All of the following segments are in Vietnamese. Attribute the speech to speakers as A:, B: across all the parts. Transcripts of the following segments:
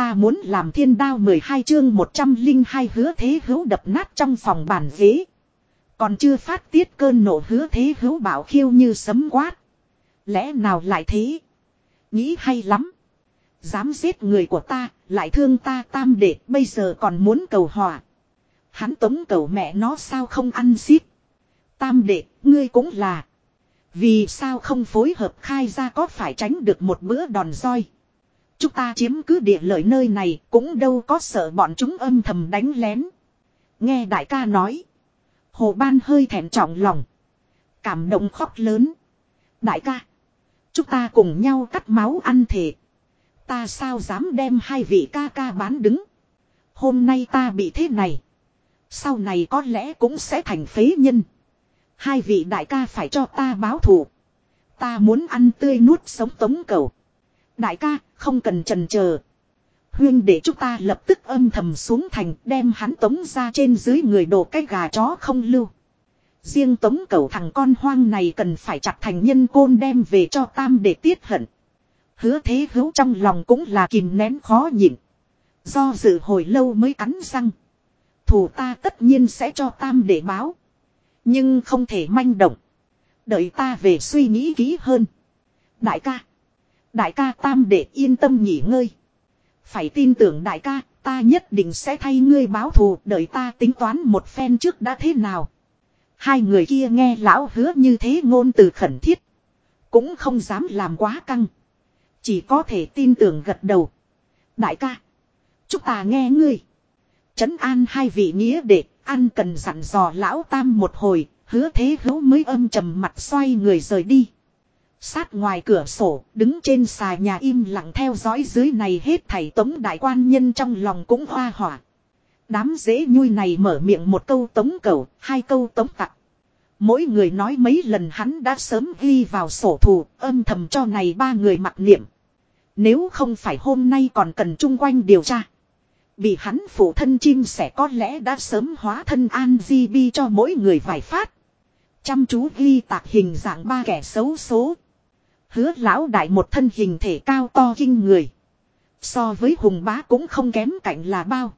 A: ta muốn làm thiên đao 12 chương 102 hứa thế hữu đập nát trong phòng bàn ghế. Còn chưa phát tiết cơn nộ hứa thế hữu bảo khiêu như sấm quát. Lẽ nào lại thế? Nghĩ hay lắm. Dám giết người của ta, lại thương ta tam đệ, bây giờ còn muốn cầu hòa. Hắn tống cầu mẹ nó sao không ăn xít. Tam đệ, ngươi cũng là. Vì sao không phối hợp khai ra có phải tránh được một bữa đòn roi. Chúng ta chiếm cứ địa lợi nơi này cũng đâu có sợ bọn chúng âm thầm đánh lén. Nghe đại ca nói. Hồ Ban hơi thẹn trọng lòng. Cảm động khóc lớn. Đại ca. Chúng ta cùng nhau cắt máu ăn thịt, Ta sao dám đem hai vị ca ca bán đứng. Hôm nay ta bị thế này. Sau này có lẽ cũng sẽ thành phế nhân. Hai vị đại ca phải cho ta báo thù. Ta muốn ăn tươi nuốt sống tống cầu. Đại ca, không cần trần chờ Huyên để chúng ta lập tức âm thầm xuống thành đem hắn tống ra trên dưới người đồ cái gà chó không lưu. Riêng tống cầu thằng con hoang này cần phải chặt thành nhân côn đem về cho tam để tiết hận. Hứa thế hữu trong lòng cũng là kìm nén khó nhịn. Do dự hồi lâu mới cắn răng. Thủ ta tất nhiên sẽ cho tam để báo. Nhưng không thể manh động. Đợi ta về suy nghĩ kỹ hơn. Đại ca. Đại ca tam để yên tâm nghỉ ngơi. Phải tin tưởng đại ca, ta nhất định sẽ thay ngươi báo thù, đợi ta tính toán một phen trước đã thế nào. Hai người kia nghe lão hứa như thế ngôn từ khẩn thiết. Cũng không dám làm quá căng. Chỉ có thể tin tưởng gật đầu. Đại ca. Chúng ta nghe ngươi. Trấn an hai vị nghĩa đệ, ăn cần dặn dò lão tam một hồi, hứa thế hữu mới âm trầm mặt xoay người rời đi. Sát ngoài cửa sổ, đứng trên xà nhà im lặng theo dõi dưới này hết thảy tống đại quan nhân trong lòng cũng hoa hỏa. Đám dễ nhui này mở miệng một câu tống cầu, hai câu tống tặc. Mỗi người nói mấy lần hắn đã sớm ghi vào sổ thù, âm thầm cho này ba người mặc niệm. Nếu không phải hôm nay còn cần chung quanh điều tra. Bị hắn phụ thân chim sẽ có lẽ đã sớm hóa thân an di bi cho mỗi người vài phát. Chăm chú ghi tạc hình dạng ba kẻ xấu số. Hứa lão đại một thân hình thể cao to kinh người. So với hùng bá cũng không kém cạnh là bao.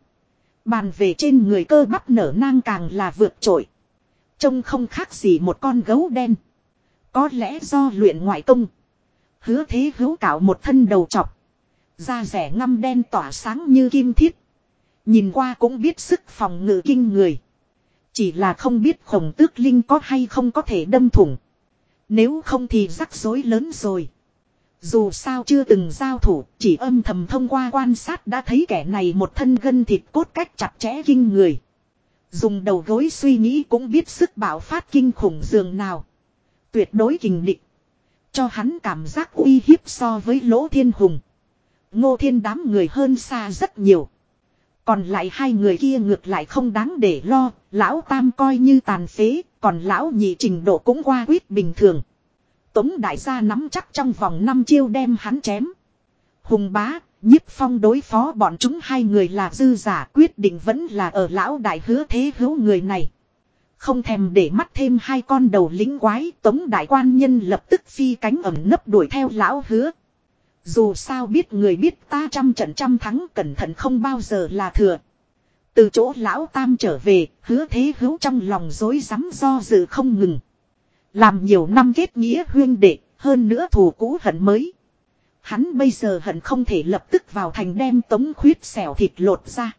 A: Bàn về trên người cơ bắp nở nang càng là vượt trội. Trông không khác gì một con gấu đen. Có lẽ do luyện ngoại công. Hứa thế hữu cạo một thân đầu chọc. Da rẻ ngăm đen tỏa sáng như kim thiết. Nhìn qua cũng biết sức phòng ngự kinh người. Chỉ là không biết khổng tước linh có hay không có thể đâm thủng. Nếu không thì rắc rối lớn rồi. Dù sao chưa từng giao thủ, chỉ âm thầm thông qua quan sát đã thấy kẻ này một thân gân thịt cốt cách chặt chẽ kinh người. Dùng đầu gối suy nghĩ cũng biết sức bạo phát kinh khủng dường nào. Tuyệt đối kình định. Cho hắn cảm giác uy hiếp so với lỗ thiên hùng. Ngô thiên đám người hơn xa rất nhiều. Còn lại hai người kia ngược lại không đáng để lo, lão tam coi như tàn phế, còn lão nhị trình độ cũng qua quyết bình thường. Tống đại gia nắm chắc trong vòng năm chiêu đem hắn chém. Hùng bá, nhiếp phong đối phó bọn chúng hai người là dư giả quyết định vẫn là ở lão đại hứa thế hữu người này. Không thèm để mắt thêm hai con đầu lính quái tống đại quan nhân lập tức phi cánh ẩm nấp đuổi theo lão hứa. Dù sao biết người biết ta trăm trận trăm thắng cẩn thận không bao giờ là thừa. Từ chỗ lão tam trở về, hứa thế hữu trong lòng dối rắm do dự không ngừng. Làm nhiều năm kết nghĩa huyên đệ, hơn nữa thù cũ hận mới. Hắn bây giờ hận không thể lập tức vào thành đem tống khuyết xẻo thịt lột ra.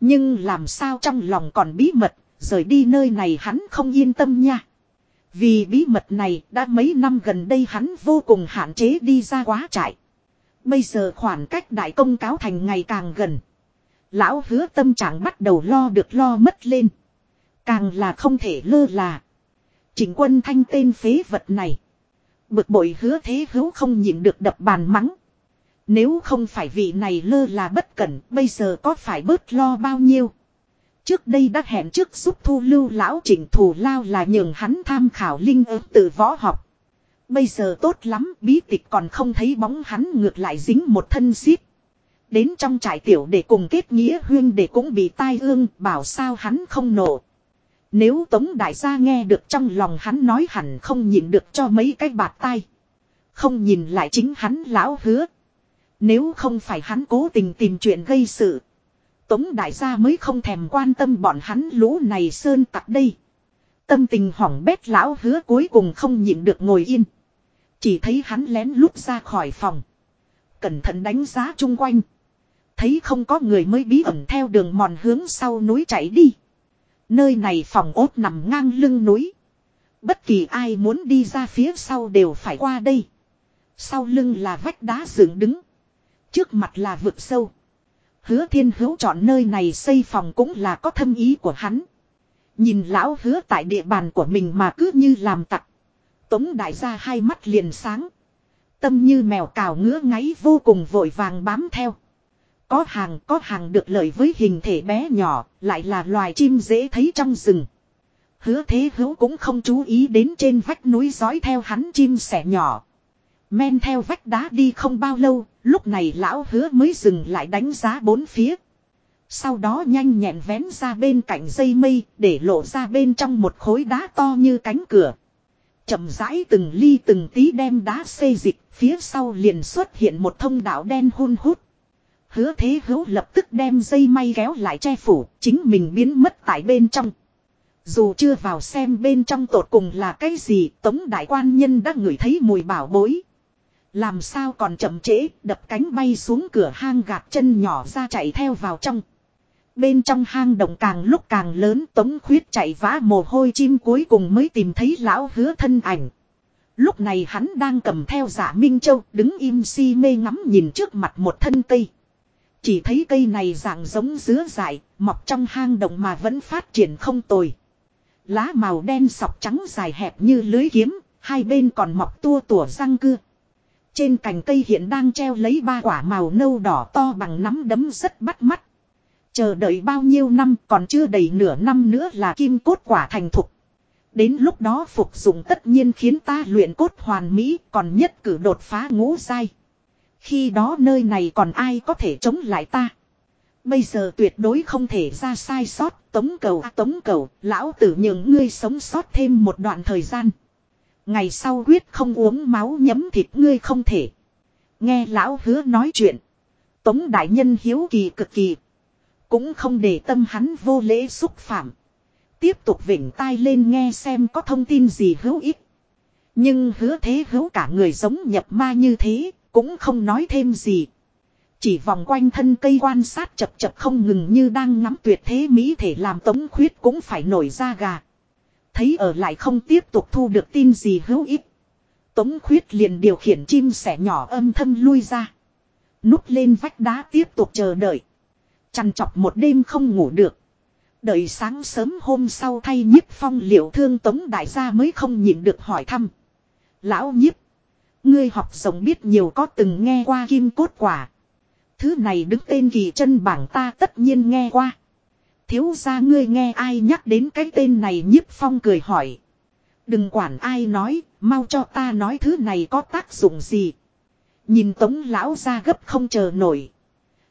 A: Nhưng làm sao trong lòng còn bí mật, rời đi nơi này hắn không yên tâm nha. Vì bí mật này đã mấy năm gần đây hắn vô cùng hạn chế đi ra quá trại. Bây giờ khoảng cách đại công cáo thành ngày càng gần. Lão hứa tâm trạng bắt đầu lo được lo mất lên. Càng là không thể lơ là. Chỉnh quân thanh tên phế vật này. Bực bội hứa thế hữu không nhịn được đập bàn mắng. Nếu không phải vị này lơ là bất cẩn, bây giờ có phải bớt lo bao nhiêu. Trước đây đã hẹn trước giúp thu lưu lão chỉnh thủ lao là nhường hắn tham khảo linh ứng từ võ học. Bây giờ tốt lắm, bí tịch còn không thấy bóng hắn ngược lại dính một thân xít. Đến trong trại tiểu để cùng kết nghĩa huyên để cũng bị tai ương, bảo sao hắn không nổ. Nếu Tống Đại gia nghe được trong lòng hắn nói hẳn không nhìn được cho mấy cái bạt tai Không nhìn lại chính hắn lão hứa. Nếu không phải hắn cố tình tìm chuyện gây sự. Tống đại gia mới không thèm quan tâm bọn hắn lũ này sơn tặc đây. Tâm tình hỏng bét lão hứa cuối cùng không nhịn được ngồi yên. Chỉ thấy hắn lén lút ra khỏi phòng. Cẩn thận đánh giá chung quanh. Thấy không có người mới bí ẩn theo đường mòn hướng sau núi chạy đi. Nơi này phòng ốt nằm ngang lưng núi. Bất kỳ ai muốn đi ra phía sau đều phải qua đây. Sau lưng là vách đá dựng đứng. Trước mặt là vực sâu. Hứa thiên hữu chọn nơi này xây phòng cũng là có thâm ý của hắn. Nhìn lão hứa tại địa bàn của mình mà cứ như làm tặc. Tống đại gia hai mắt liền sáng. Tâm như mèo cào ngứa ngáy vô cùng vội vàng bám theo. Có hàng có hàng được lợi với hình thể bé nhỏ, lại là loài chim dễ thấy trong rừng. Hứa thế hữu cũng không chú ý đến trên vách núi dõi theo hắn chim sẻ nhỏ. Men theo vách đá đi không bao lâu, lúc này lão hứa mới dừng lại đánh giá bốn phía. Sau đó nhanh nhẹn vén ra bên cạnh dây mây để lộ ra bên trong một khối đá to như cánh cửa. chậm rãi từng ly từng tí đem đá xây dịch, phía sau liền xuất hiện một thông đạo đen hun hút. Hứa thế hữu lập tức đem dây may kéo lại che phủ, chính mình biến mất tại bên trong. Dù chưa vào xem bên trong tột cùng là cái gì, tống đại quan nhân đã ngửi thấy mùi bảo bối. Làm sao còn chậm trễ, đập cánh bay xuống cửa hang gạt chân nhỏ ra chạy theo vào trong. Bên trong hang động càng lúc càng lớn tống khuyết chạy vã mồ hôi chim cuối cùng mới tìm thấy lão hứa thân ảnh. Lúc này hắn đang cầm theo giả Minh Châu đứng im si mê ngắm nhìn trước mặt một thân cây. Chỉ thấy cây này dạng giống dứa dại, mọc trong hang động mà vẫn phát triển không tồi. Lá màu đen sọc trắng dài hẹp như lưới kiếm, hai bên còn mọc tua tủa răng cưa. Trên cành cây hiện đang treo lấy ba quả màu nâu đỏ to bằng nắm đấm rất bắt mắt. Chờ đợi bao nhiêu năm còn chưa đầy nửa năm nữa là kim cốt quả thành thục. Đến lúc đó phục dụng tất nhiên khiến ta luyện cốt hoàn mỹ còn nhất cử đột phá ngũ dai. Khi đó nơi này còn ai có thể chống lại ta. Bây giờ tuyệt đối không thể ra sai sót tống cầu à, tống cầu lão tử nhường ngươi sống sót thêm một đoạn thời gian. Ngày sau quyết không uống máu nhấm thịt ngươi không thể. Nghe lão hứa nói chuyện. Tống đại nhân hiếu kỳ cực kỳ. Cũng không để tâm hắn vô lễ xúc phạm. Tiếp tục vỉnh tai lên nghe xem có thông tin gì hữu ích. Nhưng hứa thế hữu cả người giống nhập ma như thế, cũng không nói thêm gì. Chỉ vòng quanh thân cây quan sát chập chập không ngừng như đang ngắm tuyệt thế mỹ thể làm tống khuyết cũng phải nổi ra gà. Thấy ở lại không tiếp tục thu được tin gì hữu ích. Tống khuyết liền điều khiển chim sẻ nhỏ âm thâm lui ra. Núp lên vách đá tiếp tục chờ đợi. Chằn chọc một đêm không ngủ được. Đợi sáng sớm hôm sau thay nhiếp phong liệu thương tống đại gia mới không nhịn được hỏi thăm. Lão nhiếp. Ngươi học rồng biết nhiều có từng nghe qua kim cốt quả. Thứ này đứng tên kỳ chân bảng ta tất nhiên nghe qua. Thiếu ra ngươi nghe ai nhắc đến cái tên này nhiếp phong cười hỏi. Đừng quản ai nói, mau cho ta nói thứ này có tác dụng gì. Nhìn tống lão ra gấp không chờ nổi.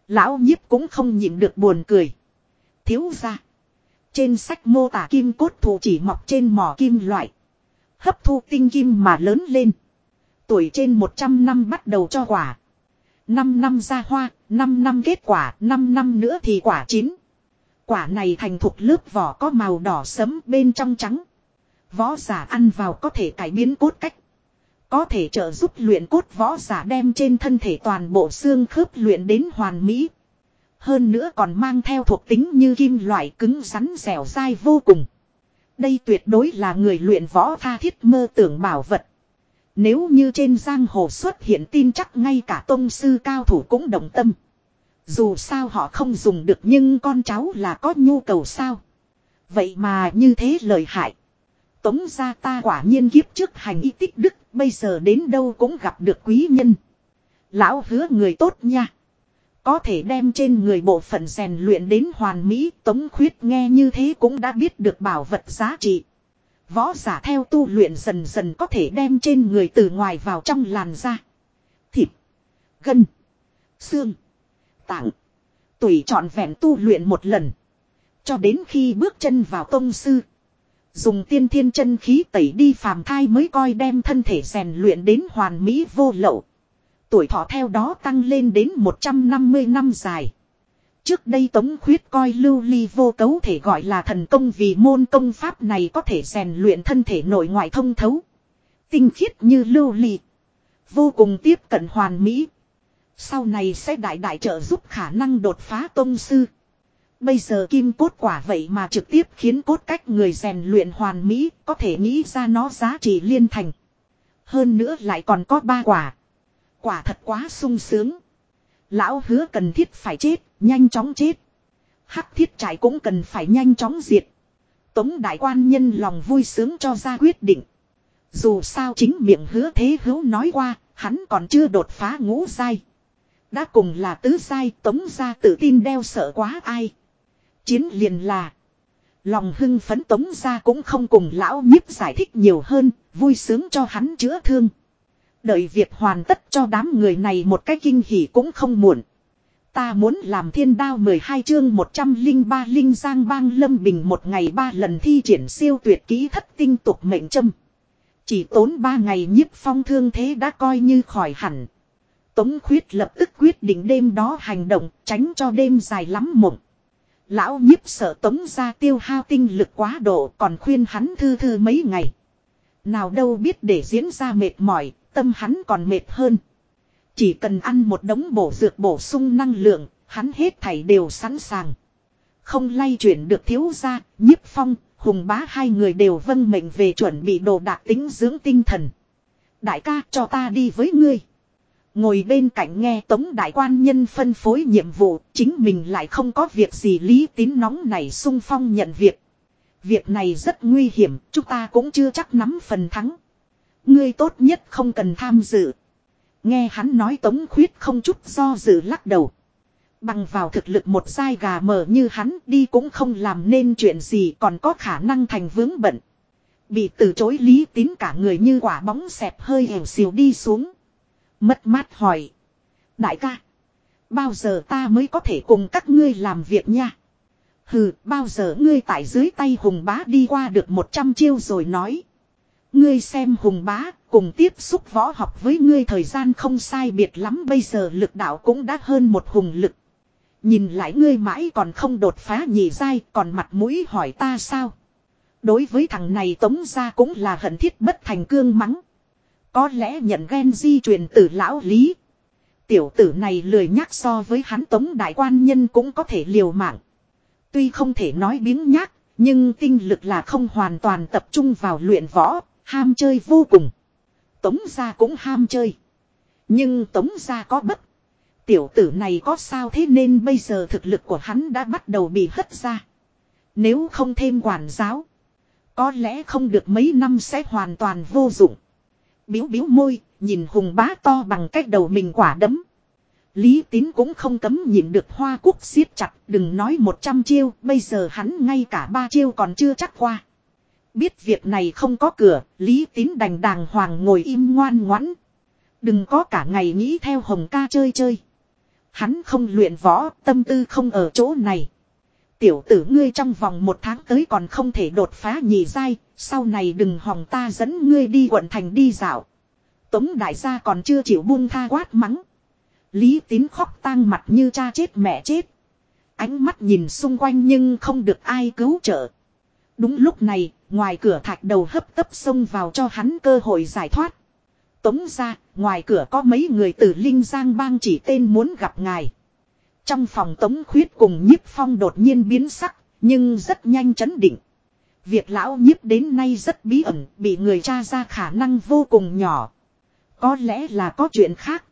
A: Lão nhiếp cũng không nhịn được buồn cười. Thiếu ra. Trên sách mô tả kim cốt thủ chỉ mọc trên mỏ kim loại. Hấp thu tinh kim mà lớn lên. Tuổi trên 100 năm bắt đầu cho quả. 5 năm ra hoa, 5 năm kết quả, 5 năm nữa thì quả chín. Quả này thành thục lớp vỏ có màu đỏ sẫm bên trong trắng. Võ giả ăn vào có thể cải biến cốt cách. Có thể trợ giúp luyện cốt võ giả đem trên thân thể toàn bộ xương khớp luyện đến hoàn mỹ. Hơn nữa còn mang theo thuộc tính như kim loại cứng rắn dẻo dai vô cùng. Đây tuyệt đối là người luyện võ tha thiết mơ tưởng bảo vật. Nếu như trên giang hồ xuất hiện tin chắc ngay cả tôn sư cao thủ cũng đồng tâm. Dù sao họ không dùng được nhưng con cháu là có nhu cầu sao. Vậy mà như thế lời hại. Tống gia ta quả nhiên kiếp trước hành y tích đức, bây giờ đến đâu cũng gặp được quý nhân. Lão hứa người tốt nha. Có thể đem trên người bộ phận rèn luyện đến hoàn mỹ, tống khuyết nghe như thế cũng đã biết được bảo vật giá trị. Võ giả theo tu luyện dần dần có thể đem trên người từ ngoài vào trong làn da. Thịt, gân, xương, tặng tùy trọn vẹn tu luyện một lần. Cho đến khi bước chân vào tông sư. Dùng tiên thiên chân khí tẩy đi phàm thai mới coi đem thân thể rèn luyện đến hoàn mỹ vô lậu. tuổi thọ theo đó tăng lên đến 150 năm dài. Trước đây Tống Khuyết coi lưu ly vô cấu thể gọi là thần công vì môn công pháp này có thể rèn luyện thân thể nội ngoại thông thấu. Tinh khiết như lưu ly. Vô cùng tiếp cận hoàn mỹ. Sau này sẽ đại đại trợ giúp khả năng đột phá tông sư. Bây giờ kim cốt quả vậy mà trực tiếp khiến cốt cách người rèn luyện hoàn mỹ có thể nghĩ ra nó giá trị liên thành. Hơn nữa lại còn có ba quả. Quả thật quá sung sướng. Lão hứa cần thiết phải chết, nhanh chóng chết. Hắc thiết Trại cũng cần phải nhanh chóng diệt. Tống đại quan nhân lòng vui sướng cho ra quyết định. Dù sao chính miệng hứa thế hữu nói qua, hắn còn chưa đột phá ngũ sai. Đã cùng là tứ sai, tống ra tự tin đeo sợ quá ai. Chiến liền là. Lòng hưng phấn tống ra cũng không cùng lão nhiếp giải thích nhiều hơn, vui sướng cho hắn chữa thương. Đợi việc hoàn tất cho đám người này một cái kinh hỉ cũng không muộn. Ta muốn làm thiên đao 12 chương 103 linh giang bang lâm bình một ngày ba lần thi triển siêu tuyệt ký thất tinh tục mệnh châm. Chỉ tốn ba ngày nhiếp phong thương thế đã coi như khỏi hẳn. Tống khuyết lập tức quyết định đêm đó hành động tránh cho đêm dài lắm mộng. Lão nhiếp sợ tống ra tiêu hao tinh lực quá độ còn khuyên hắn thư thư mấy ngày. Nào đâu biết để diễn ra mệt mỏi, tâm hắn còn mệt hơn. Chỉ cần ăn một đống bổ dược bổ sung năng lượng, hắn hết thảy đều sẵn sàng. Không lay chuyển được thiếu gia nhiếp phong, hùng bá hai người đều vâng mệnh về chuẩn bị đồ đạc tính dưỡng tinh thần. Đại ca cho ta đi với ngươi. Ngồi bên cạnh nghe tống đại quan nhân phân phối nhiệm vụ, chính mình lại không có việc gì lý tín nóng này sung phong nhận việc. Việc này rất nguy hiểm, chúng ta cũng chưa chắc nắm phần thắng. Ngươi tốt nhất không cần tham dự. Nghe hắn nói tống khuyết không chút do dự lắc đầu. Bằng vào thực lực một sai gà mờ như hắn đi cũng không làm nên chuyện gì còn có khả năng thành vướng bận. Bị từ chối lý tín cả người như quả bóng xẹp hơi hẻo xìu đi xuống. Mất mát hỏi. Đại ca. Bao giờ ta mới có thể cùng các ngươi làm việc nha. Hừ, bao giờ ngươi tại dưới tay hùng bá đi qua được 100 chiêu rồi nói. Ngươi xem hùng bá, cùng tiếp xúc võ học với ngươi thời gian không sai biệt lắm bây giờ lực đạo cũng đã hơn một hùng lực. Nhìn lại ngươi mãi còn không đột phá nhị dai còn mặt mũi hỏi ta sao. Đối với thằng này tống ra cũng là hận thiết bất thành cương mắng. Có lẽ nhận ghen di truyền từ lão lý. Tiểu tử này lười nhắc so với hắn tống đại quan nhân cũng có thể liều mạng. Tuy không thể nói biếng nhác, nhưng tinh lực là không hoàn toàn tập trung vào luyện võ, ham chơi vô cùng. Tống gia cũng ham chơi. Nhưng tống gia có bất. Tiểu tử này có sao thế nên bây giờ thực lực của hắn đã bắt đầu bị hất ra. Nếu không thêm quản giáo. Có lẽ không được mấy năm sẽ hoàn toàn vô dụng. Biếu biếu môi, nhìn hùng bá to bằng cách đầu mình quả đấm. Lý tín cũng không cấm nhìn được hoa cúc siết chặt, đừng nói một trăm chiêu, bây giờ hắn ngay cả ba chiêu còn chưa chắc qua. Biết việc này không có cửa, Lý tín đành đàng hoàng ngồi im ngoan ngoãn. Đừng có cả ngày nghĩ theo hồng ca chơi chơi. Hắn không luyện võ, tâm tư không ở chỗ này. Tiểu tử ngươi trong vòng một tháng tới còn không thể đột phá nhị giai, sau này đừng hòng ta dẫn ngươi đi quận thành đi dạo. Tống đại gia còn chưa chịu buông tha quát mắng. Lý tín khóc tang mặt như cha chết mẹ chết. Ánh mắt nhìn xung quanh nhưng không được ai cứu trợ. Đúng lúc này, ngoài cửa thạch đầu hấp tấp xông vào cho hắn cơ hội giải thoát. Tống ra, ngoài cửa có mấy người từ Linh Giang bang chỉ tên muốn gặp ngài. Trong phòng tống khuyết cùng nhiếp phong đột nhiên biến sắc, nhưng rất nhanh chấn định. Việc lão nhiếp đến nay rất bí ẩn, bị người cha ra khả năng vô cùng nhỏ. Có lẽ là có chuyện khác.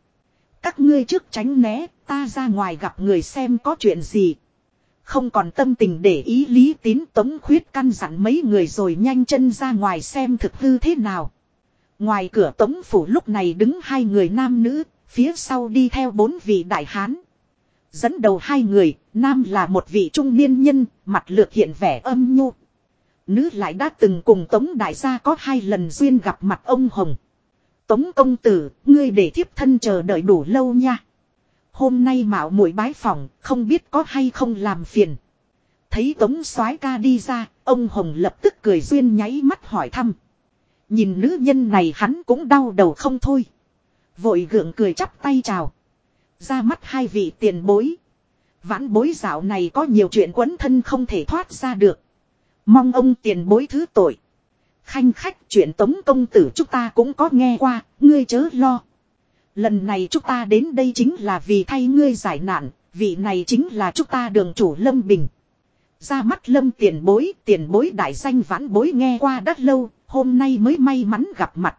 A: Các ngươi trước tránh né, ta ra ngoài gặp người xem có chuyện gì. Không còn tâm tình để ý lý tín tống khuyết căn dặn mấy người rồi nhanh chân ra ngoài xem thực hư thế nào. Ngoài cửa tống phủ lúc này đứng hai người nam nữ, phía sau đi theo bốn vị đại hán. Dẫn đầu hai người, nam là một vị trung niên nhân, mặt lược hiện vẻ âm nhu. Nữ lại đã từng cùng tống đại gia có hai lần duyên gặp mặt ông Hồng. Tống công tử, ngươi để thiếp thân chờ đợi đủ lâu nha. Hôm nay mạo muội bái phòng, không biết có hay không làm phiền. Thấy tống soái ca đi ra, ông Hồng lập tức cười duyên nháy mắt hỏi thăm. Nhìn nữ nhân này hắn cũng đau đầu không thôi. Vội gượng cười chắp tay chào. Ra mắt hai vị tiền bối. Vãn bối dạo này có nhiều chuyện quấn thân không thể thoát ra được. Mong ông tiền bối thứ tội. Khanh khách chuyện tống công tử chúng ta cũng có nghe qua, ngươi chớ lo. Lần này chúng ta đến đây chính là vì thay ngươi giải nạn, vị này chính là chúng ta đường chủ Lâm Bình. Ra mắt Lâm tiền bối, tiền bối đại danh vãn bối nghe qua đất lâu, hôm nay mới may mắn gặp mặt.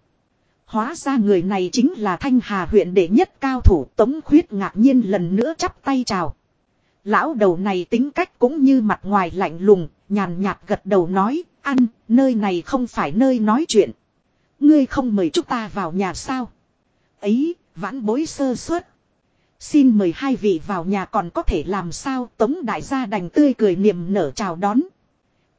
A: Hóa ra người này chính là Thanh Hà huyện đệ nhất cao thủ Tống Khuyết ngạc nhiên lần nữa chắp tay chào. Lão đầu này tính cách cũng như mặt ngoài lạnh lùng, nhàn nhạt gật đầu nói, ăn, nơi này không phải nơi nói chuyện. Ngươi không mời chúng ta vào nhà sao? Ấy, vãn bối sơ suất. Xin mời hai vị vào nhà còn có thể làm sao tống đại gia đành tươi cười niềm nở chào đón.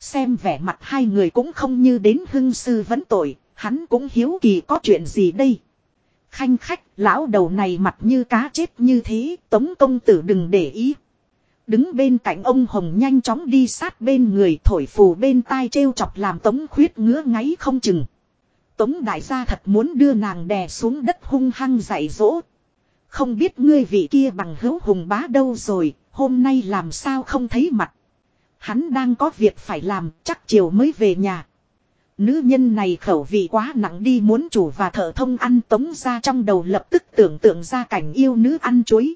A: Xem vẻ mặt hai người cũng không như đến hưng sư vấn tội, hắn cũng hiếu kỳ có chuyện gì đây. Khanh khách, lão đầu này mặt như cá chết như thế, tống công tử đừng để ý. Đứng bên cạnh ông Hồng nhanh chóng đi sát bên người thổi phù bên tai trêu chọc làm tống khuyết ngứa ngáy không chừng. Tống đại gia thật muốn đưa nàng đè xuống đất hung hăng dạy dỗ. Không biết ngươi vị kia bằng hữu hùng bá đâu rồi, hôm nay làm sao không thấy mặt. Hắn đang có việc phải làm, chắc chiều mới về nhà. Nữ nhân này khẩu vị quá nặng đi muốn chủ và thợ thông ăn tống ra trong đầu lập tức tưởng tượng ra cảnh yêu nữ ăn chuối.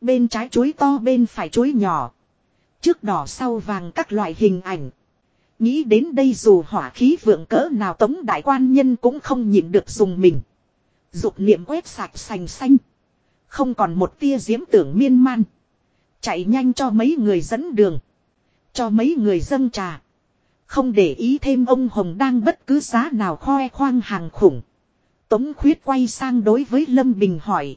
A: Bên trái chuối to bên phải chuối nhỏ. Trước đỏ sau vàng các loại hình ảnh. Nghĩ đến đây dù hỏa khí vượng cỡ nào tống đại quan nhân cũng không nhịn được dùng mình. Dục niệm quét sạch sành xanh. Không còn một tia diễm tưởng miên man. Chạy nhanh cho mấy người dẫn đường. Cho mấy người dâng trà. Không để ý thêm ông Hồng đang bất cứ giá nào khoe khoang hàng khủng. Tống khuyết quay sang đối với Lâm Bình hỏi.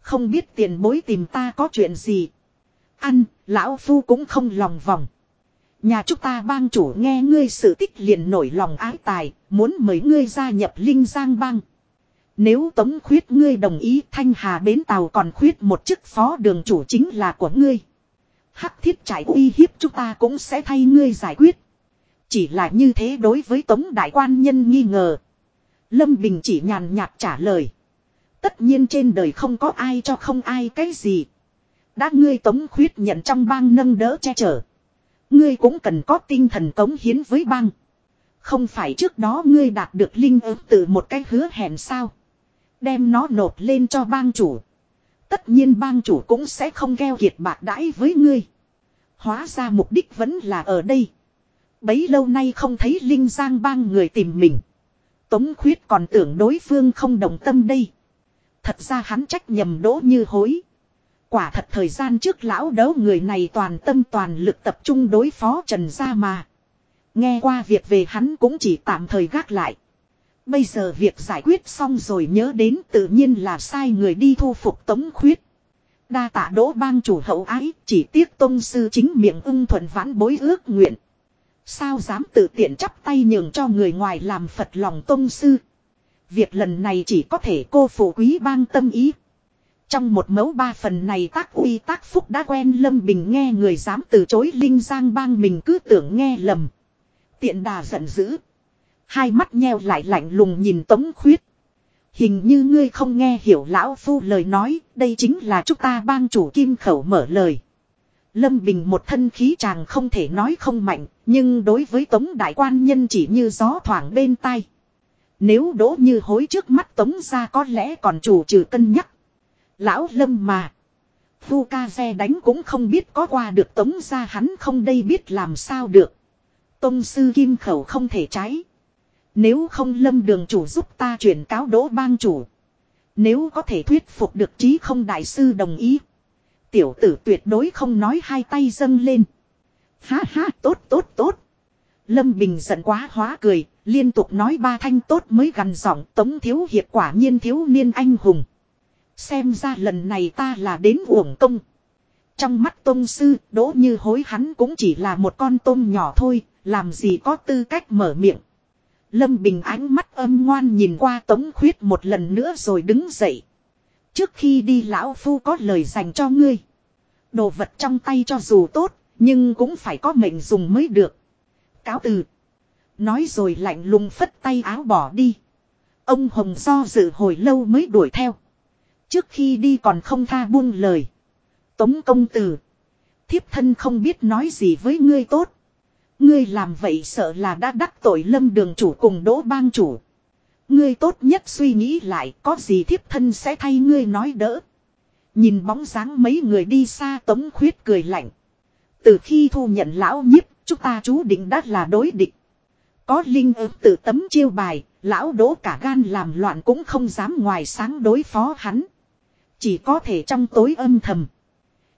A: Không biết tiền bối tìm ta có chuyện gì. Ăn, lão phu cũng không lòng vòng. Nhà chúng ta bang chủ nghe ngươi sự tích liền nổi lòng ái tài, muốn mời ngươi gia nhập Linh Giang bang. Nếu tống khuyết ngươi đồng ý thanh hà bến tàu còn khuyết một chức phó đường chủ chính là của ngươi. Hắc thiết trải uy hiếp chúng ta cũng sẽ thay ngươi giải quyết. Chỉ là như thế đối với tống đại quan nhân nghi ngờ. Lâm Bình chỉ nhàn nhạt trả lời. Tất nhiên trên đời không có ai cho không ai cái gì. Đã ngươi tống khuyết nhận trong bang nâng đỡ che chở. Ngươi cũng cần có tinh thần cống hiến với bang. Không phải trước đó ngươi đạt được linh ứng từ một cái hứa hẹn sao. Đem nó nộp lên cho bang chủ. Tất nhiên bang chủ cũng sẽ không gheo kiệt bạc đãi với ngươi. Hóa ra mục đích vẫn là ở đây. Bấy lâu nay không thấy Linh Giang bang người tìm mình. Tống khuyết còn tưởng đối phương không đồng tâm đây. Thật ra hắn trách nhầm đỗ như hối. Quả thật thời gian trước lão đấu người này toàn tâm toàn lực tập trung đối phó Trần Gia mà. Nghe qua việc về hắn cũng chỉ tạm thời gác lại. Bây giờ việc giải quyết xong rồi nhớ đến tự nhiên là sai người đi thu phục tống khuyết. Đa tạ đỗ bang chủ hậu ái, chỉ tiếc tôn sư chính miệng ưng thuận vãn bối ước nguyện. Sao dám tự tiện chắp tay nhường cho người ngoài làm Phật lòng tôn sư. Việc lần này chỉ có thể cô phụ quý bang tâm ý. Trong một mẫu ba phần này tác uy tác phúc đã quen Lâm Bình nghe người dám từ chối Linh Giang bang mình cứ tưởng nghe lầm. Tiện đà giận dữ. Hai mắt nheo lại lạnh lùng nhìn Tống Khuyết. Hình như ngươi không nghe hiểu lão phu lời nói, đây chính là chúng ta bang chủ kim khẩu mở lời. Lâm Bình một thân khí chàng không thể nói không mạnh, nhưng đối với Tống Đại Quan Nhân chỉ như gió thoảng bên tai. Nếu đỗ như hối trước mắt Tống ra có lẽ còn chủ trừ cân nhắc. Lão Lâm mà. Phu ca xe đánh cũng không biết có qua được Tống ra hắn không đây biết làm sao được. Tông sư kim khẩu không thể cháy Nếu không lâm đường chủ giúp ta chuyển cáo đỗ bang chủ. Nếu có thể thuyết phục được trí không đại sư đồng ý. Tiểu tử tuyệt đối không nói hai tay dâng lên. Ha ha tốt tốt tốt. Lâm Bình giận quá hóa cười, liên tục nói ba thanh tốt mới gần giọng tống thiếu hiệp quả nhiên thiếu niên anh hùng. Xem ra lần này ta là đến uổng công. Trong mắt tôn sư, đỗ như hối hắn cũng chỉ là một con tôm nhỏ thôi, làm gì có tư cách mở miệng. Lâm Bình ánh mắt âm ngoan nhìn qua Tống Khuyết một lần nữa rồi đứng dậy. Trước khi đi lão phu có lời dành cho ngươi. Đồ vật trong tay cho dù tốt, nhưng cũng phải có mệnh dùng mới được. Cáo từ. Nói rồi lạnh lùng phất tay áo bỏ đi. Ông Hồng do dự hồi lâu mới đuổi theo. Trước khi đi còn không tha buông lời. Tống công tử. Thiếp thân không biết nói gì với ngươi tốt. Ngươi làm vậy sợ là đã đắc tội lâm đường chủ cùng đỗ bang chủ. Ngươi tốt nhất suy nghĩ lại có gì thiếp thân sẽ thay ngươi nói đỡ. Nhìn bóng dáng mấy người đi xa tống khuyết cười lạnh. Từ khi thu nhận lão nhiếp, chúng ta chú định đắt là đối địch. Có linh ứng tự tấm chiêu bài, lão đỗ cả gan làm loạn cũng không dám ngoài sáng đối phó hắn. Chỉ có thể trong tối âm thầm.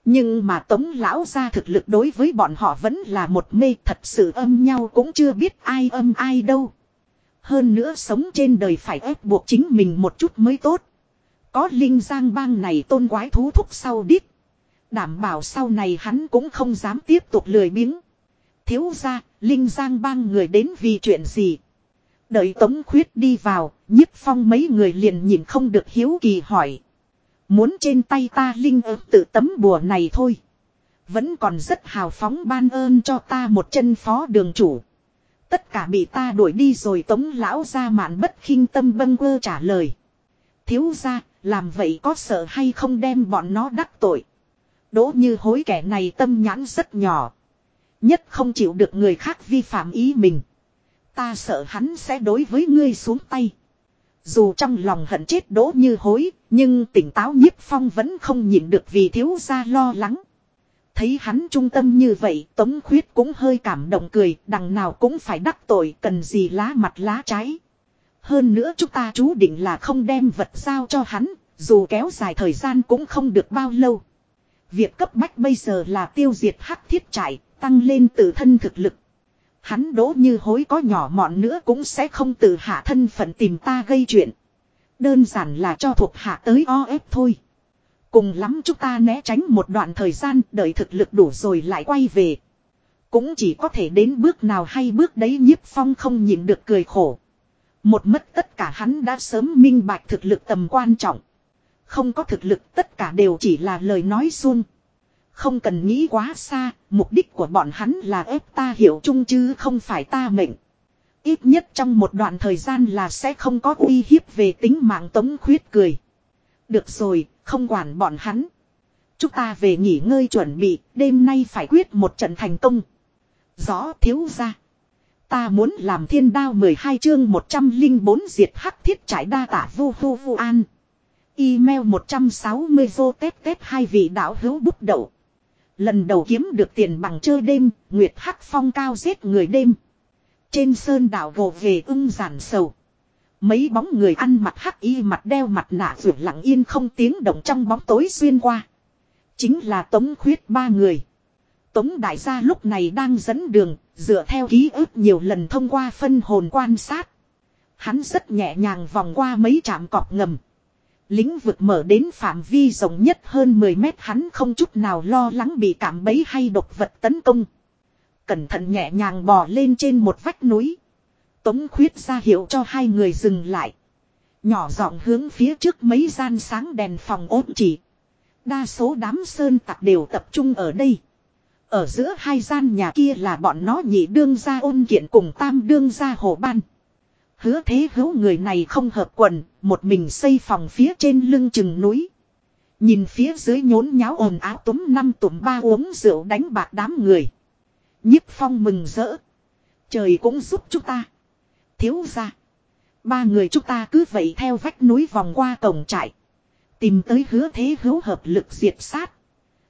A: Nhưng mà tống lão ra thực lực đối với bọn họ vẫn là một mê thật sự âm nhau cũng chưa biết ai âm ai đâu. Hơn nữa sống trên đời phải ép buộc chính mình một chút mới tốt. Có linh giang bang này tôn quái thú thúc sau đít. Đảm bảo sau này hắn cũng không dám tiếp tục lười biếng. Thiếu ra, linh giang bang người đến vì chuyện gì? Đợi tống khuyết đi vào, nhiếp phong mấy người liền nhìn không được hiếu kỳ hỏi. Muốn trên tay ta linh ớt tự tấm bùa này thôi. Vẫn còn rất hào phóng ban ơn cho ta một chân phó đường chủ. Tất cả bị ta đuổi đi rồi tống lão ra mạn bất khinh tâm bâng quơ trả lời. Thiếu ra, làm vậy có sợ hay không đem bọn nó đắc tội. Đỗ như hối kẻ này tâm nhãn rất nhỏ. Nhất không chịu được người khác vi phạm ý mình. Ta sợ hắn sẽ đối với ngươi xuống tay. Dù trong lòng hận chết đỗ như hối, nhưng tỉnh táo nhiếp phong vẫn không nhịn được vì thiếu gia lo lắng. Thấy hắn trung tâm như vậy, Tống Khuyết cũng hơi cảm động cười, đằng nào cũng phải đắc tội, cần gì lá mặt lá trái. Hơn nữa chúng ta chú định là không đem vật giao cho hắn, dù kéo dài thời gian cũng không được bao lâu. Việc cấp bách bây giờ là tiêu diệt hắc thiết trại, tăng lên tự thân thực lực. Hắn đỗ như hối có nhỏ mọn nữa cũng sẽ không tự hạ thân phận tìm ta gây chuyện. Đơn giản là cho thuộc hạ tới o ép thôi. Cùng lắm chúng ta né tránh một đoạn thời gian đợi thực lực đủ rồi lại quay về. Cũng chỉ có thể đến bước nào hay bước đấy nhiếp phong không nhịn được cười khổ. Một mất tất cả hắn đã sớm minh bạch thực lực tầm quan trọng. Không có thực lực tất cả đều chỉ là lời nói xuông. Không cần nghĩ quá xa, mục đích của bọn hắn là ép ta hiểu chung chứ không phải ta mệnh. Ít nhất trong một đoạn thời gian là sẽ không có uy hiếp về tính mạng tống khuyết cười. Được rồi, không quản bọn hắn. Chúng ta về nghỉ ngơi chuẩn bị, đêm nay phải quyết một trận thành công. Rõ thiếu ra. Ta muốn làm thiên đao 12 chương 104 diệt hắc thiết trải đa tả vu vu vu an. Email 160 vô tết tết hai vị đạo hữu bút đậu. Lần đầu kiếm được tiền bằng chơi đêm, Nguyệt Hắc Phong cao giết người đêm. Trên sơn đảo gồ về ưng giản sầu. Mấy bóng người ăn mặt hắc y mặt đeo mặt nạ vượt lặng yên không tiếng động trong bóng tối xuyên qua. Chính là Tống Khuyết ba người. Tống Đại gia lúc này đang dẫn đường, dựa theo ký ức nhiều lần thông qua phân hồn quan sát. Hắn rất nhẹ nhàng vòng qua mấy trạm cọp ngầm. Lĩnh vực mở đến phạm vi rộng nhất hơn 10 mét hắn không chút nào lo lắng bị cảm bấy hay độc vật tấn công. Cẩn thận nhẹ nhàng bò lên trên một vách núi. Tống khuyết ra hiệu cho hai người dừng lại. Nhỏ giọng hướng phía trước mấy gian sáng đèn phòng ốt chỉ. Đa số đám sơn tặc đều tập trung ở đây. Ở giữa hai gian nhà kia là bọn nó nhị đương ra ôn kiện cùng tam đương ra hồ ban. Hứa thế hữu người này không hợp quần, một mình xây phòng phía trên lưng chừng núi. Nhìn phía dưới nhốn nháo ồn áo túm năm tụm ba uống rượu đánh bạc đám người nhiếp phong mừng rỡ. Trời cũng giúp chúng ta. Thiếu ra. Ba người chúng ta cứ vậy theo vách núi vòng qua cổng trại. Tìm tới hứa thế hữu hợp lực diệt sát.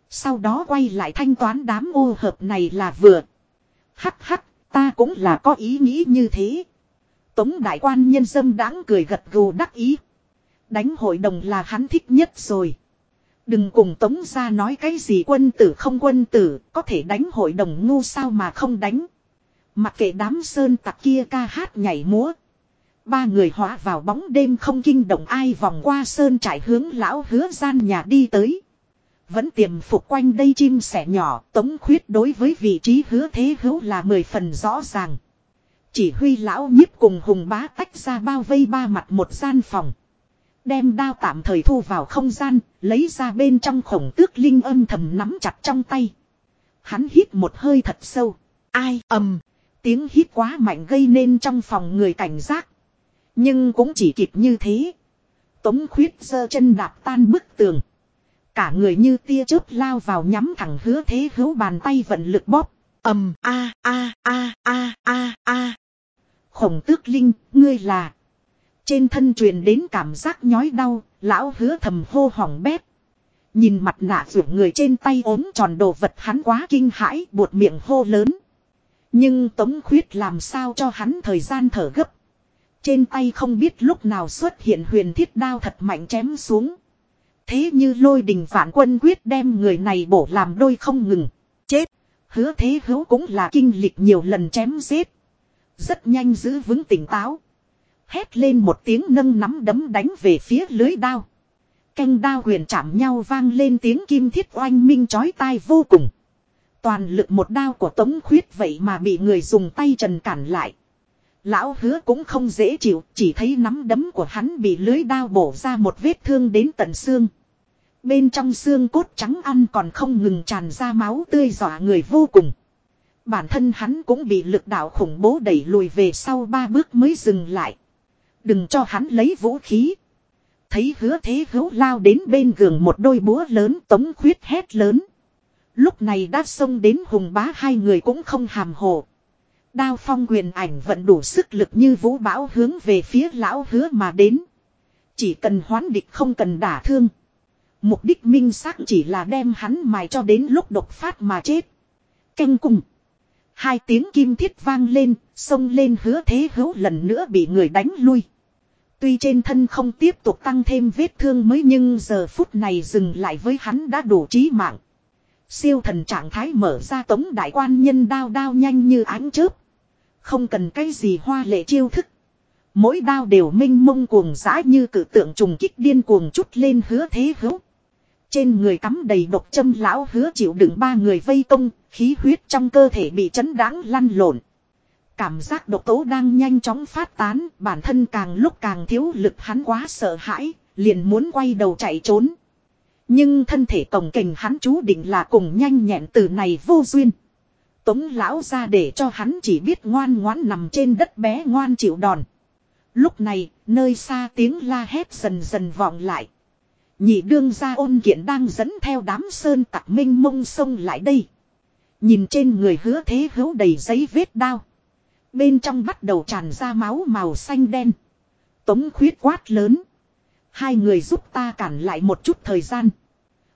A: Sau đó quay lại thanh toán đám ô hợp này là vừa. Hắc hắc, ta cũng là có ý nghĩ như thế. Tống đại quan nhân dân đáng cười gật gù đắc ý. Đánh hội đồng là hắn thích nhất rồi. Đừng cùng tống ra nói cái gì quân tử không quân tử, có thể đánh hội đồng ngu sao mà không đánh. Mặc kệ đám sơn tặc kia ca hát nhảy múa. Ba người hóa vào bóng đêm không kinh động ai vòng qua sơn trải hướng lão hứa gian nhà đi tới. Vẫn tiềm phục quanh đây chim sẻ nhỏ, tống khuyết đối với vị trí hứa thế hữu là mười phần rõ ràng. Chỉ huy lão nhiếp cùng hùng bá tách ra bao vây ba mặt một gian phòng. Đem đao tạm thời thu vào không gian, lấy ra bên trong khổng tước linh âm thầm nắm chặt trong tay. Hắn hít một hơi thật sâu. Ai ầm. Tiếng hít quá mạnh gây nên trong phòng người cảnh giác. Nhưng cũng chỉ kịp như thế. Tống khuyết giơ chân đạp tan bức tường. Cả người như tia chớp lao vào nhắm thẳng hứa thế hữu bàn tay vận lực bóp. ầm a a a a a a. Khổng tước linh, ngươi là. Trên thân truyền đến cảm giác nhói đau, lão hứa thầm hô hỏng bét. Nhìn mặt nạ ruột người trên tay ốm tròn đồ vật hắn quá kinh hãi buột miệng hô lớn. Nhưng Tống Khuyết làm sao cho hắn thời gian thở gấp. Trên tay không biết lúc nào xuất hiện huyền thiết đao thật mạnh chém xuống. Thế như lôi đình phản quân quyết đem người này bổ làm đôi không ngừng. Chết. Hứa thế hữu cũng là kinh lịch nhiều lần chém giết. Rất nhanh giữ vững tỉnh táo. Hét lên một tiếng nâng nắm đấm đánh về phía lưới đao. Canh đao huyền chạm nhau vang lên tiếng kim thiết oanh minh chói tai vô cùng. Toàn lực một đao của tống khuyết vậy mà bị người dùng tay trần cản lại. Lão hứa cũng không dễ chịu, chỉ thấy nắm đấm của hắn bị lưới đao bổ ra một vết thương đến tận xương. Bên trong xương cốt trắng ăn còn không ngừng tràn ra máu tươi dọa người vô cùng. Bản thân hắn cũng bị lực đạo khủng bố đẩy lùi về sau ba bước mới dừng lại. Đừng cho hắn lấy vũ khí. Thấy hứa thế hữu lao đến bên giường một đôi búa lớn tống khuyết hét lớn. Lúc này đã xông đến hùng bá hai người cũng không hàm hồ. Đao phong quyền ảnh vẫn đủ sức lực như vũ bão hướng về phía lão hứa mà đến. Chỉ cần hoán địch không cần đả thương. Mục đích minh xác chỉ là đem hắn mài cho đến lúc đột phát mà chết. Canh cùng. Hai tiếng kim thiết vang lên, xông lên hứa thế hữu lần nữa bị người đánh lui. Tuy trên thân không tiếp tục tăng thêm vết thương mới nhưng giờ phút này dừng lại với hắn đã đủ trí mạng. Siêu thần trạng thái mở ra tống đại quan nhân đao đao nhanh như ánh chớp. Không cần cái gì hoa lệ chiêu thức. Mỗi đao đều minh mông cuồng dã như cử tượng trùng kích điên cuồng chút lên hứa thế hữu. Trên người cắm đầy độc châm lão hứa chịu đựng ba người vây công, khí huyết trong cơ thể bị chấn đáng lăn lộn. Cảm giác độc tố đang nhanh chóng phát tán, bản thân càng lúc càng thiếu lực hắn quá sợ hãi, liền muốn quay đầu chạy trốn. Nhưng thân thể cổng kình hắn chú định là cùng nhanh nhẹn từ này vô duyên. Tống lão ra để cho hắn chỉ biết ngoan ngoãn nằm trên đất bé ngoan chịu đòn. Lúc này, nơi xa tiếng la hét dần dần vọng lại. Nhị đương gia ôn kiện đang dẫn theo đám sơn tặc minh mông sông lại đây. Nhìn trên người hứa thế hữu đầy giấy vết đao. Bên trong bắt đầu tràn ra máu màu xanh đen. Tống khuyết quát lớn. Hai người giúp ta cản lại một chút thời gian.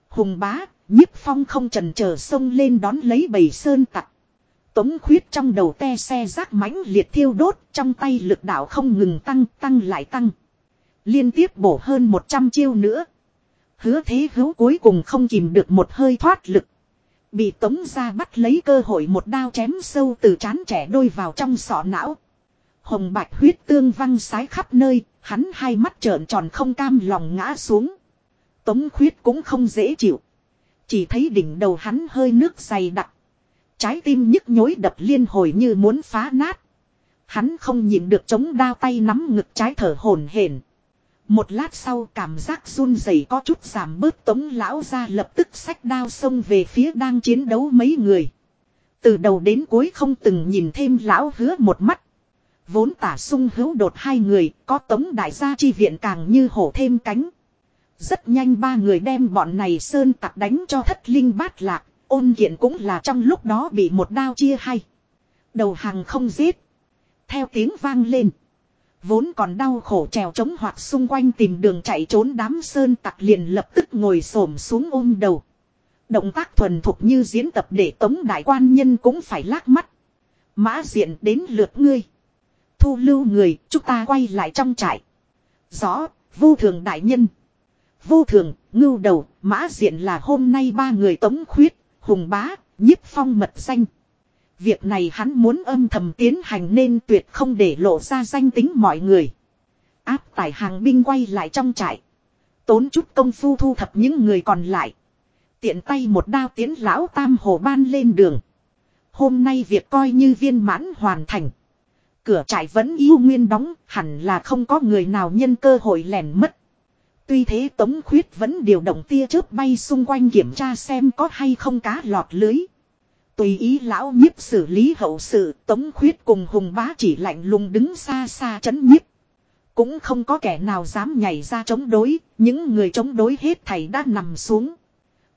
A: Hùng bá, nhiếp phong không trần chờ sông lên đón lấy bầy sơn tặc. Tống khuyết trong đầu te xe rác mãnh liệt thiêu đốt, trong tay lực đạo không ngừng tăng, tăng lại tăng. Liên tiếp bổ hơn 100 chiêu nữa. Hứa thế hữu cuối cùng không kìm được một hơi thoát lực. Bị tống ra bắt lấy cơ hội một đao chém sâu từ chán trẻ đôi vào trong sọ não. Hồng bạch huyết tương văng sái khắp nơi, hắn hai mắt trợn tròn không cam lòng ngã xuống. Tống khuyết cũng không dễ chịu. Chỉ thấy đỉnh đầu hắn hơi nước dày đặc. Trái tim nhức nhối đập liên hồi như muốn phá nát. Hắn không nhịn được chống đao tay nắm ngực trái thở hổn hển. Một lát sau cảm giác run rẩy có chút giảm bớt tống lão ra lập tức xách đao xông về phía đang chiến đấu mấy người. Từ đầu đến cuối không từng nhìn thêm lão hứa một mắt. Vốn tả sung hữu đột hai người, có tống đại gia chi viện càng như hổ thêm cánh. Rất nhanh ba người đem bọn này sơn tặc đánh cho thất linh bát lạc, ôn kiện cũng là trong lúc đó bị một đao chia hay. Đầu hàng không giết. Theo tiếng vang lên. Vốn còn đau khổ trèo trống hoặc xung quanh tìm đường chạy trốn đám sơn tặc liền lập tức ngồi xổm xuống ôm đầu. Động tác thuần thục như diễn tập để tống đại quan nhân cũng phải lác mắt. Mã diện đến lượt ngươi. Thu lưu người, chúng ta quay lại trong trại. Rõ, vô thường đại nhân. Vô thường, ngưu đầu, mã diện là hôm nay ba người tống khuyết, hùng bá, nhiếp phong mật danh. Việc này hắn muốn âm thầm tiến hành nên tuyệt không để lộ ra danh tính mọi người. Áp tải hàng binh quay lại trong trại. Tốn chút công phu thu thập những người còn lại. Tiện tay một đao tiến lão tam hồ ban lên đường. Hôm nay việc coi như viên mãn hoàn thành. Cửa trại vẫn yêu nguyên đóng, hẳn là không có người nào nhân cơ hội lèn mất. Tuy thế Tống Khuyết vẫn điều động tia chớp bay xung quanh kiểm tra xem có hay không cá lọt lưới. Tùy ý lão nhiếp xử lý hậu sự, Tống Khuyết cùng Hùng Bá chỉ lạnh lùng đứng xa xa chấn nhiếp. Cũng không có kẻ nào dám nhảy ra chống đối, những người chống đối hết thầy đã nằm xuống.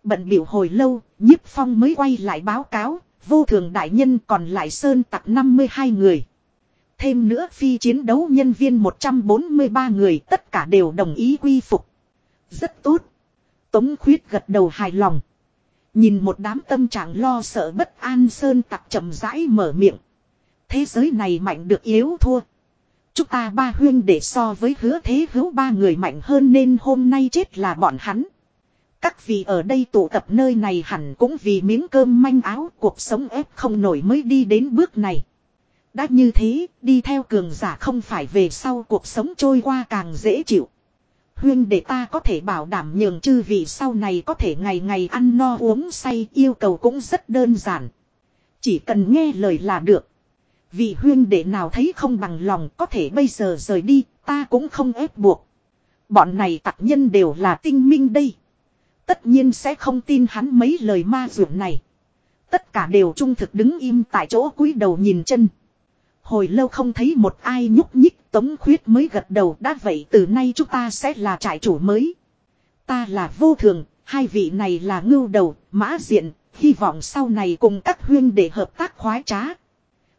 A: Bận biểu hồi lâu, nhiếp phong mới quay lại báo cáo, vô thường đại nhân còn lại sơn tặc 52 người. Thêm nữa phi chiến đấu nhân viên 143 người tất cả đều đồng ý quy phục. Rất tốt. Tống khuyết gật đầu hài lòng. Nhìn một đám tâm trạng lo sợ bất an sơn tặc chậm rãi mở miệng. Thế giới này mạnh được yếu thua. Chúng ta ba huyên để so với hứa thế hữu ba người mạnh hơn nên hôm nay chết là bọn hắn. Các vị ở đây tụ tập nơi này hẳn cũng vì miếng cơm manh áo cuộc sống ép không nổi mới đi đến bước này. Đã như thế, đi theo cường giả không phải về sau cuộc sống trôi qua càng dễ chịu. Huyên để ta có thể bảo đảm nhường chư vị sau này có thể ngày ngày ăn no uống say yêu cầu cũng rất đơn giản. Chỉ cần nghe lời là được. Vị huyên để nào thấy không bằng lòng có thể bây giờ rời đi, ta cũng không ép buộc. Bọn này tặc nhân đều là tinh minh đây. Tất nhiên sẽ không tin hắn mấy lời ma dược này. Tất cả đều trung thực đứng im tại chỗ cúi đầu nhìn chân. Hồi lâu không thấy một ai nhúc nhích tống khuyết mới gật đầu đã vậy từ nay chúng ta sẽ là trại chủ mới. Ta là vô thường, hai vị này là ngưu đầu, mã diện, hy vọng sau này cùng các huyên để hợp tác khoái trá.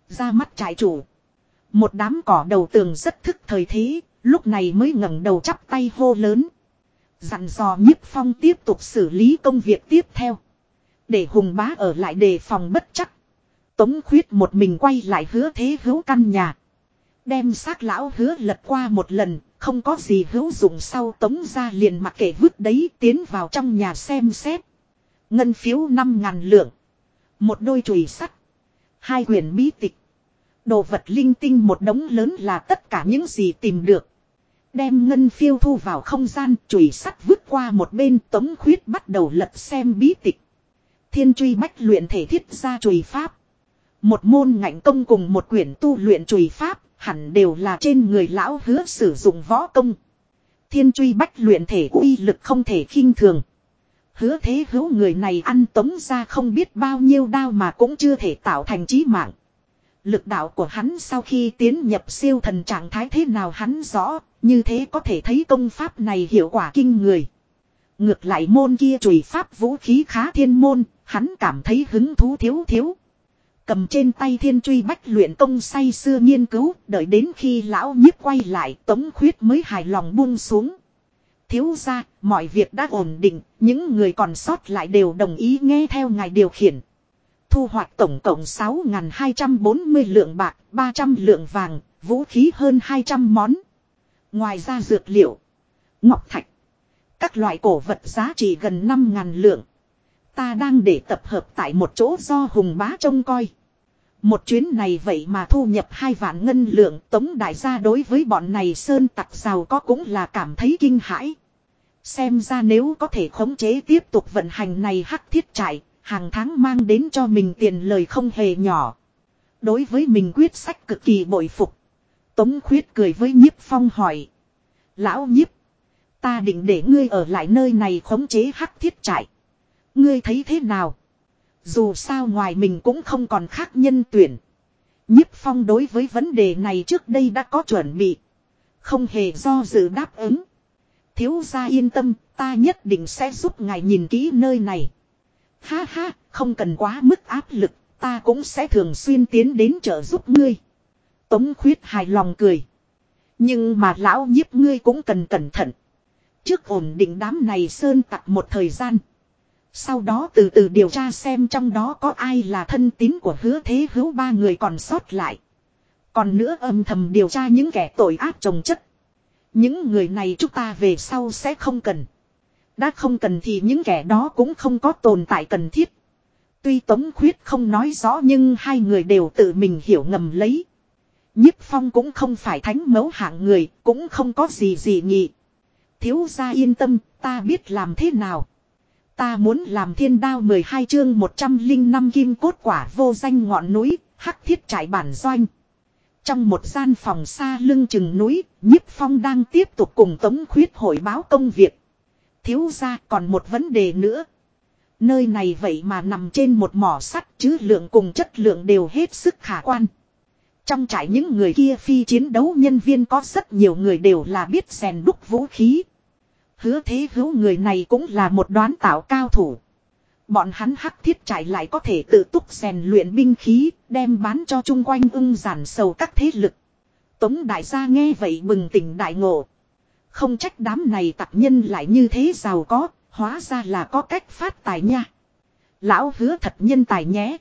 A: Ra mắt trại chủ. Một đám cỏ đầu tường rất thức thời thế, lúc này mới ngẩng đầu chắp tay hô lớn. Dặn dò nhiếp phong tiếp tục xử lý công việc tiếp theo. Để hùng bá ở lại đề phòng bất chắc. Tống khuyết một mình quay lại hứa thế hữu căn nhà. Đem xác lão hứa lật qua một lần, không có gì hữu dụng sau tống ra liền mặc kệ vứt đấy tiến vào trong nhà xem xét. Ngân phiếu năm ngàn lượng. Một đôi chùy sắt. Hai quyển bí tịch. Đồ vật linh tinh một đống lớn là tất cả những gì tìm được. Đem ngân phiêu thu vào không gian chùy sắt vứt qua một bên tống khuyết bắt đầu lật xem bí tịch. Thiên truy bách luyện thể thiết ra chùy pháp. Một môn ngạnh công cùng một quyển tu luyện chùy pháp hẳn đều là trên người lão hứa sử dụng võ công. Thiên truy bách luyện thể uy lực không thể khinh thường. Hứa thế hữu người này ăn tống ra không biết bao nhiêu đao mà cũng chưa thể tạo thành chí mạng. Lực đạo của hắn sau khi tiến nhập siêu thần trạng thái thế nào hắn rõ, như thế có thể thấy công pháp này hiệu quả kinh người. Ngược lại môn kia chùy pháp vũ khí khá thiên môn, hắn cảm thấy hứng thú thiếu thiếu. Cầm trên tay thiên truy bách luyện công say xưa nghiên cứu, đợi đến khi lão nhiếp quay lại tống khuyết mới hài lòng buông xuống. Thiếu ra, mọi việc đã ổn định, những người còn sót lại đều đồng ý nghe theo ngài điều khiển. Thu hoạch tổng cộng 6.240 lượng bạc, 300 lượng vàng, vũ khí hơn 200 món. Ngoài ra dược liệu, ngọc thạch, các loại cổ vật giá trị gần 5.000 lượng. Ta đang để tập hợp tại một chỗ do hùng bá trông coi. Một chuyến này vậy mà thu nhập hai vạn ngân lượng tống đại gia đối với bọn này sơn tặc giàu có cũng là cảm thấy kinh hãi. Xem ra nếu có thể khống chế tiếp tục vận hành này hắc thiết trại, hàng tháng mang đến cho mình tiền lời không hề nhỏ. Đối với mình quyết sách cực kỳ bội phục. Tống khuyết cười với nhiếp phong hỏi. Lão nhiếp, ta định để ngươi ở lại nơi này khống chế hắc thiết trại. Ngươi thấy thế nào? Dù sao ngoài mình cũng không còn khác nhân tuyển. Nhiếp phong đối với vấn đề này trước đây đã có chuẩn bị. Không hề do dự đáp ứng. Thiếu gia yên tâm, ta nhất định sẽ giúp ngài nhìn kỹ nơi này. Ha ha, không cần quá mức áp lực, ta cũng sẽ thường xuyên tiến đến trợ giúp ngươi. Tống khuyết hài lòng cười. Nhưng mà lão nhiếp ngươi cũng cần cẩn thận. Trước ổn định đám này sơn tặc một thời gian. Sau đó từ từ điều tra xem trong đó có ai là thân tín của hứa thế hữu ba người còn sót lại. Còn nữa âm thầm điều tra những kẻ tội ác trồng chất. Những người này chúng ta về sau sẽ không cần. Đã không cần thì những kẻ đó cũng không có tồn tại cần thiết. Tuy Tống Khuyết không nói rõ nhưng hai người đều tự mình hiểu ngầm lấy. Nhiếp Phong cũng không phải thánh mẫu hạng người, cũng không có gì gì nhị. Thiếu gia yên tâm, ta biết làm thế nào. Ta muốn làm thiên đao 12 chương 105 kim cốt quả vô danh ngọn núi, hắc thiết trải bản doanh. Trong một gian phòng xa lưng chừng núi, nhiếp phong đang tiếp tục cùng tống khuyết hội báo công việc. Thiếu ra còn một vấn đề nữa. Nơi này vậy mà nằm trên một mỏ sắt chứ lượng cùng chất lượng đều hết sức khả quan. Trong trại những người kia phi chiến đấu nhân viên có rất nhiều người đều là biết rèn đúc vũ khí. Hứa thế hữu người này cũng là một đoán tạo cao thủ. Bọn hắn hắc thiết trải lại có thể tự túc rèn luyện binh khí, đem bán cho chung quanh ưng giản sầu các thế lực. Tống đại gia nghe vậy bừng tỉnh đại ngộ. Không trách đám này tặc nhân lại như thế giàu có, hóa ra là có cách phát tài nha. Lão hứa thật nhân tài nhé.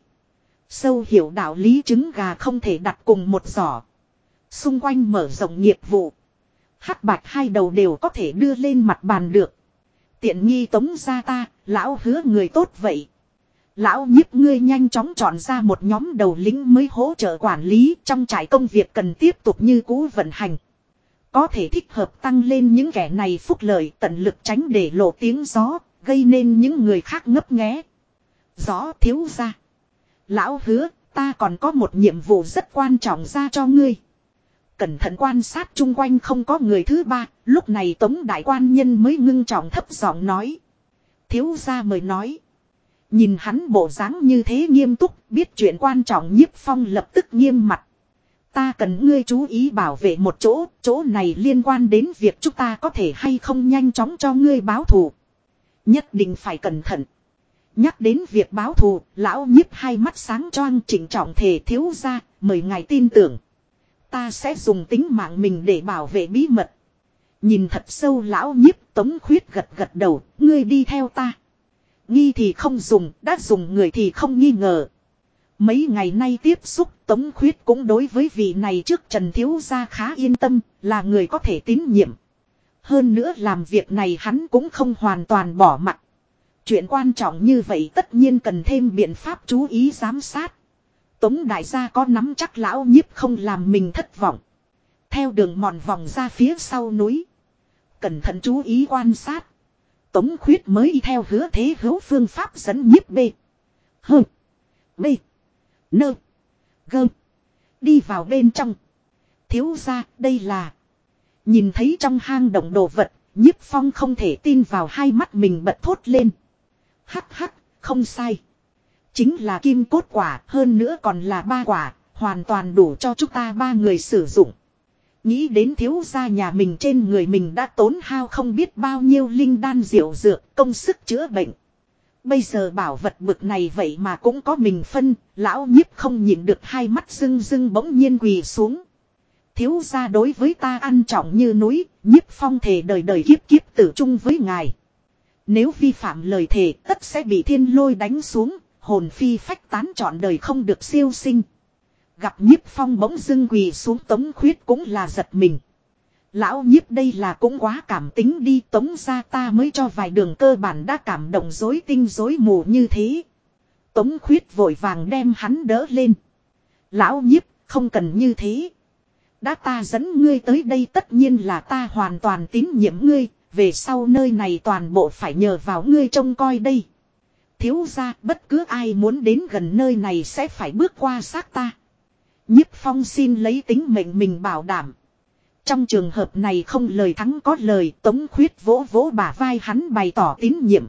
A: Sâu hiểu đạo lý trứng gà không thể đặt cùng một giỏ. Xung quanh mở rộng nghiệp vụ. Hắc bạch hai đầu đều có thể đưa lên mặt bàn được. Tiện nghi tống ra ta, lão hứa người tốt vậy. Lão nhiếp ngươi nhanh chóng chọn ra một nhóm đầu lính mới hỗ trợ quản lý trong trại công việc cần tiếp tục như cũ vận hành. Có thể thích hợp tăng lên những kẻ này phúc lợi tận lực tránh để lộ tiếng gió, gây nên những người khác ngấp nghé. Gió thiếu ra. Lão hứa, ta còn có một nhiệm vụ rất quan trọng ra cho ngươi. Cẩn thận quan sát chung quanh không có người thứ ba, lúc này tống đại quan nhân mới ngưng trọng thấp giọng nói. Thiếu gia mời nói. Nhìn hắn bộ dáng như thế nghiêm túc, biết chuyện quan trọng nhiếp phong lập tức nghiêm mặt. Ta cần ngươi chú ý bảo vệ một chỗ, chỗ này liên quan đến việc chúng ta có thể hay không nhanh chóng cho ngươi báo thù. Nhất định phải cẩn thận. Nhắc đến việc báo thù, lão nhiếp hai mắt sáng choang chỉnh trọng thể thiếu ra, mời ngài tin tưởng. Ta sẽ dùng tính mạng mình để bảo vệ bí mật. Nhìn thật sâu lão nhiếp tống khuyết gật gật đầu, ngươi đi theo ta. Nghi thì không dùng, đã dùng người thì không nghi ngờ. Mấy ngày nay tiếp xúc Tống Khuyết cũng đối với vị này trước Trần Thiếu Gia khá yên tâm, là người có thể tín nhiệm. Hơn nữa làm việc này hắn cũng không hoàn toàn bỏ mặt. Chuyện quan trọng như vậy tất nhiên cần thêm biện pháp chú ý giám sát. Tống đại gia có nắm chắc lão nhiếp không làm mình thất vọng. Theo đường mòn vòng ra phía sau núi. Cẩn thận chú ý quan sát. Tống khuyết mới theo hứa thế hữu phương pháp dẫn nhiếp bê. Hơ. Bê. Nơ. Gơ. Đi vào bên trong. Thiếu ra đây là. Nhìn thấy trong hang động đồ vật. Nhiếp phong không thể tin vào hai mắt mình bật thốt lên. Hắc hắc, không sai. Chính là kim cốt quả, hơn nữa còn là ba quả, hoàn toàn đủ cho chúng ta ba người sử dụng. Nghĩ đến thiếu gia nhà mình trên người mình đã tốn hao không biết bao nhiêu linh đan diệu dược, công sức chữa bệnh. Bây giờ bảo vật bực này vậy mà cũng có mình phân, lão nhiếp không nhìn được hai mắt rưng rưng bỗng nhiên quỳ xuống. Thiếu gia đối với ta ăn trọng như núi, nhiếp phong thể đời đời kiếp kiếp tử chung với ngài. Nếu vi phạm lời thề tất sẽ bị thiên lôi đánh xuống, hồn phi phách tán trọn đời không được siêu sinh. Gặp nhiếp phong bỗng dưng quỳ xuống tống khuyết cũng là giật mình. Lão nhiếp đây là cũng quá cảm tính đi tống ra ta mới cho vài đường cơ bản đã cảm động dối tinh dối mù như thế. Tống khuyết vội vàng đem hắn đỡ lên. Lão nhiếp không cần như thế. Đã ta dẫn ngươi tới đây tất nhiên là ta hoàn toàn tín nhiệm ngươi, về sau nơi này toàn bộ phải nhờ vào ngươi trông coi đây. Thiếu ra bất cứ ai muốn đến gần nơi này sẽ phải bước qua xác ta. Nhiếp phong xin lấy tính mệnh mình bảo đảm. Trong trường hợp này không lời thắng có lời tống khuyết vỗ vỗ bả vai hắn bày tỏ tín nhiệm.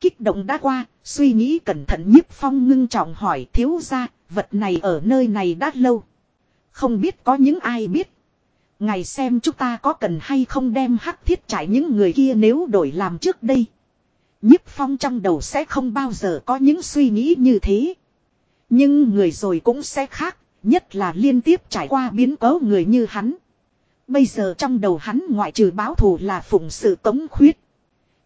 A: Kích động đã qua, suy nghĩ cẩn thận nhiếp phong ngưng trọng hỏi thiếu ra, vật này ở nơi này đã lâu. Không biết có những ai biết. Ngày xem chúng ta có cần hay không đem hắc thiết trải những người kia nếu đổi làm trước đây. Nhiếp phong trong đầu sẽ không bao giờ có những suy nghĩ như thế. Nhưng người rồi cũng sẽ khác, nhất là liên tiếp trải qua biến cố người như hắn. Bây giờ trong đầu hắn ngoại trừ báo thù là phụng sự tống khuyết.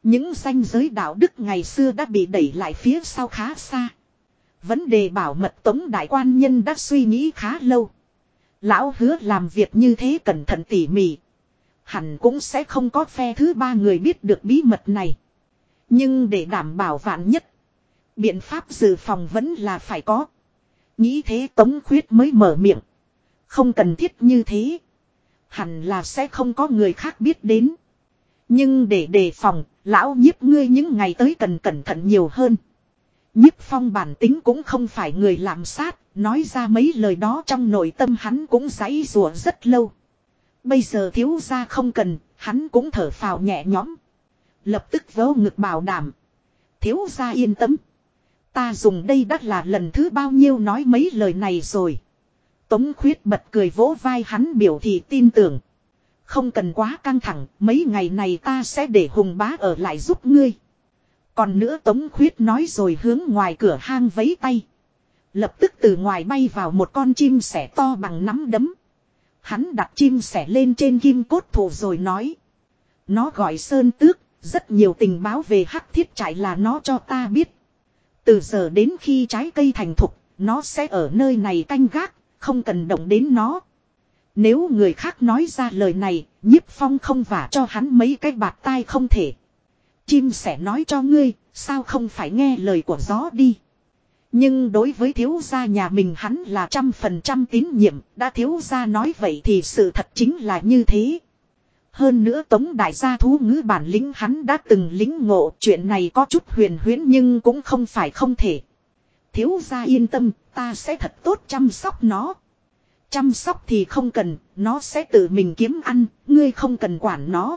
A: Những danh giới đạo đức ngày xưa đã bị đẩy lại phía sau khá xa. Vấn đề bảo mật tống đại quan nhân đã suy nghĩ khá lâu. Lão hứa làm việc như thế cẩn thận tỉ mỉ. Hẳn cũng sẽ không có phe thứ ba người biết được bí mật này. Nhưng để đảm bảo vạn nhất. Biện pháp dự phòng vẫn là phải có. Nghĩ thế Tống Khuyết mới mở miệng. Không cần thiết như thế. Hẳn là sẽ không có người khác biết đến. Nhưng để đề phòng, lão nhiếp ngươi những ngày tới cần cẩn thận nhiều hơn. Nhiếp phong bản tính cũng không phải người làm sát, nói ra mấy lời đó trong nội tâm hắn cũng giấy rùa rất lâu. Bây giờ thiếu ra không cần, hắn cũng thở phào nhẹ nhõm. Lập tức vỗ ngực bảo đảm. Thiếu ra yên tâm. Ta dùng đây đắt là lần thứ bao nhiêu nói mấy lời này rồi. Tống khuyết bật cười vỗ vai hắn biểu thị tin tưởng. Không cần quá căng thẳng, mấy ngày này ta sẽ để hùng bá ở lại giúp ngươi. Còn nữa Tống khuyết nói rồi hướng ngoài cửa hang vấy tay. Lập tức từ ngoài bay vào một con chim sẻ to bằng nắm đấm. Hắn đặt chim sẻ lên trên kim cốt thủ rồi nói. Nó gọi Sơn Tước, rất nhiều tình báo về hắc thiết trại là nó cho ta biết. Từ giờ đến khi trái cây thành thục, nó sẽ ở nơi này canh gác, không cần động đến nó. Nếu người khác nói ra lời này, nhiếp phong không vả cho hắn mấy cái bạt tai không thể. Chim sẽ nói cho ngươi, sao không phải nghe lời của gió đi. Nhưng đối với thiếu gia nhà mình hắn là trăm phần trăm tín nhiệm, đã thiếu gia nói vậy thì sự thật chính là như thế. Hơn nữa tống đại gia thú ngữ bản lĩnh hắn đã từng lính ngộ chuyện này có chút huyền huyễn nhưng cũng không phải không thể. Thiếu gia yên tâm, ta sẽ thật tốt chăm sóc nó. Chăm sóc thì không cần, nó sẽ tự mình kiếm ăn, ngươi không cần quản nó.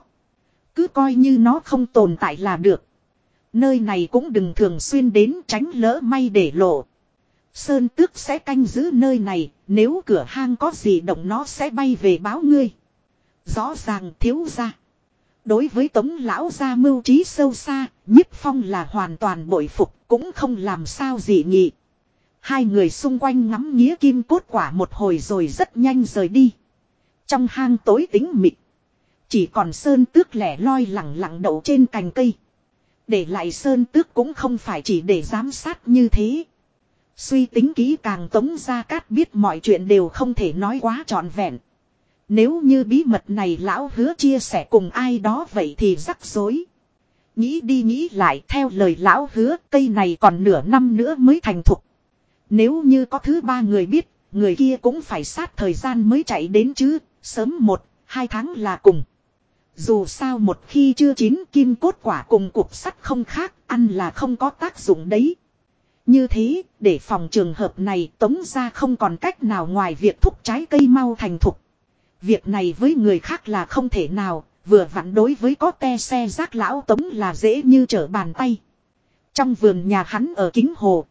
A: Cứ coi như nó không tồn tại là được. Nơi này cũng đừng thường xuyên đến tránh lỡ may để lộ. Sơn tước sẽ canh giữ nơi này, nếu cửa hang có gì động nó sẽ bay về báo ngươi. Rõ ràng thiếu ra. Đối với tống lão gia mưu trí sâu xa, nhiếp phong là hoàn toàn bội phục, cũng không làm sao gì nhị. Hai người xung quanh ngắm nghía kim cốt quả một hồi rồi rất nhanh rời đi. Trong hang tối tính mịt. Chỉ còn sơn tước lẻ loi lẳng lặng đậu trên cành cây. Để lại sơn tước cũng không phải chỉ để giám sát như thế. Suy tính kỹ càng tống gia cát biết mọi chuyện đều không thể nói quá trọn vẹn. Nếu như bí mật này lão hứa chia sẻ cùng ai đó vậy thì rắc rối. Nghĩ đi nghĩ lại theo lời lão hứa cây này còn nửa năm nữa mới thành thục. Nếu như có thứ ba người biết, người kia cũng phải sát thời gian mới chạy đến chứ, sớm một, hai tháng là cùng. Dù sao một khi chưa chín kim cốt quả cùng cục sắt không khác, ăn là không có tác dụng đấy. Như thế, để phòng trường hợp này tống ra không còn cách nào ngoài việc thúc trái cây mau thành thục. Việc này với người khác là không thể nào, vừa vặn đối với có te xe rác lão tống là dễ như trở bàn tay. Trong vườn nhà hắn ở kính hồ,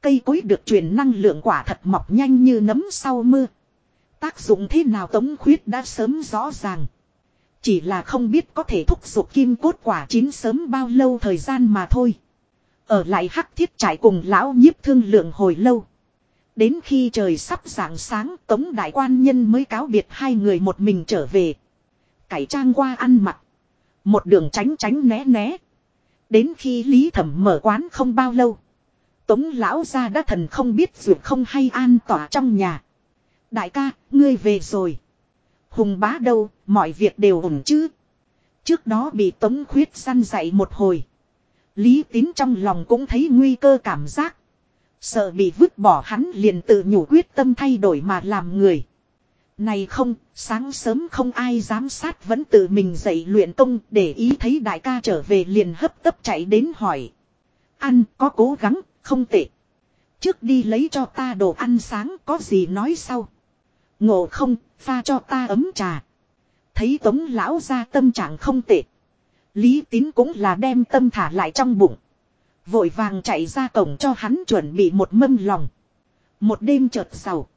A: cây cối được truyền năng lượng quả thật mọc nhanh như nấm sau mưa. Tác dụng thế nào tống khuyết đã sớm rõ ràng. Chỉ là không biết có thể thúc giục kim cốt quả chín sớm bao lâu thời gian mà thôi. Ở lại hắc thiết trải cùng lão nhiếp thương lượng hồi lâu. Đến khi trời sắp rạng sáng tống đại quan nhân mới cáo biệt hai người một mình trở về. Cải trang qua ăn mặc. Một đường tránh tránh né né. Đến khi Lý Thẩm mở quán không bao lâu. Tống lão ra đã thần không biết dù không hay an tỏa trong nhà. Đại ca, ngươi về rồi. Hùng bá đâu, mọi việc đều ổn chứ. Trước đó bị tống khuyết săn dậy một hồi. Lý tín trong lòng cũng thấy nguy cơ cảm giác. Sợ bị vứt bỏ hắn liền tự nhủ quyết tâm thay đổi mà làm người. Này không, sáng sớm không ai giám sát vẫn tự mình dậy luyện công để ý thấy đại ca trở về liền hấp tấp chạy đến hỏi. Ăn có cố gắng, không tệ. Trước đi lấy cho ta đồ ăn sáng có gì nói sau. Ngộ không, pha cho ta ấm trà. Thấy tống lão ra tâm trạng không tệ. Lý tín cũng là đem tâm thả lại trong bụng. Vội vàng chạy ra cổng cho hắn chuẩn bị một mâm lòng. Một đêm chợt giàu.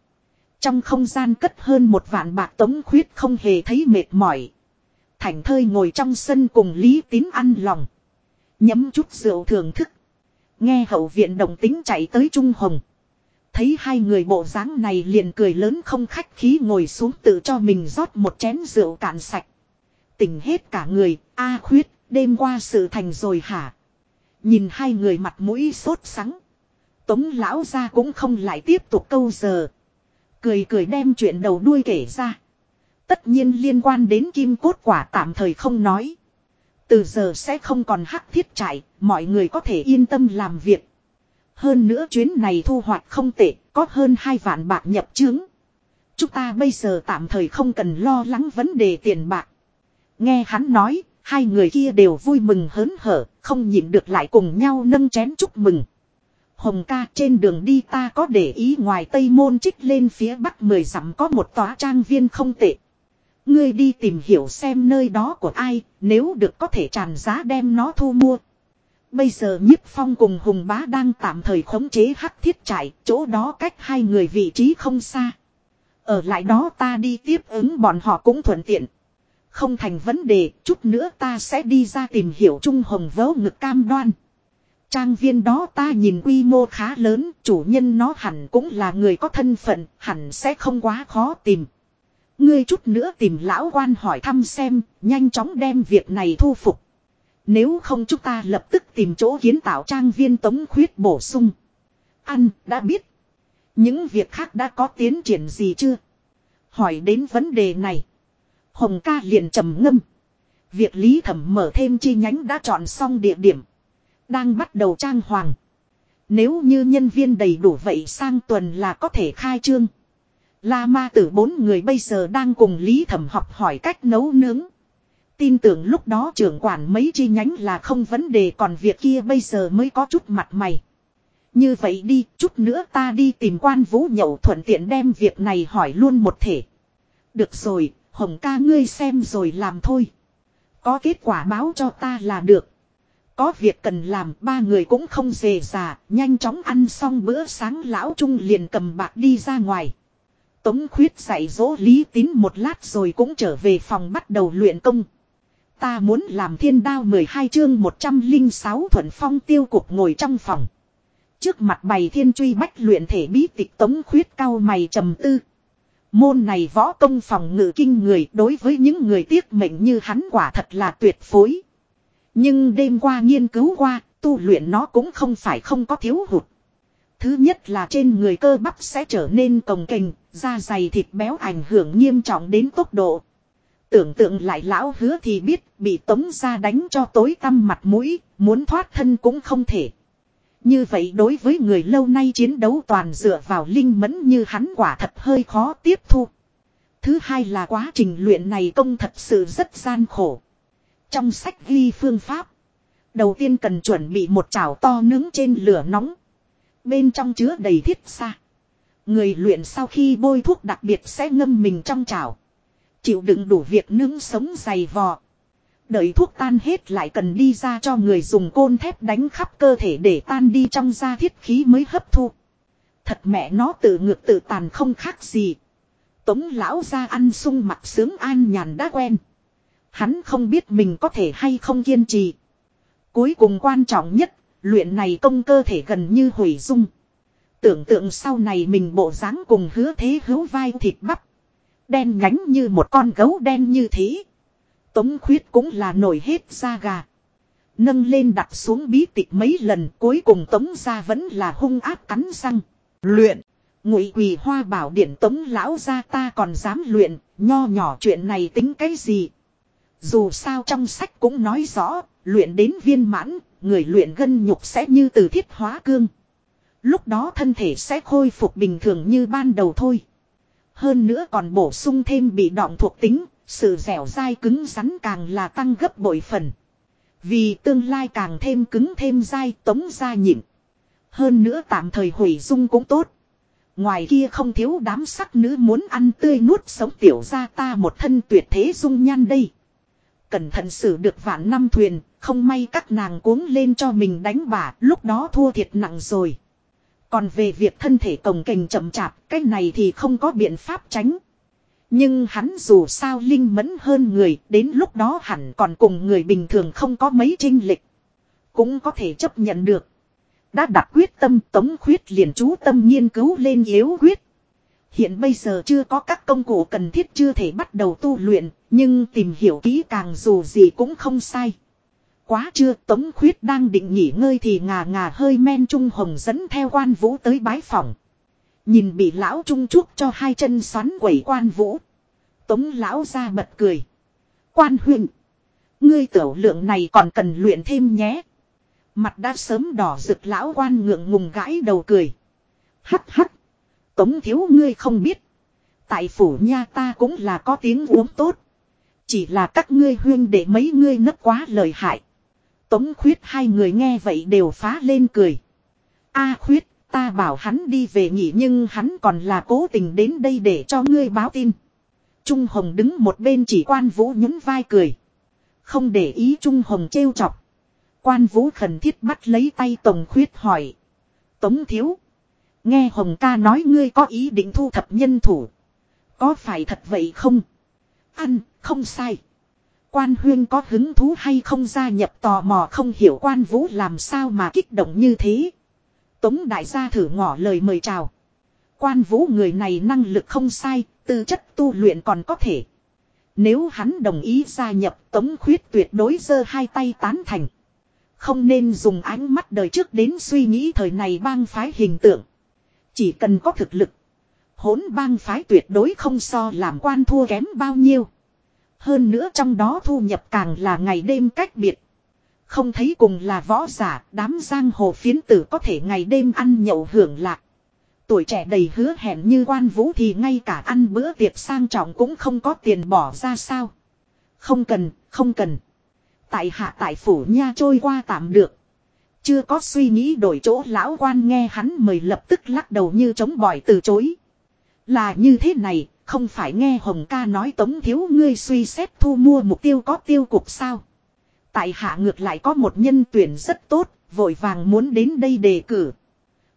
A: Trong không gian cất hơn một vạn bạc tống khuyết không hề thấy mệt mỏi. Thành thơi ngồi trong sân cùng Lý Tín ăn lòng. Nhấm chút rượu thưởng thức. Nghe hậu viện đồng tính chạy tới Trung Hồng. Thấy hai người bộ dáng này liền cười lớn không khách khí ngồi xuống tự cho mình rót một chén rượu cạn sạch. Tỉnh hết cả người, a khuyết, đêm qua sự thành rồi hả? Nhìn hai người mặt mũi sốt sắng. Tống lão ra cũng không lại tiếp tục câu giờ. Cười cười đem chuyện đầu đuôi kể ra. Tất nhiên liên quan đến kim cốt quả tạm thời không nói. Từ giờ sẽ không còn hắc thiết trại, mọi người có thể yên tâm làm việc. Hơn nữa chuyến này thu hoạch không tệ, có hơn hai vạn bạc nhập chứng. Chúng ta bây giờ tạm thời không cần lo lắng vấn đề tiền bạc. Nghe hắn nói, hai người kia đều vui mừng hớn hở, không nhịn được lại cùng nhau nâng chén chúc mừng. Hồng ca trên đường đi ta có để ý ngoài Tây Môn trích lên phía Bắc mười dặm có một tòa trang viên không tệ. Ngươi đi tìm hiểu xem nơi đó của ai, nếu được có thể tràn giá đem nó thu mua. Bây giờ nhiếp phong cùng Hùng Bá đang tạm thời khống chế hắc thiết trại, chỗ đó cách hai người vị trí không xa. Ở lại đó ta đi tiếp ứng bọn họ cũng thuận tiện. Không thành vấn đề, chút nữa ta sẽ đi ra tìm hiểu Trung Hồng vớ ngực cam đoan. Trang viên đó ta nhìn quy mô khá lớn, chủ nhân nó hẳn cũng là người có thân phận, hẳn sẽ không quá khó tìm. Ngươi chút nữa tìm lão quan hỏi thăm xem, nhanh chóng đem việc này thu phục. Nếu không chúng ta lập tức tìm chỗ kiến tạo trang viên tống khuyết bổ sung. Ăn, đã biết. Những việc khác đã có tiến triển gì chưa? Hỏi đến vấn đề này. Hồng ca liền trầm ngâm. Việc lý thẩm mở thêm chi nhánh đã chọn xong địa điểm. Đang bắt đầu trang hoàng. Nếu như nhân viên đầy đủ vậy sang tuần là có thể khai trương. La ma tử bốn người bây giờ đang cùng Lý Thẩm học hỏi cách nấu nướng. Tin tưởng lúc đó trưởng quản mấy chi nhánh là không vấn đề còn việc kia bây giờ mới có chút mặt mày. Như vậy đi, chút nữa ta đi tìm quan vũ nhậu thuận tiện đem việc này hỏi luôn một thể. Được rồi, Hồng ca ngươi xem rồi làm thôi. Có kết quả báo cho ta là được. Có việc cần làm ba người cũng không dề già, nhanh chóng ăn xong bữa sáng lão trung liền cầm bạc đi ra ngoài. Tống khuyết dạy dỗ lý tín một lát rồi cũng trở về phòng bắt đầu luyện công. Ta muốn làm thiên đao 12 chương 106 thuận phong tiêu cục ngồi trong phòng. Trước mặt bày thiên truy bách luyện thể bí tịch tống khuyết cao mày trầm tư. Môn này võ công phòng ngự kinh người đối với những người tiếc mệnh như hắn quả thật là tuyệt phối. Nhưng đêm qua nghiên cứu qua, tu luyện nó cũng không phải không có thiếu hụt. Thứ nhất là trên người cơ bắp sẽ trở nên cồng kềnh, da dày thịt béo ảnh hưởng nghiêm trọng đến tốc độ. Tưởng tượng lại lão hứa thì biết bị tống ra đánh cho tối tăm mặt mũi, muốn thoát thân cũng không thể. Như vậy đối với người lâu nay chiến đấu toàn dựa vào linh mẫn như hắn quả thật hơi khó tiếp thu. Thứ hai là quá trình luyện này công thật sự rất gian khổ. Trong sách ghi phương pháp. Đầu tiên cần chuẩn bị một chảo to nướng trên lửa nóng. Bên trong chứa đầy thiết xa. Người luyện sau khi bôi thuốc đặc biệt sẽ ngâm mình trong chảo. Chịu đựng đủ việc nướng sống dày vò. Đợi thuốc tan hết lại cần đi ra cho người dùng côn thép đánh khắp cơ thể để tan đi trong da thiết khí mới hấp thu. Thật mẹ nó tự ngược tự tàn không khác gì. Tống lão ra ăn sung mặt sướng an nhàn đã quen. Hắn không biết mình có thể hay không kiên trì. Cuối cùng quan trọng nhất, luyện này công cơ thể gần như hủy dung. Tưởng tượng sau này mình bộ dáng cùng hứa thế hữu vai thịt bắp. Đen nhánh như một con gấu đen như thế. Tống khuyết cũng là nổi hết da gà. Nâng lên đặt xuống bí tịch mấy lần cuối cùng tống ra vẫn là hung ác cắn răng. Luyện. Ngụy quỳ hoa bảo điển tống lão ra ta còn dám luyện. Nho nhỏ chuyện này tính cái gì. Dù sao trong sách cũng nói rõ. Luyện đến viên mãn. Người luyện gân nhục sẽ như từ thiết hóa cương. Lúc đó thân thể sẽ khôi phục bình thường như ban đầu thôi. Hơn nữa còn bổ sung thêm bị động thuộc tính, sự dẻo dai cứng rắn càng là tăng gấp bội phần. Vì tương lai càng thêm cứng thêm dai tống ra nhịn. Hơn nữa tạm thời hủy dung cũng tốt. Ngoài kia không thiếu đám sắc nữ muốn ăn tươi nuốt sống tiểu ra ta một thân tuyệt thế dung nhan đây. Cẩn thận xử được vạn năm thuyền, không may các nàng cuống lên cho mình đánh bả, lúc đó thua thiệt nặng rồi. Còn về việc thân thể cồng kềnh chậm chạp, cái này thì không có biện pháp tránh. Nhưng hắn dù sao linh mẫn hơn người, đến lúc đó hẳn còn cùng người bình thường không có mấy trinh lịch. Cũng có thể chấp nhận được. Đã đặt quyết tâm tống khuyết liền chú tâm nghiên cứu lên yếu quyết. Hiện bây giờ chưa có các công cụ cần thiết chưa thể bắt đầu tu luyện, nhưng tìm hiểu kỹ càng dù gì cũng không sai. Quá chưa Tống Khuyết đang định nghỉ ngơi thì ngà ngà hơi men Trung Hồng dẫn theo quan vũ tới bái phòng. Nhìn bị lão Trung Trúc cho hai chân xoắn quẩy quan vũ. Tống lão ra bật cười. Quan huyện. Ngươi tiểu lượng này còn cần luyện thêm nhé. Mặt đã sớm đỏ rực lão quan ngượng ngùng gãi đầu cười. Hắt hắt. Tống thiếu ngươi không biết. Tại phủ nha ta cũng là có tiếng uống tốt. Chỉ là các ngươi huyên để mấy ngươi nấp quá lời hại. Tống khuyết hai người nghe vậy đều phá lên cười. A khuyết, ta bảo hắn đi về nghỉ nhưng hắn còn là cố tình đến đây để cho ngươi báo tin. Trung Hồng đứng một bên chỉ quan vũ nhún vai cười. Không để ý Trung Hồng trêu chọc. Quan vũ khẩn thiết bắt lấy tay Tổng khuyết hỏi. Tống thiếu. Nghe Hồng ca nói ngươi có ý định thu thập nhân thủ. Có phải thật vậy không? Ăn, không sai. Quan huyên có hứng thú hay không gia nhập tò mò không hiểu quan vũ làm sao mà kích động như thế. Tống đại gia thử ngỏ lời mời chào. Quan vũ người này năng lực không sai, tư chất tu luyện còn có thể. Nếu hắn đồng ý gia nhập tống khuyết tuyệt đối giơ hai tay tán thành. Không nên dùng ánh mắt đời trước đến suy nghĩ thời này bang phái hình tượng. Chỉ cần có thực lực. Hỗn bang phái tuyệt đối không so làm quan thua kém bao nhiêu. Hơn nữa trong đó thu nhập càng là ngày đêm cách biệt. Không thấy cùng là võ giả, đám giang hồ phiến tử có thể ngày đêm ăn nhậu hưởng lạc. Tuổi trẻ đầy hứa hẹn như quan vũ thì ngay cả ăn bữa tiệc sang trọng cũng không có tiền bỏ ra sao. Không cần, không cần. Tại hạ tại phủ nha trôi qua tạm được. Chưa có suy nghĩ đổi chỗ lão quan nghe hắn mời lập tức lắc đầu như chống bỏi từ chối. Là như thế này, không phải nghe Hồng ca nói tống thiếu ngươi suy xét thu mua mục tiêu có tiêu cục sao. Tại hạ ngược lại có một nhân tuyển rất tốt, vội vàng muốn đến đây đề cử.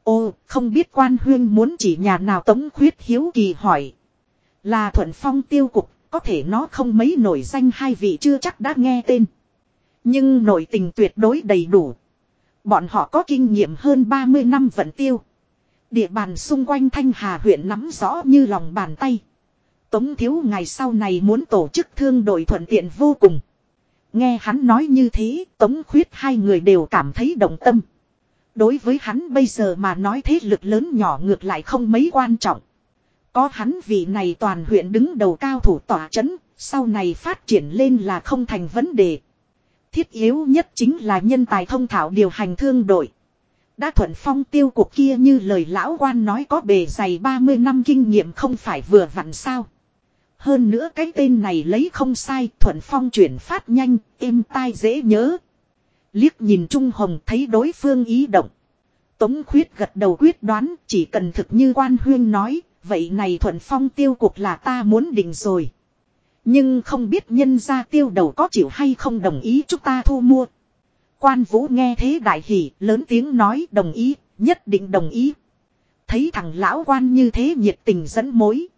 A: Ô, không biết quan huyên muốn chỉ nhà nào tống khuyết hiếu kỳ hỏi. Là thuận phong tiêu cục, có thể nó không mấy nổi danh hai vị chưa chắc đã nghe tên. Nhưng nội tình tuyệt đối đầy đủ. Bọn họ có kinh nghiệm hơn 30 năm vận tiêu. Địa bàn xung quanh Thanh Hà huyện nắm rõ như lòng bàn tay. Tống thiếu ngày sau này muốn tổ chức thương đội thuận tiện vô cùng. Nghe hắn nói như thế, tống khuyết hai người đều cảm thấy động tâm. Đối với hắn bây giờ mà nói thế lực lớn nhỏ ngược lại không mấy quan trọng. Có hắn vị này toàn huyện đứng đầu cao thủ tỏa chấn, sau này phát triển lên là không thành vấn đề. Thiết yếu nhất chính là nhân tài thông thảo điều hành thương đội. Đã thuận phong tiêu cuộc kia như lời lão quan nói có bề dày 30 năm kinh nghiệm không phải vừa vặn sao. Hơn nữa cái tên này lấy không sai thuận phong chuyển phát nhanh, êm tai dễ nhớ. Liếc nhìn Trung Hồng thấy đối phương ý động. Tống khuyết gật đầu quyết đoán chỉ cần thực như quan huyên nói, vậy này thuận phong tiêu cuộc là ta muốn định rồi. Nhưng không biết nhân gia tiêu đầu có chịu hay không đồng ý chúng ta thu mua. Quan vũ nghe thế đại hỉ, lớn tiếng nói đồng ý, nhất định đồng ý. Thấy thằng lão quan như thế nhiệt tình dẫn mối.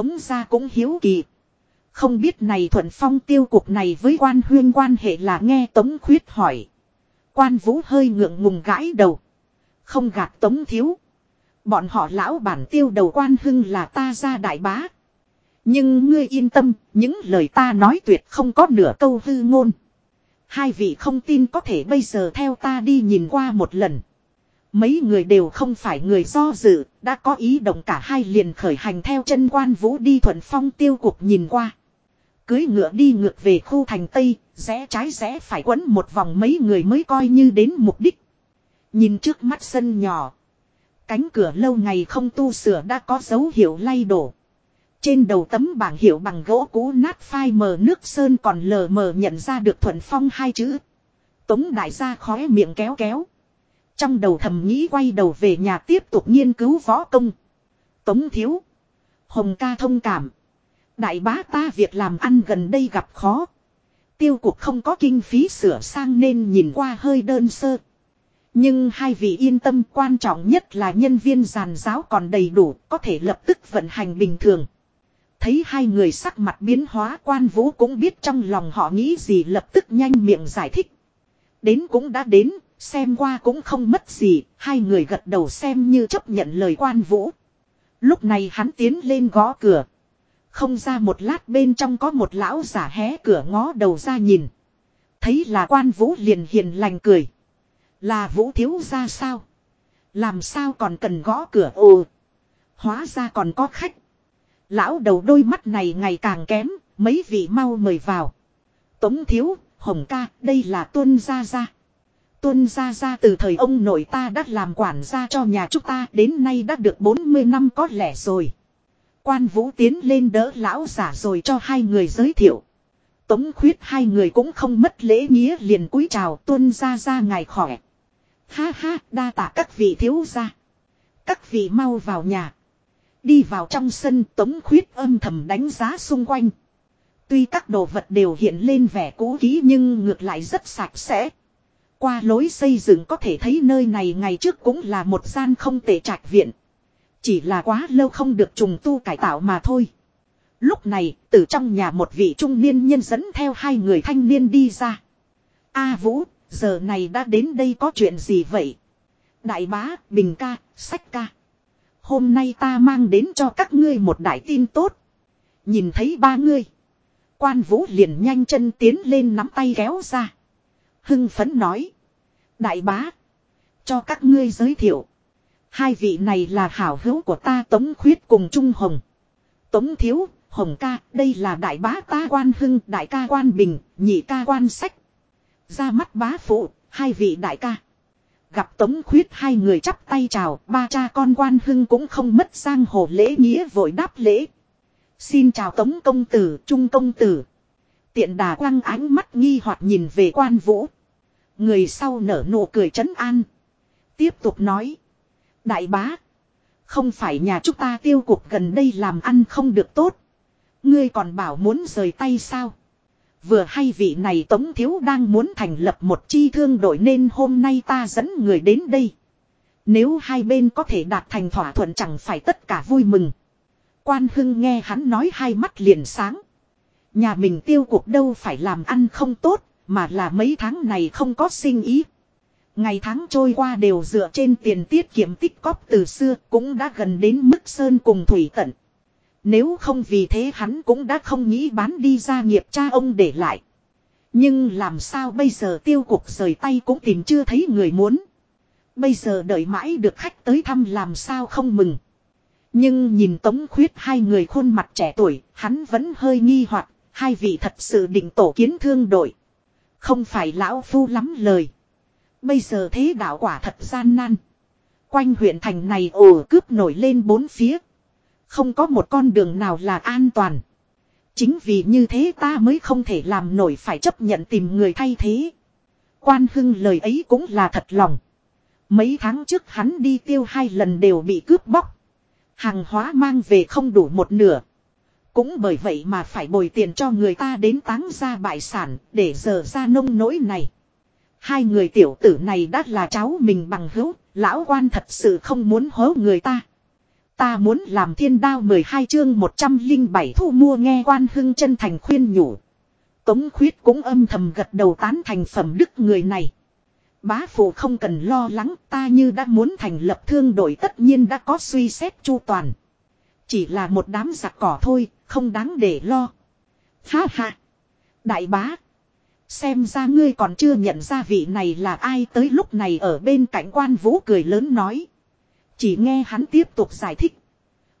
A: Tống gia cũng hiếu kỳ. Không biết này thuận phong tiêu cục này với quan huyên quan hệ là nghe tống khuyết hỏi. Quan vũ hơi ngượng ngùng gãi đầu. Không gạt tống thiếu. Bọn họ lão bản tiêu đầu quan hưng là ta ra đại bá. Nhưng ngươi yên tâm, những lời ta nói tuyệt không có nửa câu hư ngôn. Hai vị không tin có thể bây giờ theo ta đi nhìn qua một lần. Mấy người đều không phải người do dự, đã có ý động cả hai liền khởi hành theo chân quan vũ đi thuận phong tiêu cục nhìn qua. Cưới ngựa đi ngược về khu thành Tây, rẽ trái rẽ phải quấn một vòng mấy người mới coi như đến mục đích. Nhìn trước mắt sân nhỏ. Cánh cửa lâu ngày không tu sửa đã có dấu hiệu lay đổ. Trên đầu tấm bảng hiệu bằng gỗ cũ nát phai mờ nước sơn còn lờ mờ nhận ra được thuận phong hai chữ. Tống đại gia khóe miệng kéo kéo. Trong đầu thầm nghĩ quay đầu về nhà tiếp tục nghiên cứu võ công. Tống thiếu. Hồng ca thông cảm. Đại bá ta việc làm ăn gần đây gặp khó. Tiêu cục không có kinh phí sửa sang nên nhìn qua hơi đơn sơ. Nhưng hai vị yên tâm quan trọng nhất là nhân viên giàn giáo còn đầy đủ có thể lập tức vận hành bình thường. Thấy hai người sắc mặt biến hóa quan vũ cũng biết trong lòng họ nghĩ gì lập tức nhanh miệng giải thích. Đến cũng đã đến, xem qua cũng không mất gì, hai người gật đầu xem như chấp nhận lời quan vũ. Lúc này hắn tiến lên gõ cửa. Không ra một lát bên trong có một lão giả hé cửa ngó đầu ra nhìn. Thấy là quan vũ liền hiền lành cười. Là vũ thiếu ra sao? Làm sao còn cần gõ cửa ồ? Hóa ra còn có khách. Lão đầu đôi mắt này ngày càng kém, mấy vị mau mời vào. Tống thiếu, hồng ca, đây là tuân gia gia. Tuân gia gia từ thời ông nội ta đã làm quản gia cho nhà chúng ta đến nay đã được 40 năm có lẽ rồi. Quan vũ tiến lên đỡ lão giả rồi cho hai người giới thiệu. Tống khuyết hai người cũng không mất lễ nghĩa liền cúi chào tuân gia gia ngài khỏe. Ha ha, đa tạ các vị thiếu gia. Các vị mau vào nhà. Đi vào trong sân tống khuyết âm thầm đánh giá xung quanh. Tuy các đồ vật đều hiện lên vẻ cũ kỹ nhưng ngược lại rất sạch sẽ. Qua lối xây dựng có thể thấy nơi này ngày trước cũng là một gian không tệ trạch viện. Chỉ là quá lâu không được trùng tu cải tạo mà thôi. Lúc này, từ trong nhà một vị trung niên nhân dẫn theo hai người thanh niên đi ra. A Vũ, giờ này đã đến đây có chuyện gì vậy? Đại bá, Bình ca, Sách ca. Hôm nay ta mang đến cho các ngươi một đại tin tốt. Nhìn thấy ba ngươi. Quan Vũ liền nhanh chân tiến lên nắm tay kéo ra. Hưng phấn nói. Đại bá. Cho các ngươi giới thiệu. Hai vị này là hảo hữu của ta Tống Khuyết cùng Trung Hồng. Tống Thiếu, Hồng ca, đây là đại bá ta quan hưng, đại ca quan bình, nhị ca quan sách. Ra mắt bá phụ, hai vị đại ca. Gặp Tống Khuyết hai người chắp tay chào, ba cha con quan hưng cũng không mất sang hồ lễ nghĩa vội đáp lễ. Xin chào Tống Công Tử, Trung Công Tử. Tiện đà quăng ánh mắt nghi hoặc nhìn về quan vũ. Người sau nở nụ cười trấn an. Tiếp tục nói. Đại bá. Không phải nhà chúng ta tiêu cuộc gần đây làm ăn không được tốt. Ngươi còn bảo muốn rời tay sao? Vừa hay vị này Tống Thiếu đang muốn thành lập một chi thương đội nên hôm nay ta dẫn người đến đây. Nếu hai bên có thể đạt thành thỏa thuận chẳng phải tất cả vui mừng. Quan Hưng nghe hắn nói hai mắt liền sáng. Nhà mình tiêu cuộc đâu phải làm ăn không tốt, mà là mấy tháng này không có sinh ý. Ngày tháng trôi qua đều dựa trên tiền tiết kiệm tích cóp từ xưa cũng đã gần đến mức sơn cùng thủy tận. Nếu không vì thế hắn cũng đã không nghĩ bán đi gia nghiệp cha ông để lại. Nhưng làm sao bây giờ tiêu cục rời tay cũng tìm chưa thấy người muốn. Bây giờ đợi mãi được khách tới thăm làm sao không mừng. Nhưng nhìn tống khuyết hai người khuôn mặt trẻ tuổi, hắn vẫn hơi nghi hoặc hai vị thật sự định tổ kiến thương đội. Không phải lão phu lắm lời. Bây giờ thế đạo quả thật gian nan. Quanh huyện thành này ồ cướp nổi lên bốn phía. Không có một con đường nào là an toàn. Chính vì như thế ta mới không thể làm nổi phải chấp nhận tìm người thay thế. Quan hưng lời ấy cũng là thật lòng. Mấy tháng trước hắn đi tiêu hai lần đều bị cướp bóc. Hàng hóa mang về không đủ một nửa. Cũng bởi vậy mà phải bồi tiền cho người ta đến táng ra bại sản để dở ra nông nỗi này. Hai người tiểu tử này đã là cháu mình bằng hữu, lão quan thật sự không muốn hố người ta. Ta muốn làm thiên đao 12 chương 107 thu mua nghe quan hưng chân thành khuyên nhủ. Tống khuyết cũng âm thầm gật đầu tán thành phẩm đức người này. Bá phụ không cần lo lắng ta như đã muốn thành lập thương đội tất nhiên đã có suy xét chu toàn. Chỉ là một đám giặc cỏ thôi, không đáng để lo. Ha ha! Đại bá! Xem ra ngươi còn chưa nhận ra vị này là ai tới lúc này ở bên cạnh quan vũ cười lớn nói. Chỉ nghe hắn tiếp tục giải thích.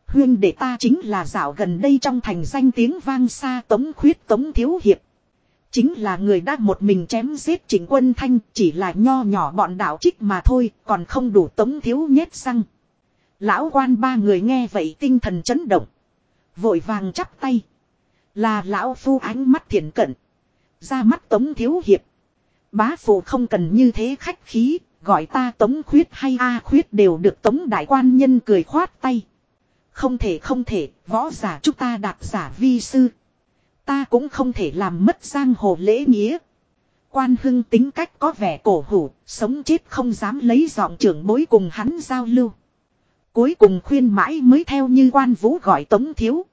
A: Huyên để ta chính là dạo gần đây trong thành danh tiếng vang xa tống khuyết tống thiếu hiệp. Chính là người đã một mình chém giết chỉnh quân thanh, chỉ là nho nhỏ bọn đạo trích mà thôi, còn không đủ tống thiếu nhét răng. Lão quan ba người nghe vậy tinh thần chấn động. Vội vàng chắp tay. Là lão phu ánh mắt thiện cận. Ra mắt tống thiếu hiệp. Bá phụ không cần như thế khách khí, gọi ta tống khuyết hay a khuyết đều được tống đại quan nhân cười khoát tay. Không thể không thể, võ giả chúng ta đạt giả vi sư. Ta cũng không thể làm mất giang hồ lễ nghĩa. Quan hưng tính cách có vẻ cổ hủ, sống chết không dám lấy giọng trưởng bối cùng hắn giao lưu. Cuối cùng khuyên mãi mới theo như quan vũ gọi tống thiếu.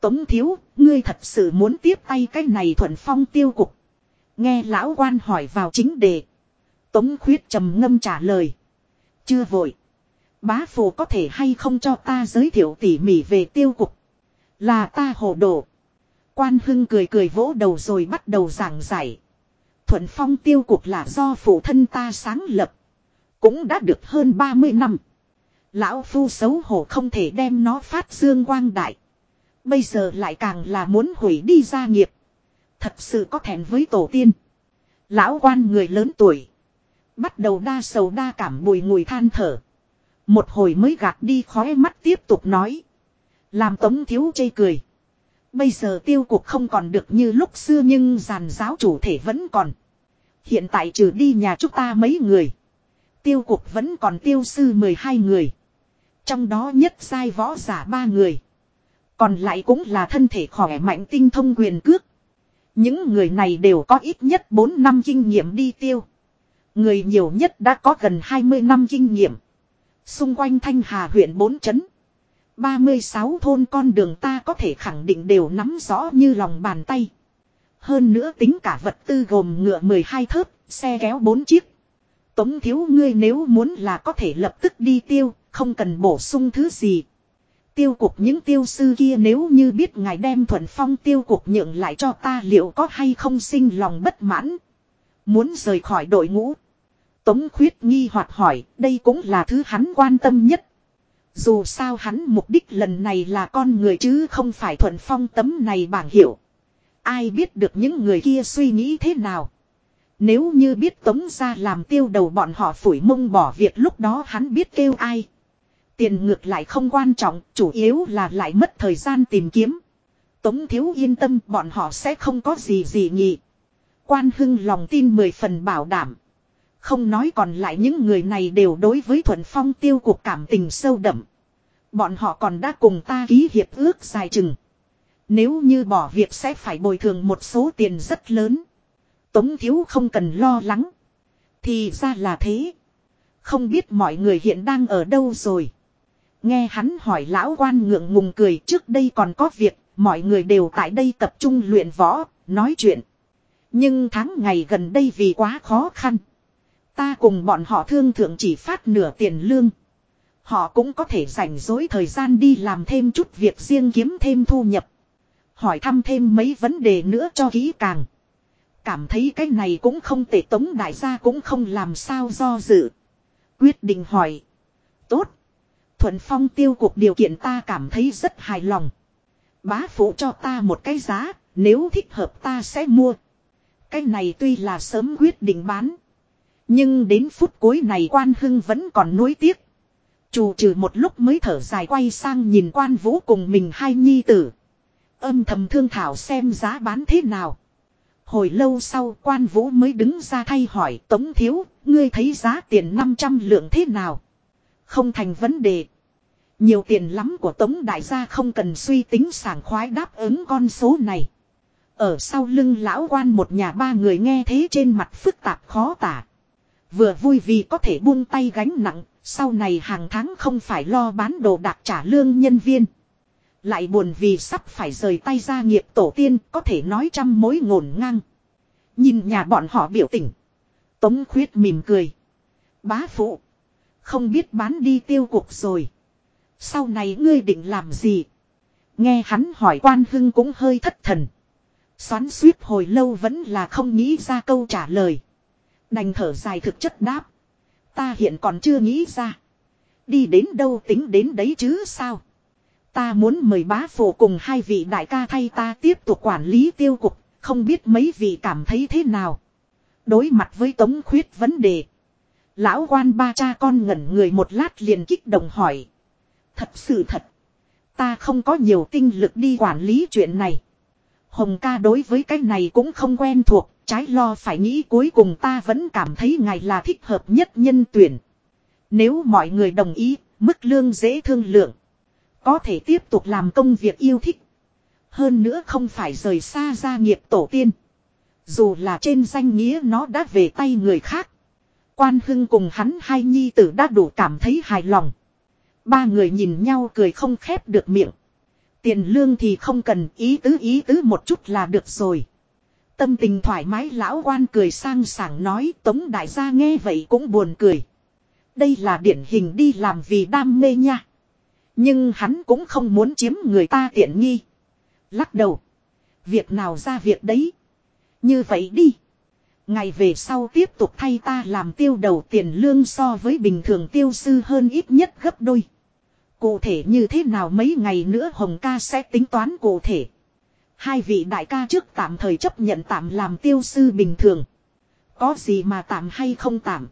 A: Tống thiếu, ngươi thật sự muốn tiếp tay cái này thuận phong tiêu cục. Nghe lão quan hỏi vào chính đề. Tống khuyết trầm ngâm trả lời. Chưa vội. Bá phù có thể hay không cho ta giới thiệu tỉ mỉ về tiêu cục. Là ta hồ đồ. Quan hưng cười cười vỗ đầu rồi bắt đầu giảng giải. Thuận phong tiêu cục là do phụ thân ta sáng lập. Cũng đã được hơn 30 năm. Lão phu xấu hổ không thể đem nó phát dương quang đại. Bây giờ lại càng là muốn hủy đi gia nghiệp. Thật sự có thèm với tổ tiên. Lão quan người lớn tuổi. Bắt đầu đa sầu đa cảm bùi ngùi than thở. Một hồi mới gạt đi khóe mắt tiếp tục nói. Làm tống thiếu chê cười. Bây giờ tiêu cục không còn được như lúc xưa nhưng giàn giáo chủ thể vẫn còn. Hiện tại trừ đi nhà chúng ta mấy người. Tiêu cục vẫn còn tiêu sư 12 người. Trong đó nhất sai võ giả ba người. Còn lại cũng là thân thể khỏe mạnh tinh thông quyền cước. Những người này đều có ít nhất 4 năm kinh nghiệm đi tiêu. Người nhiều nhất đã có gần 20 năm kinh nghiệm. Xung quanh Thanh Hà huyện bốn chấn. 36 thôn con đường ta có thể khẳng định đều nắm rõ như lòng bàn tay. Hơn nữa tính cả vật tư gồm ngựa 12 thớt, xe kéo 4 chiếc. Tống thiếu ngươi nếu muốn là có thể lập tức đi tiêu, không cần bổ sung thứ gì. Tiêu cục những tiêu sư kia nếu như biết ngài đem thuần phong tiêu cục nhượng lại cho ta liệu có hay không sinh lòng bất mãn. Muốn rời khỏi đội ngũ. Tống khuyết nghi hoặc hỏi, đây cũng là thứ hắn quan tâm nhất. Dù sao hắn mục đích lần này là con người chứ không phải thuận phong tấm này bảng hiệu. Ai biết được những người kia suy nghĩ thế nào. Nếu như biết tống ra làm tiêu đầu bọn họ phủi mông bỏ việc lúc đó hắn biết kêu ai. Tiền ngược lại không quan trọng, chủ yếu là lại mất thời gian tìm kiếm. Tống thiếu yên tâm bọn họ sẽ không có gì gì nhỉ. Quan hưng lòng tin mười phần bảo đảm. Không nói còn lại những người này đều đối với thuần phong tiêu cuộc cảm tình sâu đậm. Bọn họ còn đã cùng ta ký hiệp ước dài chừng. Nếu như bỏ việc sẽ phải bồi thường một số tiền rất lớn. Tống thiếu không cần lo lắng. Thì ra là thế. Không biết mọi người hiện đang ở đâu rồi. Nghe hắn hỏi lão quan ngượng ngùng cười trước đây còn có việc, mọi người đều tại đây tập trung luyện võ, nói chuyện. Nhưng tháng ngày gần đây vì quá khó khăn. Ta cùng bọn họ thương thượng chỉ phát nửa tiền lương. Họ cũng có thể rảnh rỗi thời gian đi làm thêm chút việc riêng kiếm thêm thu nhập. Hỏi thăm thêm mấy vấn đề nữa cho kỹ càng. Cảm thấy cái này cũng không tệ tống đại gia cũng không làm sao do dự. Quyết định hỏi. Tốt. Thuận phong tiêu cuộc điều kiện ta cảm thấy rất hài lòng. Bá phụ cho ta một cái giá, nếu thích hợp ta sẽ mua. Cái này tuy là sớm quyết định bán. Nhưng đến phút cuối này quan hưng vẫn còn nuối tiếc. Chủ trừ một lúc mới thở dài quay sang nhìn quan vũ cùng mình hai nhi tử. Âm thầm thương thảo xem giá bán thế nào. Hồi lâu sau quan vũ mới đứng ra thay hỏi tống thiếu, ngươi thấy giá tiền 500 lượng thế nào? Không thành vấn đề. Nhiều tiền lắm của tống đại gia không cần suy tính sảng khoái đáp ứng con số này. Ở sau lưng lão quan một nhà ba người nghe thế trên mặt phức tạp khó tả. Vừa vui vì có thể buông tay gánh nặng, sau này hàng tháng không phải lo bán đồ đạc trả lương nhân viên. Lại buồn vì sắp phải rời tay gia nghiệp tổ tiên có thể nói trăm mối ngổn ngang. Nhìn nhà bọn họ biểu tình. Tống khuyết mỉm cười. Bá phụ. Không biết bán đi tiêu cục rồi. Sau này ngươi định làm gì? Nghe hắn hỏi quan hưng cũng hơi thất thần. Xoắn suýt hồi lâu vẫn là không nghĩ ra câu trả lời. Đành thở dài thực chất đáp. Ta hiện còn chưa nghĩ ra. Đi đến đâu tính đến đấy chứ sao? Ta muốn mời bá phụ cùng hai vị đại ca thay ta tiếp tục quản lý tiêu cục, không biết mấy vị cảm thấy thế nào. Đối mặt với tống khuyết vấn đề. Lão quan ba cha con ngẩn người một lát liền kích động hỏi. Thật sự thật. Ta không có nhiều tinh lực đi quản lý chuyện này. Hồng ca đối với cái này cũng không quen thuộc, trái lo phải nghĩ cuối cùng ta vẫn cảm thấy ngài là thích hợp nhất nhân tuyển. Nếu mọi người đồng ý, mức lương dễ thương lượng. Có thể tiếp tục làm công việc yêu thích. Hơn nữa không phải rời xa gia nghiệp tổ tiên. Dù là trên danh nghĩa nó đã về tay người khác. Quan Hưng cùng hắn hai nhi tử đã đủ cảm thấy hài lòng. Ba người nhìn nhau cười không khép được miệng. Tiền lương thì không cần, ý tứ ý tứ một chút là được rồi. Tâm tình thoải mái, lão quan cười sang sảng nói, tống đại gia nghe vậy cũng buồn cười. Đây là điển hình đi làm vì đam mê nha. Nhưng hắn cũng không muốn chiếm người ta tiện nghi. Lắc đầu. Việc nào ra việc đấy. Như vậy đi. Ngày về sau tiếp tục thay ta làm tiêu đầu tiền lương so với bình thường tiêu sư hơn ít nhất gấp đôi. Cụ thể như thế nào mấy ngày nữa Hồng ca sẽ tính toán cụ thể. Hai vị đại ca trước tạm thời chấp nhận tạm làm tiêu sư bình thường. Có gì mà tạm hay không tạm.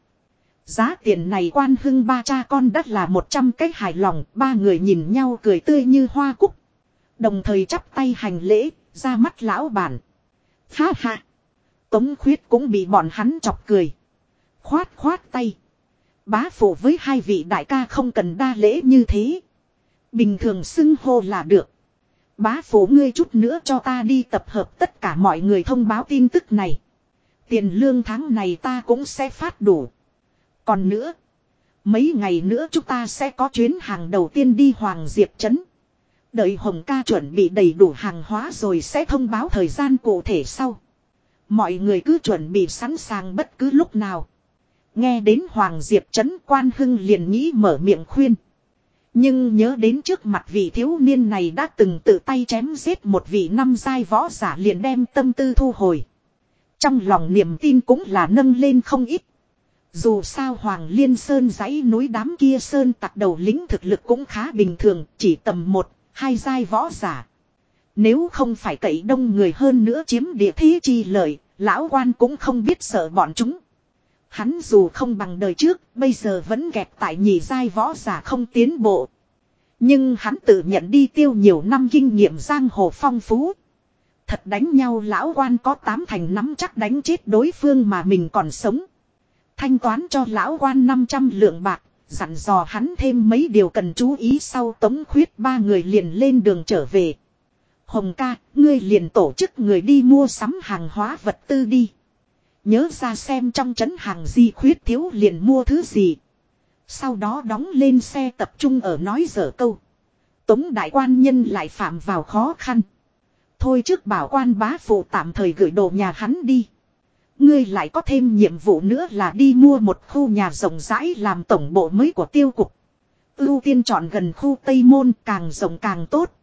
A: Giá tiền này quan hưng ba cha con đất là một trăm cách hài lòng, ba người nhìn nhau cười tươi như hoa cúc. Đồng thời chắp tay hành lễ, ra mắt lão bản. Ha ha! Tống khuyết cũng bị bọn hắn chọc cười. Khoát khoát tay. Bá phụ với hai vị đại ca không cần đa lễ như thế. Bình thường xưng hô là được. Bá phụ ngươi chút nữa cho ta đi tập hợp tất cả mọi người thông báo tin tức này. Tiền lương tháng này ta cũng sẽ phát đủ. Còn nữa. Mấy ngày nữa chúng ta sẽ có chuyến hàng đầu tiên đi Hoàng Diệp Trấn. Đợi Hồng ca chuẩn bị đầy đủ hàng hóa rồi sẽ thông báo thời gian cụ thể sau. Mọi người cứ chuẩn bị sẵn sàng bất cứ lúc nào. Nghe đến Hoàng Diệp Trấn quan hưng liền nghĩ mở miệng khuyên. Nhưng nhớ đến trước mặt vị thiếu niên này đã từng tự tay chém giết một vị năm giai võ giả liền đem tâm tư thu hồi. Trong lòng niềm tin cũng là nâng lên không ít. Dù sao Hoàng Liên Sơn dãy núi đám kia Sơn tặc đầu lính thực lực cũng khá bình thường, chỉ tầm một, hai giai võ giả. Nếu không phải cậy đông người hơn nữa chiếm địa thế chi lợi, lão quan cũng không biết sợ bọn chúng. Hắn dù không bằng đời trước, bây giờ vẫn kẹt tại nhị giai võ giả không tiến bộ. Nhưng hắn tự nhận đi tiêu nhiều năm kinh nghiệm giang hồ phong phú. Thật đánh nhau lão quan có tám thành nắm chắc đánh chết đối phương mà mình còn sống. Thanh toán cho lão quan 500 lượng bạc, dặn dò hắn thêm mấy điều cần chú ý sau tống khuyết ba người liền lên đường trở về. Hồng ca, ngươi liền tổ chức người đi mua sắm hàng hóa vật tư đi. Nhớ ra xem trong trấn hàng gì khuyết thiếu liền mua thứ gì. Sau đó đóng lên xe tập trung ở nói dở câu. Tống đại quan nhân lại phạm vào khó khăn. Thôi trước bảo quan bá phụ tạm thời gửi đồ nhà hắn đi. Ngươi lại có thêm nhiệm vụ nữa là đi mua một khu nhà rộng rãi làm tổng bộ mới của tiêu cục. Ưu tiên chọn gần khu Tây Môn càng rộng càng tốt.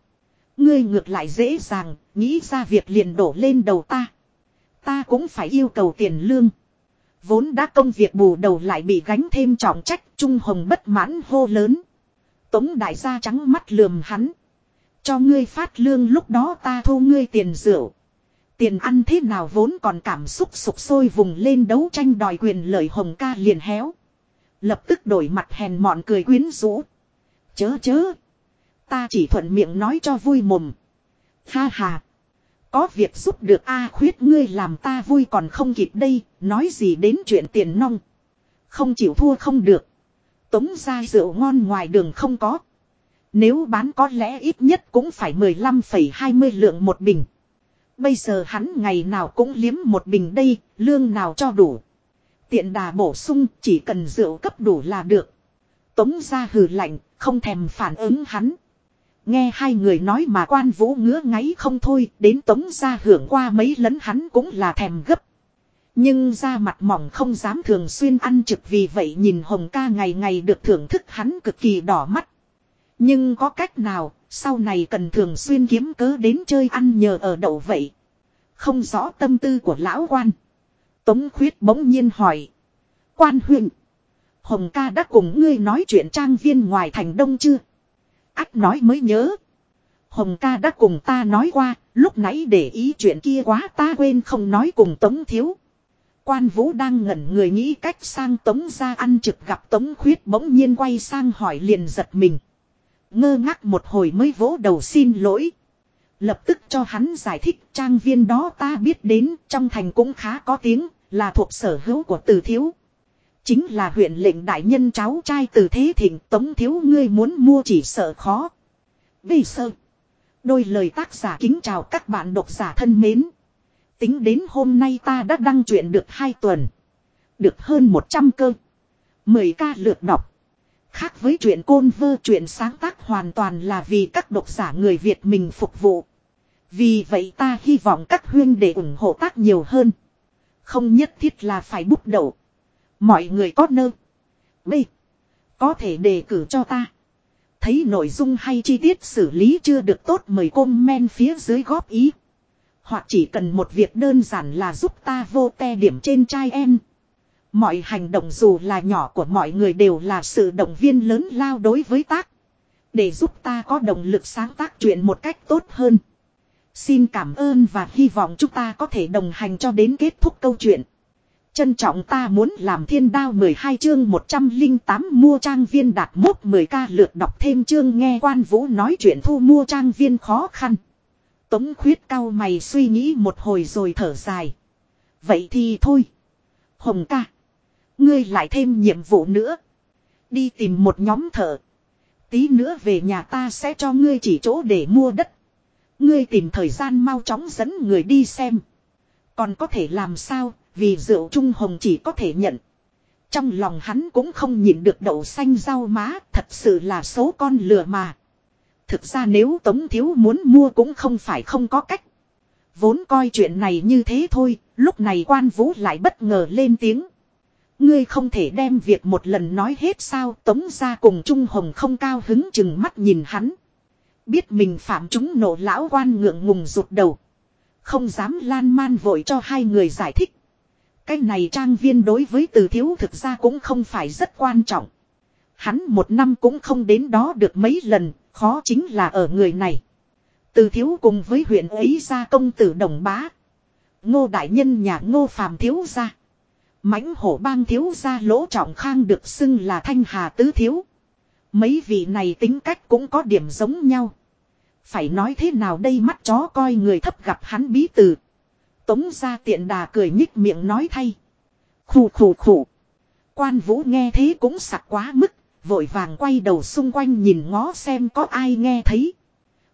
A: Ngươi ngược lại dễ dàng, nghĩ ra việc liền đổ lên đầu ta. Ta cũng phải yêu cầu tiền lương. Vốn đã công việc bù đầu lại bị gánh thêm trọng trách, Trung Hồng bất mãn hô lớn. Tống đại gia trắng mắt lườm hắn. Cho ngươi phát lương lúc đó ta thu ngươi tiền rượu. Tiền ăn thế nào vốn còn cảm xúc sụp sôi vùng lên đấu tranh đòi quyền lời hồng ca liền héo. Lập tức đổi mặt hèn mọn cười quyến rũ. Chớ chớ. Ta chỉ thuận miệng nói cho vui mồm. Ha ha. Có việc giúp được A khuyết ngươi làm ta vui còn không kịp đây, nói gì đến chuyện tiền nong. Không chịu thua không được. Tống ra rượu ngon ngoài đường không có. Nếu bán có lẽ ít nhất cũng phải 15,20 lượng một bình. Bây giờ hắn ngày nào cũng liếm một bình đây, lương nào cho đủ. Tiện đà bổ sung chỉ cần rượu cấp đủ là được. Tống ra hừ lạnh, không thèm phản ứng hắn. Nghe hai người nói mà quan vũ ngứa ngáy không thôi, đến tống ra hưởng qua mấy lấn hắn cũng là thèm gấp. Nhưng ra mặt mỏng không dám thường xuyên ăn trực vì vậy nhìn Hồng ca ngày ngày được thưởng thức hắn cực kỳ đỏ mắt. Nhưng có cách nào, sau này cần thường xuyên kiếm cớ đến chơi ăn nhờ ở đậu vậy. Không rõ tâm tư của lão quan. Tống khuyết bỗng nhiên hỏi. Quan huyện. Hồng ca đã cùng ngươi nói chuyện trang viên ngoài thành đông chưa? Ách nói mới nhớ. Hồng ca đã cùng ta nói qua, lúc nãy để ý chuyện kia quá ta quên không nói cùng Tống Thiếu. Quan Vũ đang ngẩn người nghĩ cách sang Tống ra ăn trực gặp Tống Khuyết bỗng nhiên quay sang hỏi liền giật mình. Ngơ ngác một hồi mới vỗ đầu xin lỗi. Lập tức cho hắn giải thích trang viên đó ta biết đến trong thành cũng khá có tiếng, là thuộc sở hữu của từ thiếu. Chính là huyện lệnh đại nhân cháu trai từ thế thịnh tống thiếu ngươi muốn mua chỉ sợ khó. Vì sơ. Đôi lời tác giả kính chào các bạn độc giả thân mến. Tính đến hôm nay ta đã đăng truyện được 2 tuần. Được hơn 100 cơ. 10 ca lượt đọc. Khác với chuyện côn vơ, chuyện sáng tác hoàn toàn là vì các độc giả người Việt mình phục vụ. Vì vậy ta hy vọng các huyên để ủng hộ tác nhiều hơn. Không nhất thiết là phải bút đầu. Mọi người có nơ. B. Có thể đề cử cho ta. Thấy nội dung hay chi tiết xử lý chưa được tốt mời comment phía dưới góp ý. Hoặc chỉ cần một việc đơn giản là giúp ta vô te điểm trên trai em. Mọi hành động dù là nhỏ của mọi người đều là sự động viên lớn lao đối với tác. Để giúp ta có động lực sáng tác chuyện một cách tốt hơn. Xin cảm ơn và hy vọng chúng ta có thể đồng hành cho đến kết thúc câu chuyện. Trân trọng ta muốn làm thiên đao 12 chương 108 mua trang viên đạt mốt 10k lượt đọc thêm chương nghe quan vũ nói chuyện thu mua trang viên khó khăn. Tống khuyết cao mày suy nghĩ một hồi rồi thở dài. Vậy thì thôi. Hồng ca. Ngươi lại thêm nhiệm vụ nữa. Đi tìm một nhóm thợ. Tí nữa về nhà ta sẽ cho ngươi chỉ chỗ để mua đất. Ngươi tìm thời gian mau chóng dẫn người đi xem. Còn có thể làm sao, vì rượu trung hồng chỉ có thể nhận. Trong lòng hắn cũng không nhìn được đậu xanh rau má, thật sự là số con lừa mà. Thực ra nếu Tống Thiếu muốn mua cũng không phải không có cách. Vốn coi chuyện này như thế thôi, lúc này quan vũ lại bất ngờ lên tiếng. Ngươi không thể đem việc một lần nói hết sao tống ra cùng Trung Hồng không cao hứng chừng mắt nhìn hắn. Biết mình phạm chúng nổ lão quan ngượng ngùng rụt đầu. Không dám lan man vội cho hai người giải thích. Cái này trang viên đối với từ thiếu thực ra cũng không phải rất quan trọng. Hắn một năm cũng không đến đó được mấy lần, khó chính là ở người này. Từ thiếu cùng với huyện ấy ra công tử đồng bá. Ngô đại nhân nhà ngô phàm thiếu ra. mãnh hổ bang thiếu ra lỗ trọng khang được xưng là thanh hà tứ thiếu. Mấy vị này tính cách cũng có điểm giống nhau. Phải nói thế nào đây mắt chó coi người thấp gặp hắn bí từ. Tống ra tiện đà cười nhích miệng nói thay. Khủ khủ khủ. Quan vũ nghe thế cũng sặc quá mức. Vội vàng quay đầu xung quanh nhìn ngó xem có ai nghe thấy.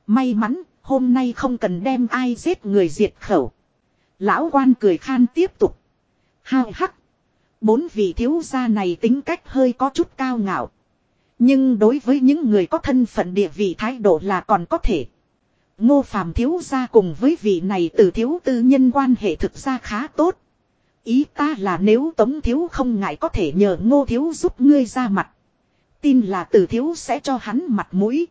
A: May mắn, hôm nay không cần đem ai giết người diệt khẩu. Lão quan cười khan tiếp tục. Hao hắc. Bốn vị thiếu gia này tính cách hơi có chút cao ngạo. Nhưng đối với những người có thân phận địa vị thái độ là còn có thể. Ngô phàm thiếu gia cùng với vị này từ thiếu tư nhân quan hệ thực ra khá tốt. Ý ta là nếu tống thiếu không ngại có thể nhờ ngô thiếu giúp ngươi ra mặt. Tin là từ thiếu sẽ cho hắn mặt mũi.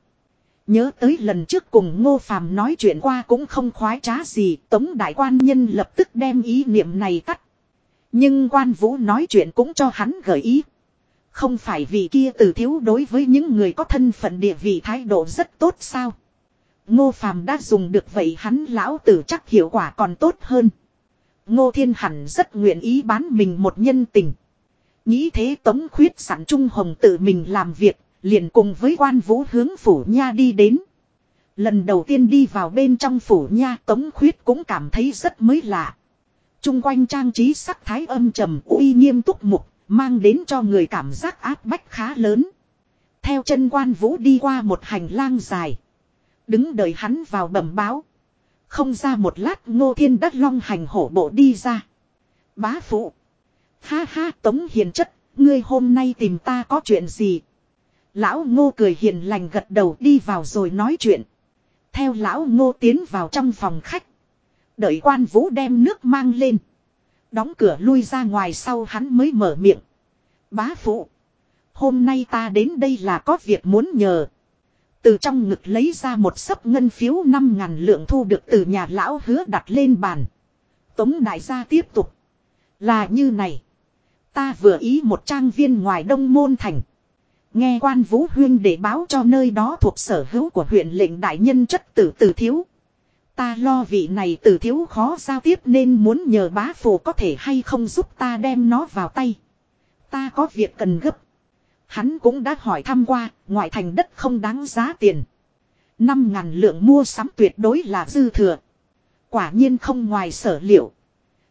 A: Nhớ tới lần trước cùng ngô phàm nói chuyện qua cũng không khoái trá gì. Tống đại quan nhân lập tức đem ý niệm này tắt. Nhưng quan vũ nói chuyện cũng cho hắn gợi ý. Không phải vì kia từ thiếu đối với những người có thân phận địa vị thái độ rất tốt sao. Ngô phàm đã dùng được vậy hắn lão tử chắc hiệu quả còn tốt hơn. Ngô thiên hẳn rất nguyện ý bán mình một nhân tình. Nghĩ thế tống khuyết sẵn trung hồng tự mình làm việc, liền cùng với quan vũ hướng phủ nha đi đến. Lần đầu tiên đi vào bên trong phủ nha tống khuyết cũng cảm thấy rất mới lạ. Trung quanh trang trí sắc thái âm trầm uy nghiêm túc mục, mang đến cho người cảm giác áp bách khá lớn. Theo chân quan vũ đi qua một hành lang dài. Đứng đợi hắn vào bẩm báo. Không ra một lát ngô thiên đắc long hành hổ bộ đi ra. Bá phụ. Ha ha tống hiền chất, ngươi hôm nay tìm ta có chuyện gì? Lão ngô cười hiền lành gật đầu đi vào rồi nói chuyện. Theo lão ngô tiến vào trong phòng khách. Đợi quan vũ đem nước mang lên. Đóng cửa lui ra ngoài sau hắn mới mở miệng. Bá phụ. Hôm nay ta đến đây là có việc muốn nhờ. Từ trong ngực lấy ra một sấp ngân phiếu 5 ngàn lượng thu được từ nhà lão hứa đặt lên bàn. Tống đại gia tiếp tục. Là như này. Ta vừa ý một trang viên ngoài đông môn thành. Nghe quan vũ huyên để báo cho nơi đó thuộc sở hữu của huyện lệnh đại nhân chất tử tử thiếu. Ta lo vị này tử thiếu khó giao tiếp nên muốn nhờ bá phù có thể hay không giúp ta đem nó vào tay. Ta có việc cần gấp. Hắn cũng đã hỏi thăm qua, ngoại thành đất không đáng giá tiền. Năm ngàn lượng mua sắm tuyệt đối là dư thừa. Quả nhiên không ngoài sở liệu.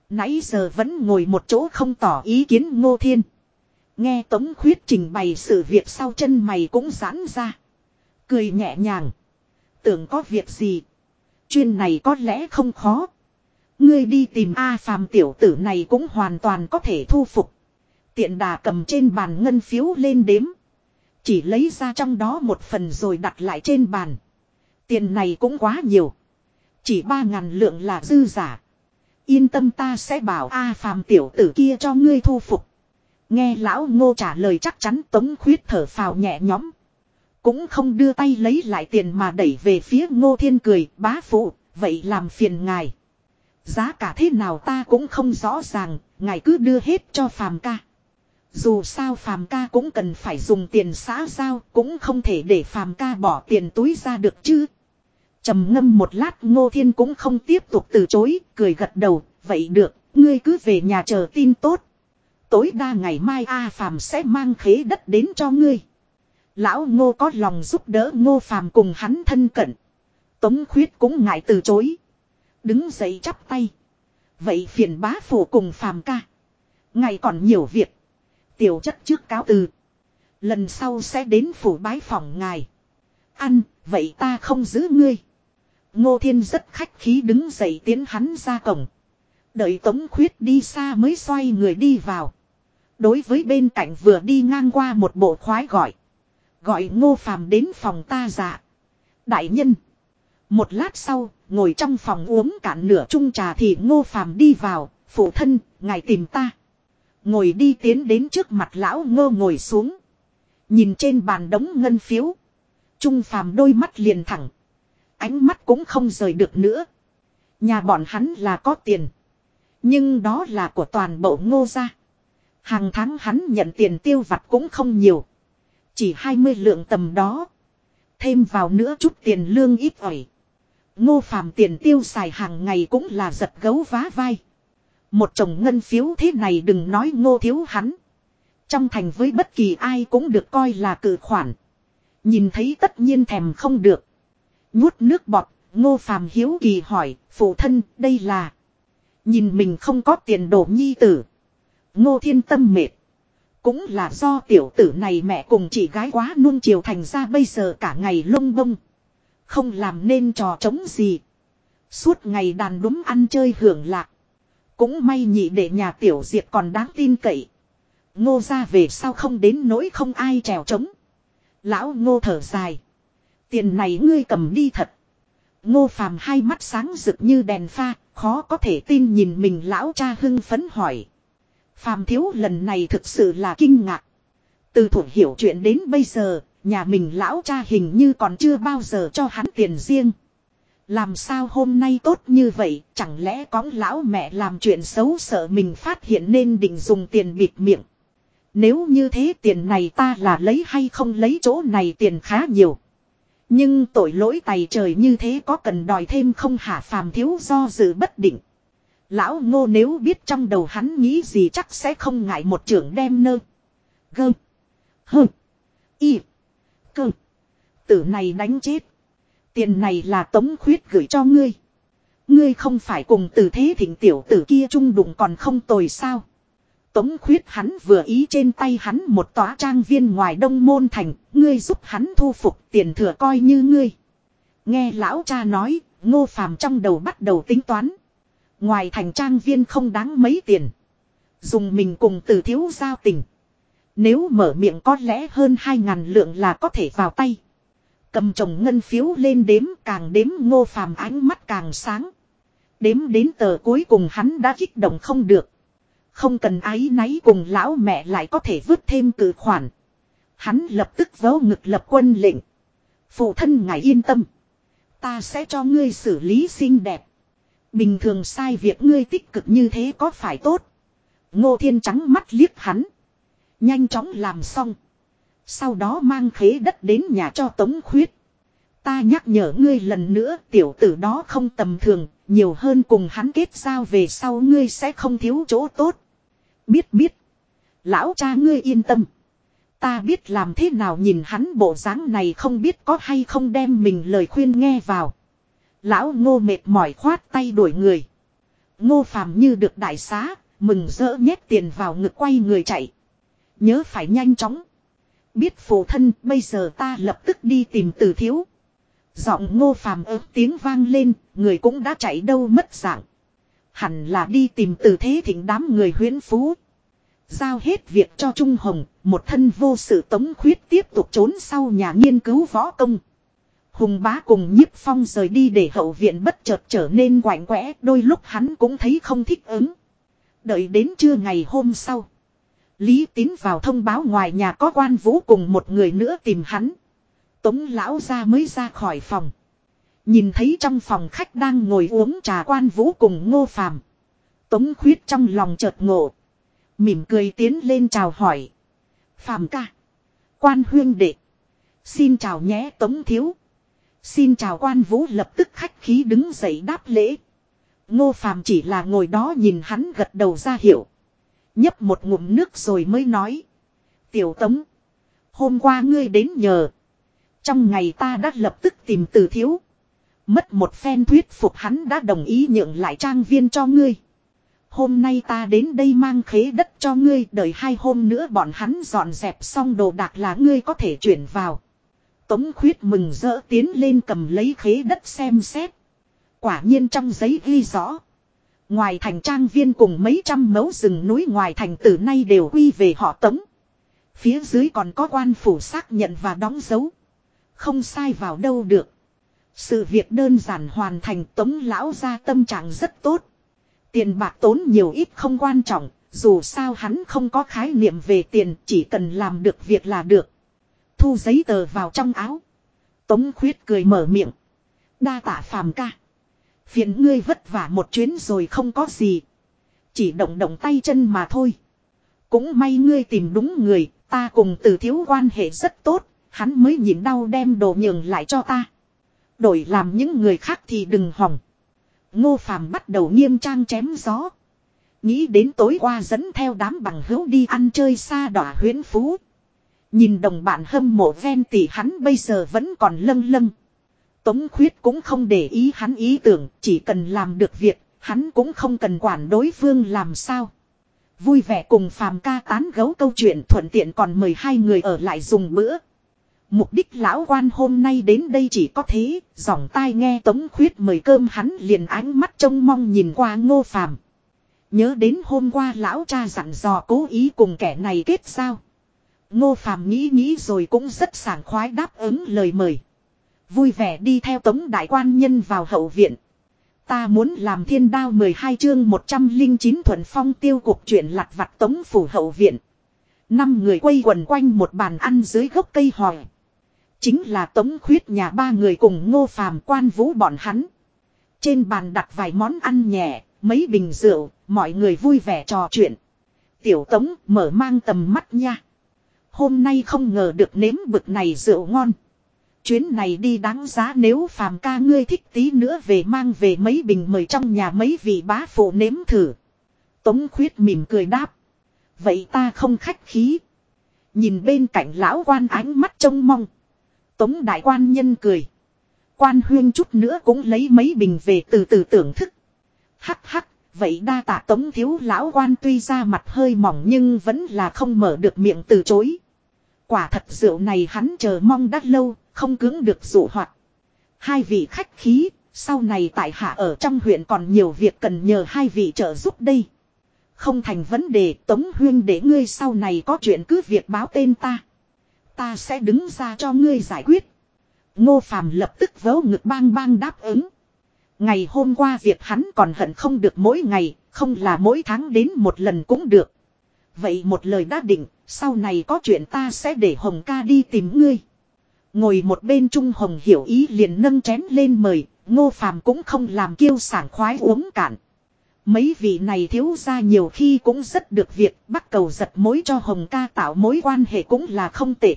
A: Nãy giờ vẫn ngồi một chỗ không tỏ ý kiến ngô thiên. Nghe Tống Khuyết trình bày sự việc sau chân mày cũng giãn ra. Cười nhẹ nhàng. Tưởng có việc gì. Chuyên này có lẽ không khó. Ngươi đi tìm A phàm tiểu tử này cũng hoàn toàn có thể thu phục. Tiện đà cầm trên bàn ngân phiếu lên đếm. Chỉ lấy ra trong đó một phần rồi đặt lại trên bàn. Tiền này cũng quá nhiều. Chỉ ba ngàn lượng là dư giả. Yên tâm ta sẽ bảo A phàm tiểu tử kia cho ngươi thu phục. Nghe lão ngô trả lời chắc chắn tống khuyết thở phào nhẹ nhõm. Cũng không đưa tay lấy lại tiền mà đẩy về phía ngô thiên cười bá phụ, vậy làm phiền ngài. Giá cả thế nào ta cũng không rõ ràng, ngài cứ đưa hết cho phàm ca. Dù sao phàm ca cũng cần phải dùng tiền xã giao, cũng không thể để phàm ca bỏ tiền túi ra được chứ. trầm ngâm một lát ngô thiên cũng không tiếp tục từ chối, cười gật đầu, vậy được, ngươi cứ về nhà chờ tin tốt. Tối đa ngày mai A phàm sẽ mang khế đất đến cho ngươi. Lão ngô có lòng giúp đỡ ngô phàm cùng hắn thân cận. Tống khuyết cũng ngại từ chối. Đứng dậy chắp tay. Vậy phiền bá phủ cùng phàm ca. Ngày còn nhiều việc. Tiểu chất trước cáo từ. Lần sau sẽ đến phủ bái phòng ngài. Ăn, vậy ta không giữ ngươi. Ngô Thiên rất khách khí đứng dậy tiến hắn ra cổng. Đợi Tống Khuyết đi xa mới xoay người đi vào. Đối với bên cạnh vừa đi ngang qua một bộ khoái gọi. Gọi ngô phàm đến phòng ta dạ. Đại nhân. Một lát sau, ngồi trong phòng uống cạn nửa chung trà thì ngô phàm đi vào, phụ thân, ngài tìm ta. Ngồi đi tiến đến trước mặt lão ngô ngồi xuống. Nhìn trên bàn đống ngân phiếu. Trung phàm đôi mắt liền thẳng. Ánh mắt cũng không rời được nữa. Nhà bọn hắn là có tiền. Nhưng đó là của toàn bộ ngô gia. Hàng tháng hắn nhận tiền tiêu vặt cũng không nhiều. Chỉ 20 lượng tầm đó. Thêm vào nữa chút tiền lương ít ỏi. Ngô phàm tiền tiêu xài hàng ngày cũng là giật gấu vá vai. Một chồng ngân phiếu thế này đừng nói ngô thiếu hắn. Trong thành với bất kỳ ai cũng được coi là cử khoản. Nhìn thấy tất nhiên thèm không được. Nuốt nước bọt, ngô phàm hiếu kỳ hỏi, phụ thân, đây là. Nhìn mình không có tiền đồ nhi tử. Ngô thiên tâm mệt. Cũng là do tiểu tử này mẹ cùng chị gái quá nuông chiều thành ra bây giờ cả ngày lông bông. Không làm nên trò trống gì. Suốt ngày đàn đúng ăn chơi hưởng lạc. Cũng may nhị để nhà tiểu diệt còn đáng tin cậy. Ngô ra về sau không đến nỗi không ai trèo trống. Lão ngô thở dài. Tiền này ngươi cầm đi thật. Ngô phàm hai mắt sáng rực như đèn pha, khó có thể tin nhìn mình lão cha hưng phấn hỏi. Phàm thiếu lần này thực sự là kinh ngạc. Từ thủ hiểu chuyện đến bây giờ, nhà mình lão cha hình như còn chưa bao giờ cho hắn tiền riêng. Làm sao hôm nay tốt như vậy, chẳng lẽ có lão mẹ làm chuyện xấu sợ mình phát hiện nên định dùng tiền bịt miệng. Nếu như thế tiền này ta là lấy hay không lấy chỗ này tiền khá nhiều. Nhưng tội lỗi tày trời như thế có cần đòi thêm không hả phàm thiếu do dự bất định. Lão ngô nếu biết trong đầu hắn nghĩ gì chắc sẽ không ngại một trưởng đem nơ. Gơm. Hơm. Y. Cơm. Tử này đánh chết. Tiền này là tống khuyết gửi cho ngươi. Ngươi không phải cùng từ thế thỉnh tiểu tử kia trung đụng còn không tồi sao. Tống khuyết hắn vừa ý trên tay hắn một tòa trang viên ngoài đông môn thành, ngươi giúp hắn thu phục tiền thừa coi như ngươi. Nghe lão cha nói, ngô phàm trong đầu bắt đầu tính toán. Ngoài thành trang viên không đáng mấy tiền. Dùng mình cùng từ thiếu giao tình. Nếu mở miệng có lẽ hơn hai ngàn lượng là có thể vào tay. Cầm chồng ngân phiếu lên đếm, càng đếm ngô phàm ánh mắt càng sáng. Đếm đến tờ cuối cùng hắn đã kích động không được. Không cần ái náy cùng lão mẹ lại có thể vứt thêm cử khoản. Hắn lập tức vớ ngực lập quân lệnh. Phụ thân ngài yên tâm. Ta sẽ cho ngươi xử lý xinh đẹp. Bình thường sai việc ngươi tích cực như thế có phải tốt. Ngô thiên trắng mắt liếc hắn. Nhanh chóng làm xong. Sau đó mang khế đất đến nhà cho tống khuyết. Ta nhắc nhở ngươi lần nữa tiểu tử đó không tầm thường. Nhiều hơn cùng hắn kết giao về sau ngươi sẽ không thiếu chỗ tốt. Biết biết. Lão cha ngươi yên tâm. Ta biết làm thế nào nhìn hắn bộ dáng này không biết có hay không đem mình lời khuyên nghe vào. Lão ngô mệt mỏi khoát tay đuổi người. Ngô phàm như được đại xá, mừng rỡ nhét tiền vào ngực quay người chạy. Nhớ phải nhanh chóng. Biết phụ thân, bây giờ ta lập tức đi tìm từ thiếu. Giọng ngô phàm ớt tiếng vang lên, người cũng đã chạy đâu mất dạng. Hẳn là đi tìm từ thế thỉnh đám người huyễn phú. Giao hết việc cho Trung Hồng, một thân vô sự tống khuyết tiếp tục trốn sau nhà nghiên cứu võ công. Hùng bá cùng nhiếp phong rời đi để hậu viện bất chợt trở nên quạnh quẽ, đôi lúc hắn cũng thấy không thích ứng. Đợi đến trưa ngày hôm sau. Lý tín vào thông báo ngoài nhà có quan vũ cùng một người nữa tìm hắn. Tống lão ra mới ra khỏi phòng. Nhìn thấy trong phòng khách đang ngồi uống trà quan vũ cùng ngô phàm. Tống khuyết trong lòng chợt ngộ. Mỉm cười tiến lên chào hỏi. Phàm ca. Quan huyên đệ. Xin chào nhé tống thiếu. Xin chào quan vũ lập tức khách khí đứng dậy đáp lễ. Ngô phàm chỉ là ngồi đó nhìn hắn gật đầu ra hiệu. Nhấp một ngụm nước rồi mới nói. Tiểu tống. Hôm qua ngươi đến nhờ. Trong ngày ta đã lập tức tìm từ thiếu. Mất một phen thuyết phục hắn đã đồng ý nhượng lại trang viên cho ngươi. Hôm nay ta đến đây mang khế đất cho ngươi, đợi hai hôm nữa bọn hắn dọn dẹp xong đồ đạc là ngươi có thể chuyển vào. Tống khuyết mừng rỡ tiến lên cầm lấy khế đất xem xét. Quả nhiên trong giấy ghi rõ. Ngoài thành trang viên cùng mấy trăm mẫu rừng núi ngoài thành từ nay đều quy về họ tống. Phía dưới còn có quan phủ xác nhận và đóng dấu. Không sai vào đâu được. Sự việc đơn giản hoàn thành tống lão ra tâm trạng rất tốt. Tiền bạc tốn nhiều ít không quan trọng, dù sao hắn không có khái niệm về tiền chỉ cần làm được việc là được. Thu giấy tờ vào trong áo. Tống khuyết cười mở miệng. Đa tạ phàm ca. Phiền ngươi vất vả một chuyến rồi không có gì. Chỉ động động tay chân mà thôi. Cũng may ngươi tìm đúng người, ta cùng từ thiếu quan hệ rất tốt, hắn mới nhịn đau đem đồ nhường lại cho ta. Đổi làm những người khác thì đừng hỏng. Ngô phàm bắt đầu nghiêm trang chém gió. Nghĩ đến tối qua dẫn theo đám bằng hữu đi ăn chơi xa đỏ huyến phú. Nhìn đồng bạn hâm mộ ven tỷ hắn bây giờ vẫn còn lâng lâng. Tống khuyết cũng không để ý hắn ý tưởng, chỉ cần làm được việc, hắn cũng không cần quản đối phương làm sao. Vui vẻ cùng phàm ca tán gấu câu chuyện thuận tiện còn mời hai người ở lại dùng bữa. Mục đích lão quan hôm nay đến đây chỉ có thế, dòng tai nghe tống khuyết mời cơm hắn liền ánh mắt trông mong nhìn qua ngô phàm. Nhớ đến hôm qua lão cha dặn dò cố ý cùng kẻ này kết sao. Ngô phàm nghĩ nghĩ rồi cũng rất sảng khoái đáp ứng lời mời. Vui vẻ đi theo tống đại quan nhân vào hậu viện. Ta muốn làm thiên đao 12 chương 109 thuần phong tiêu cuộc chuyện lặt vặt tống phủ hậu viện. Năm người quay quần quanh một bàn ăn dưới gốc cây hòi. Chính là tống khuyết nhà ba người cùng ngô phàm quan vũ bọn hắn. Trên bàn đặt vài món ăn nhẹ, mấy bình rượu, mọi người vui vẻ trò chuyện. Tiểu tống mở mang tầm mắt nha. Hôm nay không ngờ được nếm bực này rượu ngon. Chuyến này đi đáng giá nếu phàm ca ngươi thích tí nữa về mang về mấy bình mời trong nhà mấy vị bá phụ nếm thử. Tống khuyết mỉm cười đáp. Vậy ta không khách khí. Nhìn bên cạnh lão quan ánh mắt trông mong. Tống đại quan nhân cười. Quan huyên chút nữa cũng lấy mấy bình về từ từ tưởng thức. Hắc hắc, vậy đa tạ tống thiếu lão quan tuy ra mặt hơi mỏng nhưng vẫn là không mở được miệng từ chối. Quả thật rượu này hắn chờ mong đã lâu, không cứng được dụ hoạt. Hai vị khách khí, sau này tại hạ ở trong huyện còn nhiều việc cần nhờ hai vị trợ giúp đây. Không thành vấn đề Tống Huyên để ngươi sau này có chuyện cứ việc báo tên ta. Ta sẽ đứng ra cho ngươi giải quyết. Ngô Phàm lập tức vớ ngực bang bang đáp ứng. Ngày hôm qua việc hắn còn hận không được mỗi ngày, không là mỗi tháng đến một lần cũng được. Vậy một lời đã định, sau này có chuyện ta sẽ để Hồng ca đi tìm ngươi. Ngồi một bên Trung Hồng hiểu ý liền nâng chén lên mời, ngô phàm cũng không làm kiêu sảng khoái uống cạn. Mấy vị này thiếu ra nhiều khi cũng rất được việc, bắt cầu giật mối cho Hồng ca tạo mối quan hệ cũng là không tệ.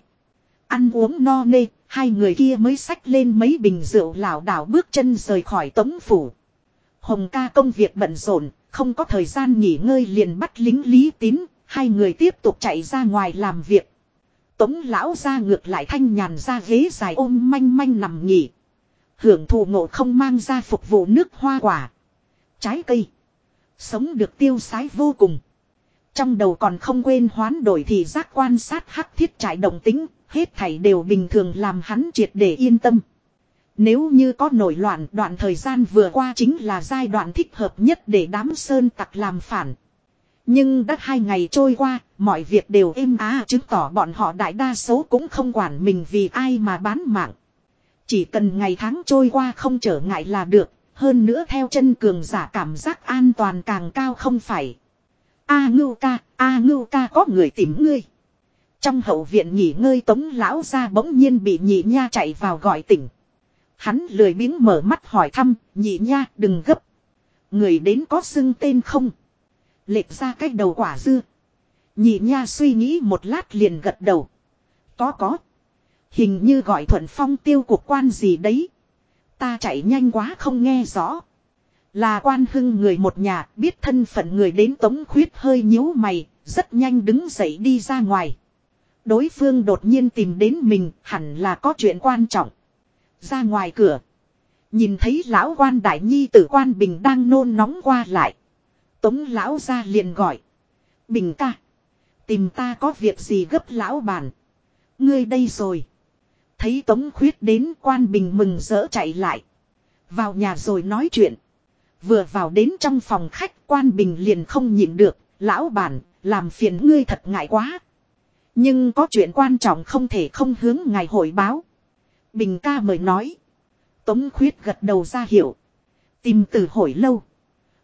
A: Ăn uống no nê, hai người kia mới xách lên mấy bình rượu lảo đảo bước chân rời khỏi tống phủ. Hồng ca công việc bận rộn, không có thời gian nghỉ ngơi liền bắt lính lý tín, hai người tiếp tục chạy ra ngoài làm việc. Tống lão ra ngược lại thanh nhàn ra ghế dài ôm manh manh nằm nghỉ. Hưởng thụ ngộ không mang ra phục vụ nước hoa quả. Trái cây. Sống được tiêu sái vô cùng. Trong đầu còn không quên hoán đổi thì giác quan sát hắc thiết trải động tính, hết thảy đều bình thường làm hắn triệt để yên tâm. Nếu như có nổi loạn đoạn thời gian vừa qua chính là giai đoạn thích hợp nhất để đám sơn tặc làm phản. Nhưng đã hai ngày trôi qua, mọi việc đều êm á chứng tỏ bọn họ đại đa số cũng không quản mình vì ai mà bán mạng. Chỉ cần ngày tháng trôi qua không trở ngại là được, hơn nữa theo chân cường giả cảm giác an toàn càng cao không phải. A ngưu ca, A ngưu ca có người tìm ngươi. Trong hậu viện nghỉ ngơi tống lão ra bỗng nhiên bị nhị nha chạy vào gọi tỉnh. Hắn lười biếng mở mắt hỏi thăm, nhị nha đừng gấp. Người đến có xưng tên không? Lệch ra cách đầu quả dưa. Nhị nha suy nghĩ một lát liền gật đầu. Có có. Hình như gọi thuận phong tiêu cuộc quan gì đấy. Ta chạy nhanh quá không nghe rõ. Là quan hưng người một nhà, biết thân phận người đến tống khuyết hơi nhíu mày. Rất nhanh đứng dậy đi ra ngoài. Đối phương đột nhiên tìm đến mình, hẳn là có chuyện quan trọng. Ra ngoài cửa. Nhìn thấy lão quan đại nhi tử quan bình đang nôn nóng qua lại. Tống lão ra liền gọi. Bình ca. Tìm ta có việc gì gấp lão bàn. Ngươi đây rồi. Thấy Tống khuyết đến quan bình mừng rỡ chạy lại. Vào nhà rồi nói chuyện. Vừa vào đến trong phòng khách quan bình liền không nhịn được, lão bản, làm phiền ngươi thật ngại quá. Nhưng có chuyện quan trọng không thể không hướng ngài hội báo. Bình ca mời nói. Tống khuyết gật đầu ra hiểu. Tìm từ hồi lâu.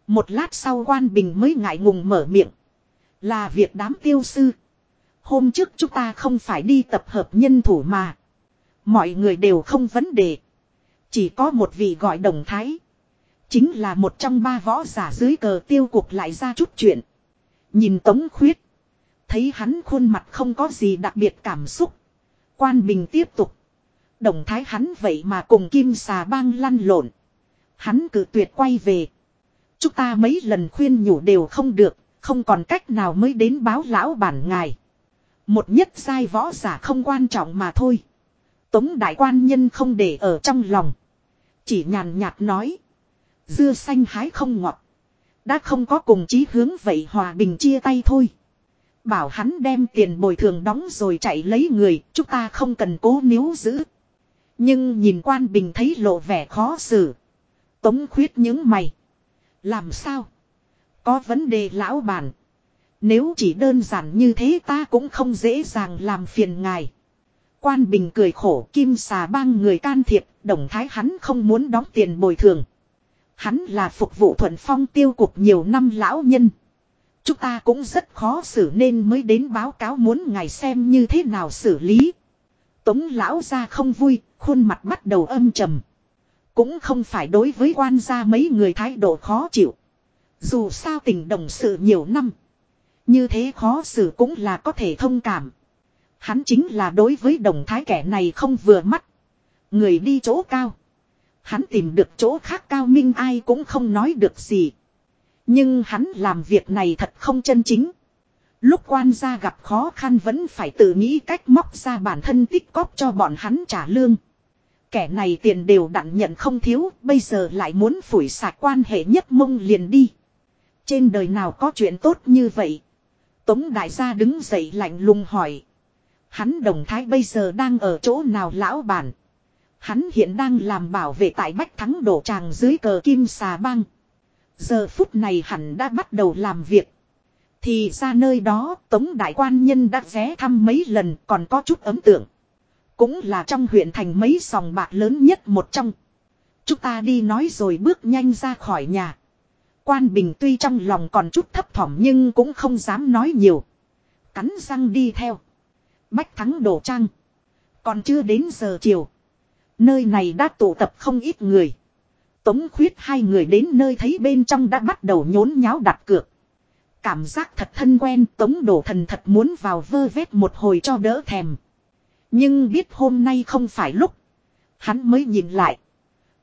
A: Một lát sau quan bình mới ngại ngùng mở miệng. Là việc đám tiêu sư. Hôm trước chúng ta không phải đi tập hợp nhân thủ mà. Mọi người đều không vấn đề. Chỉ có một vị gọi đồng thái. Chính là một trong ba võ giả dưới cờ tiêu cuộc lại ra chút chuyện. Nhìn tống khuyết. Thấy hắn khuôn mặt không có gì đặc biệt cảm xúc. Quan bình tiếp tục. Đồng thái hắn vậy mà cùng kim xà bang lăn lộn. Hắn cử tuyệt quay về. Chúng ta mấy lần khuyên nhủ đều không được. Không còn cách nào mới đến báo lão bản ngài. Một nhất sai võ giả không quan trọng mà thôi. Tống đại quan nhân không để ở trong lòng. Chỉ nhàn nhạt nói. Dưa xanh hái không ngọt. Đã không có cùng chí hướng vậy hòa bình chia tay thôi. Bảo hắn đem tiền bồi thường đóng rồi chạy lấy người, chúng ta không cần cố níu giữ. Nhưng nhìn quan bình thấy lộ vẻ khó xử. Tống khuyết những mày. Làm sao? Có vấn đề lão bản. Nếu chỉ đơn giản như thế ta cũng không dễ dàng làm phiền ngài. Quan bình cười khổ kim xà bang người can thiệp, đồng thái hắn không muốn đóng tiền bồi thường. Hắn là phục vụ thuận phong tiêu cục nhiều năm lão nhân. Chúng ta cũng rất khó xử nên mới đến báo cáo muốn ngài xem như thế nào xử lý. Tống lão ra không vui, khuôn mặt bắt đầu âm trầm. Cũng không phải đối với quan gia mấy người thái độ khó chịu. Dù sao tình đồng sự nhiều năm. Như thế khó xử cũng là có thể thông cảm. Hắn chính là đối với đồng thái kẻ này không vừa mắt. Người đi chỗ cao. Hắn tìm được chỗ khác cao minh ai cũng không nói được gì. Nhưng hắn làm việc này thật không chân chính. Lúc quan gia gặp khó khăn vẫn phải tự nghĩ cách móc ra bản thân tích cóp cho bọn hắn trả lương. Kẻ này tiền đều đặn nhận không thiếu, bây giờ lại muốn phủi sạch quan hệ nhất mông liền đi. Trên đời nào có chuyện tốt như vậy? Tống đại gia đứng dậy lạnh lùng hỏi. Hắn đồng thái bây giờ đang ở chỗ nào lão bản? Hắn hiện đang làm bảo vệ tại Bách Thắng đổ tràng dưới cờ kim xà băng. Giờ phút này hẳn đã bắt đầu làm việc. Thì ra nơi đó Tống Đại Quan Nhân đã ghé thăm mấy lần còn có chút ấn tượng. Cũng là trong huyện thành mấy sòng bạc lớn nhất một trong. Chúng ta đi nói rồi bước nhanh ra khỏi nhà. Quan Bình tuy trong lòng còn chút thấp thỏm nhưng cũng không dám nói nhiều. Cắn răng đi theo. Bách thắng đổ trang. Còn chưa đến giờ chiều. Nơi này đã tụ tập không ít người. Tống khuyết hai người đến nơi thấy bên trong đã bắt đầu nhốn nháo đặt cược. Cảm giác thật thân quen, tống đổ thần thật muốn vào vơ vét một hồi cho đỡ thèm. Nhưng biết hôm nay không phải lúc. Hắn mới nhìn lại.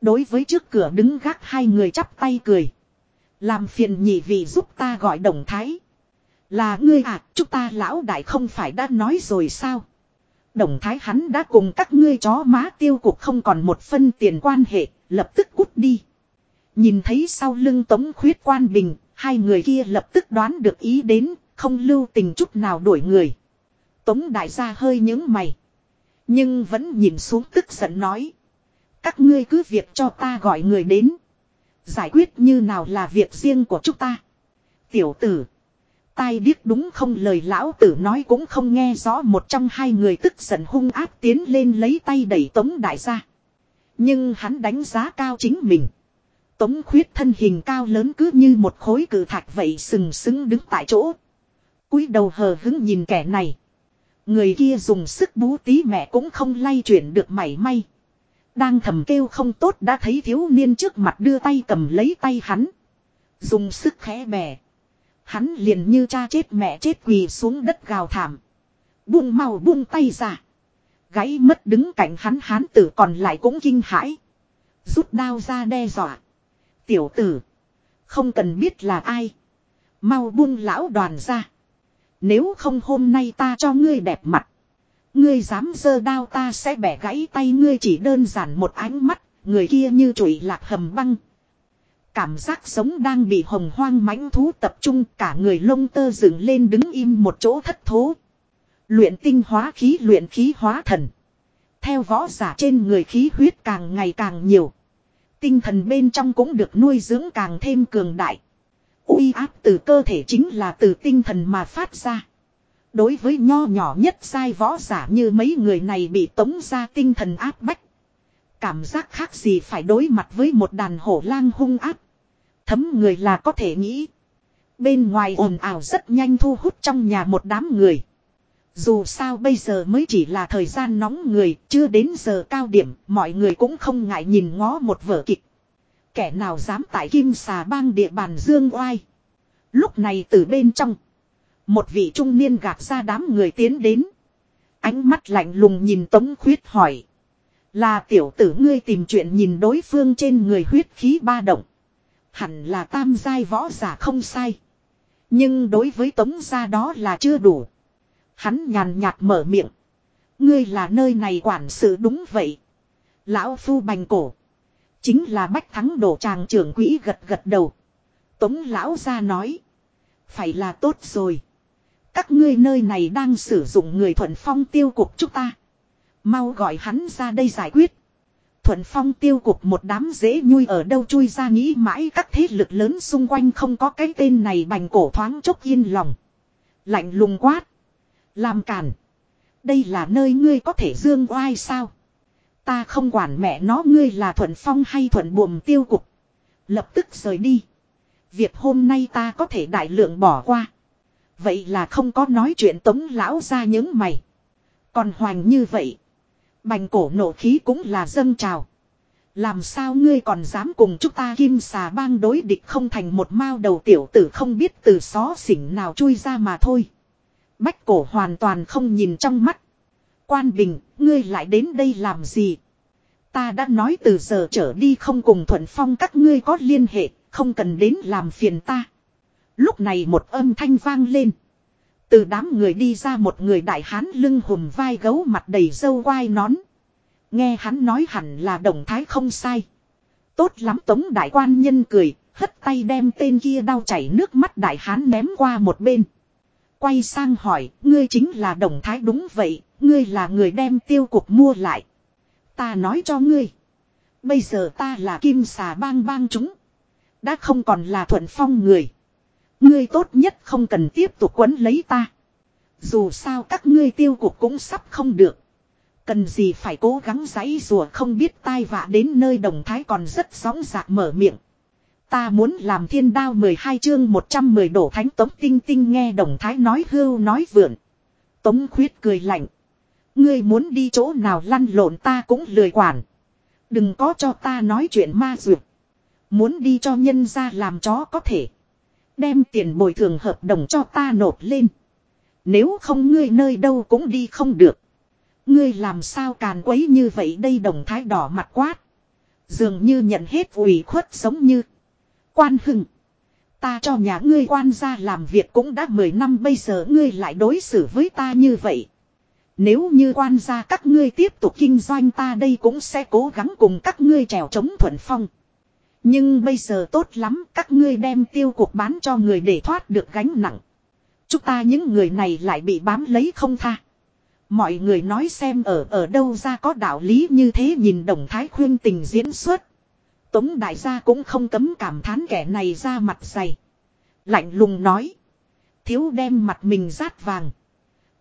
A: Đối với trước cửa đứng gác hai người chắp tay cười. Làm phiền nhị vị giúp ta gọi đồng thái. Là ngươi à, chúng ta lão đại không phải đã nói rồi sao? Đồng thái hắn đã cùng các ngươi chó má tiêu cục không còn một phân tiền quan hệ, lập tức cút đi. Nhìn thấy sau lưng tống khuyết quan bình, hai người kia lập tức đoán được ý đến, không lưu tình chút nào đuổi người. Tống đại gia hơi những mày. Nhưng vẫn nhìn xuống tức giận nói. Các ngươi cứ việc cho ta gọi người đến. Giải quyết như nào là việc riêng của chúng ta. Tiểu tử. Tai điếc đúng không lời lão tử nói cũng không nghe rõ một trong hai người tức giận hung áp tiến lên lấy tay đẩy tống đại gia. Nhưng hắn đánh giá cao chính mình. Tống khuyết thân hình cao lớn cứ như một khối cử thạch vậy sừng sững đứng tại chỗ. cúi đầu hờ hứng nhìn kẻ này. Người kia dùng sức bú tí mẹ cũng không lay chuyển được mảy may. Đang thầm kêu không tốt đã thấy thiếu niên trước mặt đưa tay cầm lấy tay hắn. Dùng sức khẽ bè. Hắn liền như cha chết mẹ chết quỳ xuống đất gào thảm. Buông mau buông tay ra. Gáy mất đứng cạnh hắn hán tử còn lại cũng kinh hãi. Rút đao ra đe dọa. Tiểu tử. Không cần biết là ai. Mau buông lão đoàn ra. Nếu không hôm nay ta cho ngươi đẹp mặt. Ngươi dám giơ đao ta sẽ bẻ gãy tay ngươi chỉ đơn giản một ánh mắt. Người kia như chuỗi lạc hầm băng. Cảm giác sống đang bị hồng hoang mãnh thú tập trung, cả người lông tơ dựng lên đứng im một chỗ thất thố. Luyện tinh hóa khí, luyện khí hóa thần. Theo võ giả trên người khí huyết càng ngày càng nhiều. Tinh thần bên trong cũng được nuôi dưỡng càng thêm cường đại uy áp từ cơ thể chính là từ tinh thần mà phát ra. Đối với nho nhỏ nhất sai võ giả như mấy người này bị tống ra tinh thần áp bách. Cảm giác khác gì phải đối mặt với một đàn hổ lang hung áp. Thấm người là có thể nghĩ. Bên ngoài ồn ào rất nhanh thu hút trong nhà một đám người. Dù sao bây giờ mới chỉ là thời gian nóng người, chưa đến giờ cao điểm, mọi người cũng không ngại nhìn ngó một vở kịch. Kẻ nào dám tại kim xà bang địa bàn dương oai. Lúc này từ bên trong, một vị trung niên gạt ra đám người tiến đến. Ánh mắt lạnh lùng nhìn Tống Khuyết hỏi. Là tiểu tử ngươi tìm chuyện nhìn đối phương trên người huyết khí ba động. Hẳn là tam giai võ giả không sai. Nhưng đối với tống gia đó là chưa đủ. Hắn nhàn nhạt mở miệng. Ngươi là nơi này quản sự đúng vậy. Lão phu bành cổ. Chính là bách thắng đổ tràng trưởng quỹ gật gật đầu. Tống lão ra nói. Phải là tốt rồi. Các ngươi nơi này đang sử dụng người thuận phong tiêu cục chúng ta. Mau gọi hắn ra đây giải quyết. Thuận phong tiêu cục một đám dễ nhui ở đâu chui ra nghĩ mãi các thế lực lớn xung quanh không có cái tên này bành cổ thoáng chốc yên lòng. Lạnh lùng quát. Làm cản. Đây là nơi ngươi có thể dương oai sao. Ta không quản mẹ nó ngươi là thuận phong hay thuận buồm tiêu cục. Lập tức rời đi. Việc hôm nay ta có thể đại lượng bỏ qua. Vậy là không có nói chuyện tống lão ra những mày. Còn hoành như vậy. Bành cổ nổ khí cũng là dâng trào. Làm sao ngươi còn dám cùng chúng ta kim xà bang đối địch không thành một mao đầu tiểu tử không biết từ xó xỉnh nào chui ra mà thôi. Bách cổ hoàn toàn không nhìn trong mắt. Quan bình, ngươi lại đến đây làm gì? Ta đã nói từ giờ trở đi không cùng thuận phong các ngươi có liên hệ, không cần đến làm phiền ta. Lúc này một âm thanh vang lên. Từ đám người đi ra một người đại hán lưng hùm vai gấu mặt đầy dâu quai nón. Nghe hắn nói hẳn là đồng thái không sai. Tốt lắm tống đại quan nhân cười, hất tay đem tên kia đau chảy nước mắt đại hán ném qua một bên. Quay sang hỏi, ngươi chính là đồng thái đúng vậy, ngươi là người đem tiêu cục mua lại. Ta nói cho ngươi. Bây giờ ta là kim xà bang bang chúng. Đã không còn là thuận phong người. Ngươi tốt nhất không cần tiếp tục quấn lấy ta. Dù sao các ngươi tiêu cục cũng sắp không được. Cần gì phải cố gắng giấy rùa không biết tai vạ đến nơi đồng thái còn rất sóng dạc mở miệng. Ta muốn làm thiên đao 12 chương 110 đổ thánh tống tinh tinh nghe đồng thái nói hưu nói vượn. Tống khuyết cười lạnh. Ngươi muốn đi chỗ nào lăn lộn ta cũng lười quản. Đừng có cho ta nói chuyện ma duyệt. Muốn đi cho nhân ra làm chó có thể. Đem tiền bồi thường hợp đồng cho ta nộp lên. Nếu không ngươi nơi đâu cũng đi không được. Ngươi làm sao càn quấy như vậy đây đồng thái đỏ mặt quát. Dường như nhận hết ủy khuất giống như. Quan hưng. Ta cho nhà ngươi quan ra làm việc cũng đã 10 năm bây giờ ngươi lại đối xử với ta như vậy. Nếu như quan gia các ngươi tiếp tục kinh doanh ta đây cũng sẽ cố gắng cùng các ngươi trèo chống thuận phong. Nhưng bây giờ tốt lắm, các ngươi đem tiêu cuộc bán cho người để thoát được gánh nặng. Chúng ta những người này lại bị bám lấy không tha. Mọi người nói xem ở ở đâu ra có đạo lý như thế nhìn đồng thái khuyên tình diễn xuất. Tống đại gia cũng không cấm cảm thán kẻ này ra mặt dày. Lạnh lùng nói. Thiếu đem mặt mình rát vàng.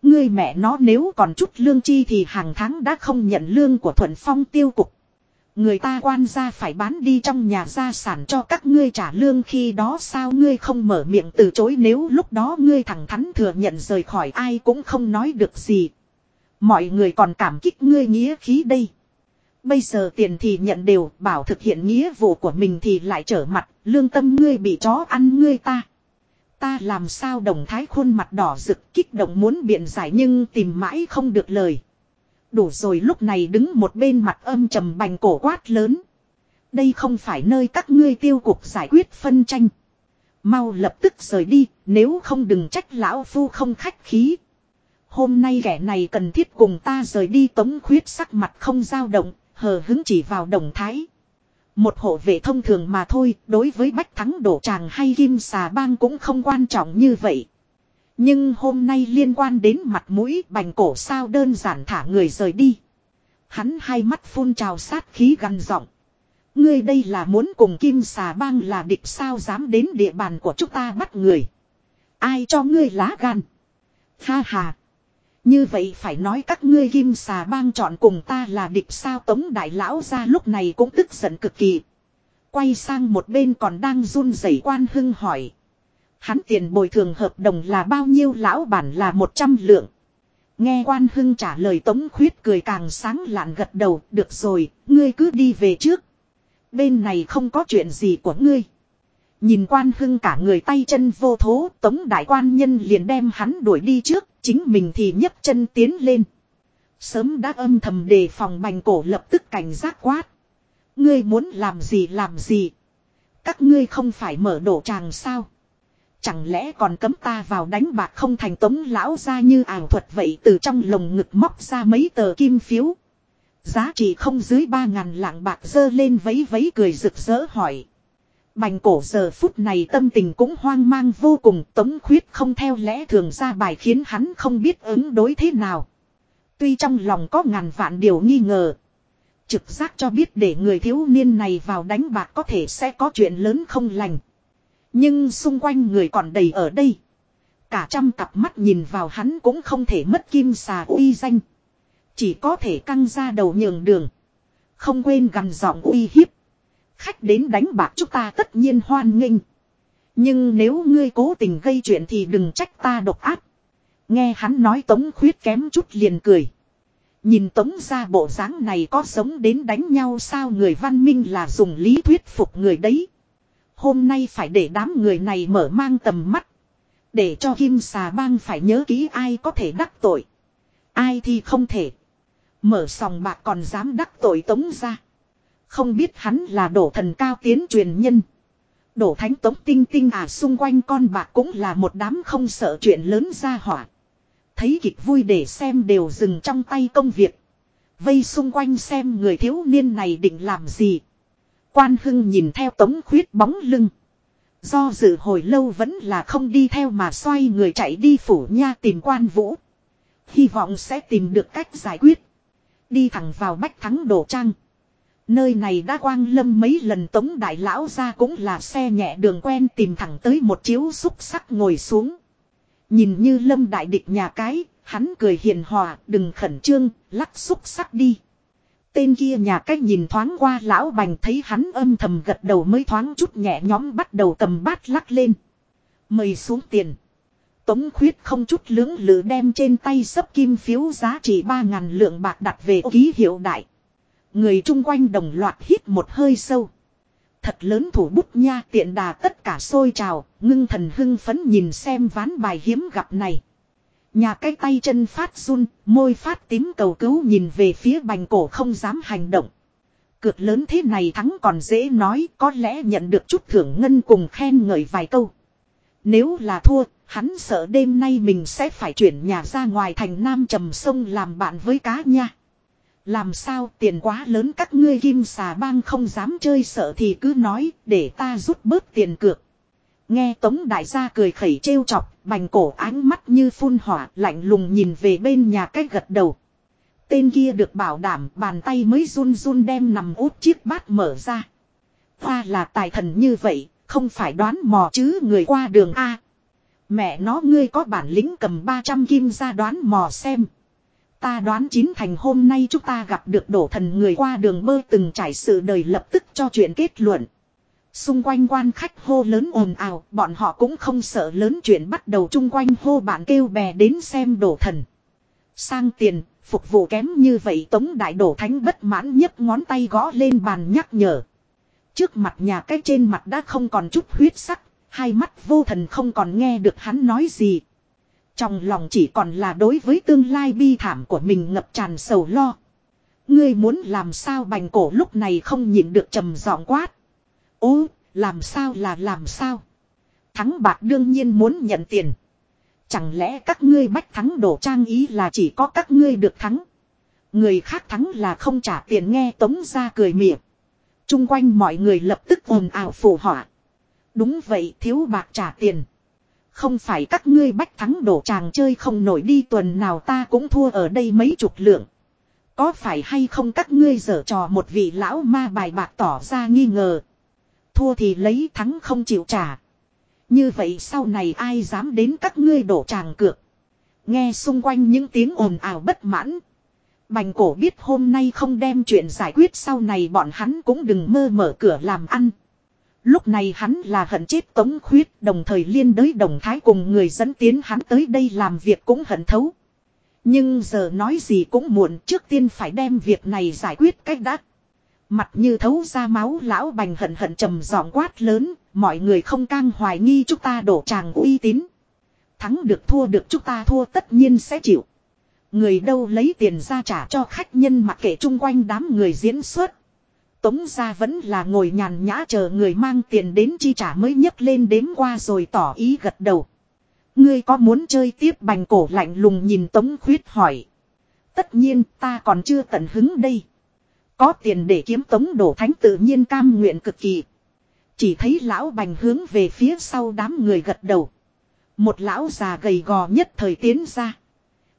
A: Ngươi mẹ nó nếu còn chút lương chi thì hàng tháng đã không nhận lương của thuận phong tiêu cục. Người ta quan ra phải bán đi trong nhà gia sản cho các ngươi trả lương khi đó sao ngươi không mở miệng từ chối nếu lúc đó ngươi thẳng thắn thừa nhận rời khỏi ai cũng không nói được gì. Mọi người còn cảm kích ngươi nghĩa khí đây. Bây giờ tiền thì nhận đều, bảo thực hiện nghĩa vụ của mình thì lại trở mặt, lương tâm ngươi bị chó ăn ngươi ta. Ta làm sao đồng thái khuôn mặt đỏ rực kích động muốn biện giải nhưng tìm mãi không được lời. Đủ rồi lúc này đứng một bên mặt âm trầm bành cổ quát lớn. Đây không phải nơi các ngươi tiêu cục giải quyết phân tranh. Mau lập tức rời đi, nếu không đừng trách lão phu không khách khí. Hôm nay kẻ này cần thiết cùng ta rời đi tống khuyết sắc mặt không dao động, hờ hứng chỉ vào đồng thái. Một hộ vệ thông thường mà thôi, đối với bách thắng đổ tràng hay kim xà bang cũng không quan trọng như vậy. Nhưng hôm nay liên quan đến mặt mũi bành cổ sao đơn giản thả người rời đi. Hắn hai mắt phun trào sát khí gằn giọng. Ngươi đây là muốn cùng kim xà bang là địch sao dám đến địa bàn của chúng ta bắt người. Ai cho ngươi lá gan. Ha ha. Như vậy phải nói các ngươi kim xà bang chọn cùng ta là địch sao tống đại lão ra lúc này cũng tức giận cực kỳ. Quay sang một bên còn đang run rẩy quan hưng hỏi. Hắn tiền bồi thường hợp đồng là bao nhiêu lão bản là 100 lượng. Nghe quan hưng trả lời tống khuyết cười càng sáng lạn gật đầu. Được rồi, ngươi cứ đi về trước. Bên này không có chuyện gì của ngươi. Nhìn quan hưng cả người tay chân vô thố, tống đại quan nhân liền đem hắn đuổi đi trước, chính mình thì nhấc chân tiến lên. Sớm đã âm thầm đề phòng bành cổ lập tức cảnh giác quát. Ngươi muốn làm gì làm gì. Các ngươi không phải mở đổ tràng sao. Chẳng lẽ còn cấm ta vào đánh bạc không thành tống lão ra như ảo thuật vậy từ trong lồng ngực móc ra mấy tờ kim phiếu. Giá trị không dưới ba ngàn lạng bạc dơ lên vấy vấy cười rực rỡ hỏi. Bành cổ giờ phút này tâm tình cũng hoang mang vô cùng, tống khuyết không theo lẽ thường ra bài khiến hắn không biết ứng đối thế nào. Tuy trong lòng có ngàn vạn điều nghi ngờ. Trực giác cho biết để người thiếu niên này vào đánh bạc có thể sẽ có chuyện lớn không lành. Nhưng xung quanh người còn đầy ở đây. Cả trăm cặp mắt nhìn vào hắn cũng không thể mất kim xà uy danh. Chỉ có thể căng ra đầu nhường đường. Không quên gằn giọng uy hiếp. Khách đến đánh bạc chúng ta tất nhiên hoan nghênh. Nhưng nếu ngươi cố tình gây chuyện thì đừng trách ta độc ác. Nghe hắn nói tống khuyết kém chút liền cười. Nhìn tống ra bộ dáng này có sống đến đánh nhau sao người văn minh là dùng lý thuyết phục người đấy. Hôm nay phải để đám người này mở mang tầm mắt. Để cho kim xà bang phải nhớ kỹ ai có thể đắc tội. Ai thì không thể. Mở sòng bạc còn dám đắc tội tống ra. Không biết hắn là đổ thần cao tiến truyền nhân. Đổ thánh tống tinh tinh à xung quanh con bạc cũng là một đám không sợ chuyện lớn ra hỏa. Thấy kịch vui để xem đều dừng trong tay công việc. Vây xung quanh xem người thiếu niên này định làm gì. Quan hưng nhìn theo tống khuyết bóng lưng. Do dự hồi lâu vẫn là không đi theo mà xoay người chạy đi phủ nha tìm quan vũ. Hy vọng sẽ tìm được cách giải quyết. Đi thẳng vào bách thắng đổ trang. Nơi này đã quang lâm mấy lần tống đại lão ra cũng là xe nhẹ đường quen tìm thẳng tới một chiếu xúc sắc ngồi xuống. Nhìn như lâm đại địch nhà cái, hắn cười hiền hòa, đừng khẩn trương, lắc xúc sắc đi. Tên kia nhà cách nhìn thoáng qua lão bành thấy hắn âm thầm gật đầu mới thoáng chút nhẹ nhóm bắt đầu cầm bát lắc lên. Mời xuống tiền. Tống khuyết không chút lưỡng lự đem trên tay sấp kim phiếu giá trị 3.000 lượng bạc đặt về ký hiệu đại. Người chung quanh đồng loạt hít một hơi sâu. Thật lớn thủ bút nha tiện đà tất cả sôi trào, ngưng thần hưng phấn nhìn xem ván bài hiếm gặp này. Nhà cái tay chân phát run, môi phát tím cầu cứu nhìn về phía bành cổ không dám hành động. Cược lớn thế này thắng còn dễ nói, có lẽ nhận được chút thưởng ngân cùng khen ngợi vài câu. Nếu là thua, hắn sợ đêm nay mình sẽ phải chuyển nhà ra ngoài thành nam trầm sông làm bạn với cá nha. Làm sao tiền quá lớn các ngươi kim xà bang không dám chơi sợ thì cứ nói để ta rút bớt tiền cược. Nghe tống đại gia cười khẩy trêu chọc, bành cổ ánh mắt như phun hỏa lạnh lùng nhìn về bên nhà cách gật đầu. Tên kia được bảo đảm bàn tay mới run run đem nằm út chiếc bát mở ra. Hoa là tài thần như vậy, không phải đoán mò chứ người qua đường A. Mẹ nó ngươi có bản lĩnh cầm 300 kim ra đoán mò xem. Ta đoán chín thành hôm nay chúng ta gặp được đổ thần người qua đường bơ từng trải sự đời lập tức cho chuyện kết luận. Xung quanh quan khách hô lớn ồn ào, bọn họ cũng không sợ lớn chuyện bắt đầu chung quanh hô bạn kêu bè đến xem đổ thần. Sang tiền, phục vụ kém như vậy tống đại đổ thánh bất mãn nhấc ngón tay gõ lên bàn nhắc nhở. Trước mặt nhà cái trên mặt đã không còn chút huyết sắc, hai mắt vô thần không còn nghe được hắn nói gì. Trong lòng chỉ còn là đối với tương lai bi thảm của mình ngập tràn sầu lo. Ngươi muốn làm sao bành cổ lúc này không nhịn được trầm giọng quát. Ô, làm sao là làm sao? Thắng bạc đương nhiên muốn nhận tiền. Chẳng lẽ các ngươi bách thắng đổ trang ý là chỉ có các ngươi được thắng? Người khác thắng là không trả tiền nghe tống ra cười miệng. Trung quanh mọi người lập tức ồn ào phù họa. Đúng vậy thiếu bạc trả tiền. Không phải các ngươi bách thắng đổ tràng chơi không nổi đi, tuần nào ta cũng thua ở đây mấy chục lượng. Có phải hay không các ngươi dở trò một vị lão ma bài bạc tỏ ra nghi ngờ. Thua thì lấy thắng không chịu trả. Như vậy sau này ai dám đến các ngươi đổ tràng cược. Nghe xung quanh những tiếng ồn ào bất mãn. Bành cổ biết hôm nay không đem chuyện giải quyết, sau này bọn hắn cũng đừng mơ mở cửa làm ăn. Lúc này hắn là hận chết tống khuyết đồng thời liên đới đồng thái cùng người dẫn tiến hắn tới đây làm việc cũng hận thấu. Nhưng giờ nói gì cũng muộn trước tiên phải đem việc này giải quyết cách đắt Mặt như thấu ra máu lão bành hận hận trầm giọng quát lớn, mọi người không cang hoài nghi chúng ta đổ tràng uy tín. Thắng được thua được chúng ta thua tất nhiên sẽ chịu. Người đâu lấy tiền ra trả cho khách nhân mặc kệ chung quanh đám người diễn xuất. Tống ra vẫn là ngồi nhàn nhã chờ người mang tiền đến chi trả mới nhấc lên đếm qua rồi tỏ ý gật đầu. Ngươi có muốn chơi tiếp bành cổ lạnh lùng nhìn Tống Khuyết hỏi. Tất nhiên ta còn chưa tận hứng đây. Có tiền để kiếm Tống đổ thánh tự nhiên cam nguyện cực kỳ. Chỉ thấy lão bành hướng về phía sau đám người gật đầu. Một lão già gầy gò nhất thời tiến ra.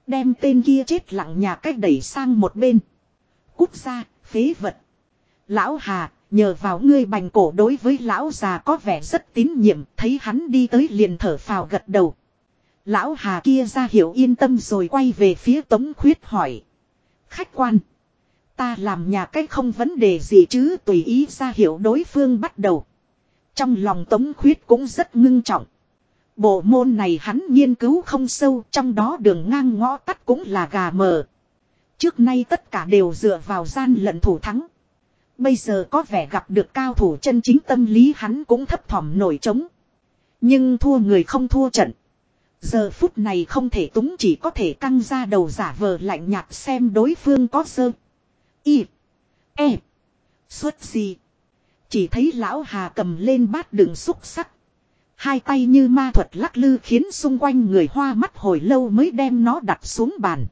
A: Đem tên kia chết lặng nhà cách đẩy sang một bên. Cút ra, phế vật. Lão Hà, nhờ vào ngươi bành cổ đối với lão già có vẻ rất tín nhiệm, thấy hắn đi tới liền thở phào gật đầu. Lão Hà kia ra hiểu yên tâm rồi quay về phía Tống Khuyết hỏi. Khách quan. Ta làm nhà cách không vấn đề gì chứ tùy ý ra hiểu đối phương bắt đầu. Trong lòng Tống Khuyết cũng rất ngưng trọng. Bộ môn này hắn nghiên cứu không sâu trong đó đường ngang ngõ tắt cũng là gà mờ. Trước nay tất cả đều dựa vào gian lận thủ thắng. Bây giờ có vẻ gặp được cao thủ chân chính tâm lý hắn cũng thấp thỏm nổi trống. Nhưng thua người không thua trận. Giờ phút này không thể túng chỉ có thể căng ra đầu giả vờ lạnh nhạt xem đối phương có sơ. Y. E. Xuất gì. Chỉ thấy lão Hà cầm lên bát đựng xúc sắc. Hai tay như ma thuật lắc lư khiến xung quanh người hoa mắt hồi lâu mới đem nó đặt xuống bàn.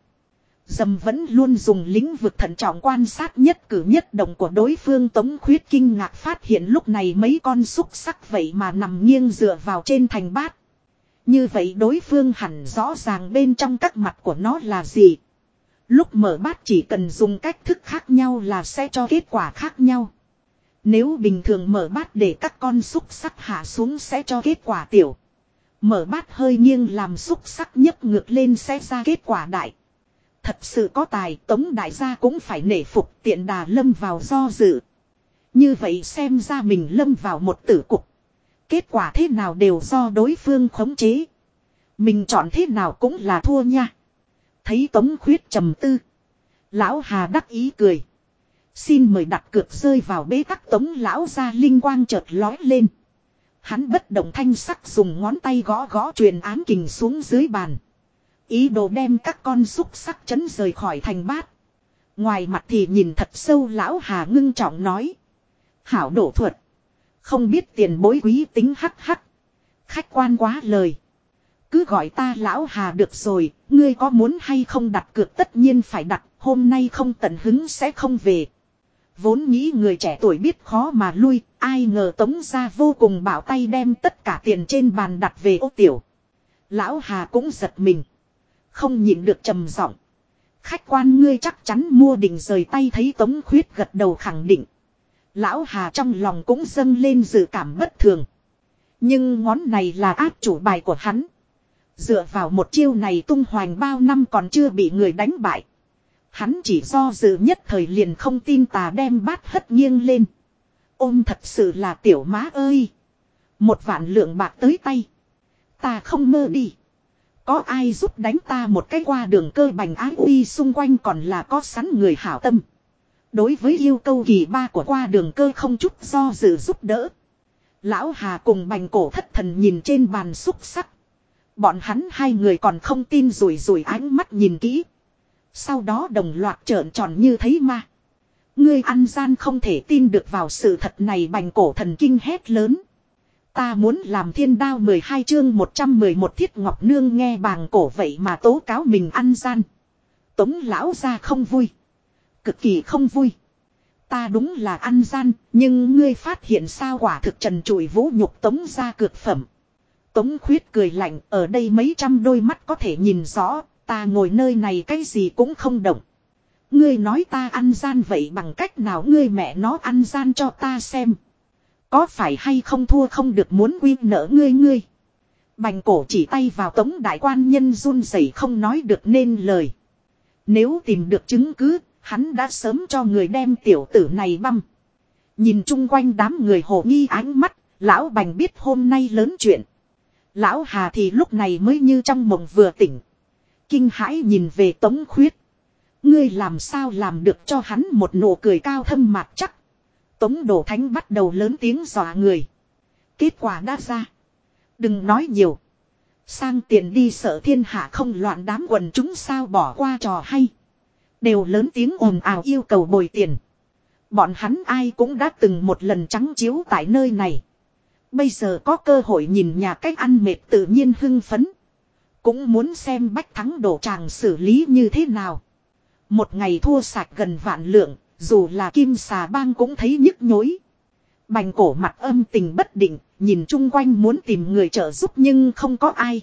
A: Dầm vẫn luôn dùng lĩnh vực thận trọng quan sát nhất cử nhất động của đối phương tống khuyết kinh ngạc phát hiện lúc này mấy con xúc sắc vậy mà nằm nghiêng dựa vào trên thành bát. Như vậy đối phương hẳn rõ ràng bên trong các mặt của nó là gì. Lúc mở bát chỉ cần dùng cách thức khác nhau là sẽ cho kết quả khác nhau. Nếu bình thường mở bát để các con xúc sắc hạ xuống sẽ cho kết quả tiểu. Mở bát hơi nghiêng làm xúc sắc nhấp ngược lên sẽ ra kết quả đại. Thật sự có tài, tống đại gia cũng phải nể phục, tiện đà lâm vào do dự. Như vậy xem ra mình lâm vào một tử cục. Kết quả thế nào đều do đối phương khống chế. Mình chọn thế nào cũng là thua nha. Thấy tống khuyết trầm tư. Lão Hà đắc ý cười. Xin mời đặt cược rơi vào bế tắc tống lão ra linh quang chợt lói lên. Hắn bất động thanh sắc dùng ngón tay gõ gõ truyền án kình xuống dưới bàn. Ý đồ đem các con xúc sắc chấn rời khỏi thành bát. Ngoài mặt thì nhìn thật sâu lão hà ngưng trọng nói. Hảo đổ thuật. Không biết tiền bối quý tính hắc hắc. Khách quan quá lời. Cứ gọi ta lão hà được rồi, ngươi có muốn hay không đặt cược tất nhiên phải đặt, hôm nay không tận hứng sẽ không về. Vốn nghĩ người trẻ tuổi biết khó mà lui, ai ngờ tống ra vô cùng bảo tay đem tất cả tiền trên bàn đặt về ô tiểu. Lão Hà cũng giật mình. Không nhịn được trầm giọng. Khách quan ngươi chắc chắn mua đình rời tay thấy tống khuyết gật đầu khẳng định. Lão Hà trong lòng cũng dâng lên dự cảm bất thường. Nhưng ngón này là áp chủ bài của hắn. Dựa vào một chiêu này tung hoành bao năm còn chưa bị người đánh bại. Hắn chỉ do dự nhất thời liền không tin tà đem bát hất nghiêng lên. Ôm thật sự là tiểu má ơi. Một vạn lượng bạc tới tay. Ta không mơ đi. Có ai giúp đánh ta một cái qua đường cơ bành ái uy xung quanh còn là có sẵn người hảo tâm. Đối với yêu cầu kỳ ba của qua đường cơ không chút do dự giúp đỡ. Lão Hà cùng bành cổ thất thần nhìn trên bàn xúc sắc. Bọn hắn hai người còn không tin rủi rủi ánh mắt nhìn kỹ. Sau đó đồng loạt trợn tròn như thấy ma. Ngươi ăn gian không thể tin được vào sự thật này bành cổ thần kinh hét lớn. Ta muốn làm thiên đao 12 chương 111 thiết ngọc nương nghe bàng cổ vậy mà tố cáo mình ăn gian. Tống lão ra không vui. Cực kỳ không vui. Ta đúng là ăn gian, nhưng ngươi phát hiện sao quả thực trần trụi vũ nhục tống ra cược phẩm. Tống khuyết cười lạnh, ở đây mấy trăm đôi mắt có thể nhìn rõ, ta ngồi nơi này cái gì cũng không động. Ngươi nói ta ăn gian vậy bằng cách nào ngươi mẹ nó ăn gian cho ta xem. Có phải hay không thua không được muốn quy nợ ngươi ngươi. Bành cổ chỉ tay vào tống đại quan nhân run rẩy không nói được nên lời. Nếu tìm được chứng cứ, hắn đã sớm cho người đem tiểu tử này băm. Nhìn chung quanh đám người hồ nghi ánh mắt, lão bành biết hôm nay lớn chuyện. Lão Hà thì lúc này mới như trong mộng vừa tỉnh. Kinh hãi nhìn về tống khuyết. Ngươi làm sao làm được cho hắn một nụ cười cao thâm mạc chắc. Tống đổ thánh bắt đầu lớn tiếng dọa người. Kết quả đã ra. Đừng nói nhiều. Sang tiền đi sợ thiên hạ không loạn đám quần chúng sao bỏ qua trò hay. Đều lớn tiếng ồn ào yêu cầu bồi tiền. Bọn hắn ai cũng đã từng một lần trắng chiếu tại nơi này. Bây giờ có cơ hội nhìn nhà cách ăn mệt tự nhiên hưng phấn. Cũng muốn xem bách thắng đổ tràng xử lý như thế nào. Một ngày thua sạch gần vạn lượng, dù là kim xà bang cũng thấy nhức nhối. Bành cổ mặt âm tình bất định, nhìn chung quanh muốn tìm người trợ giúp nhưng không có ai.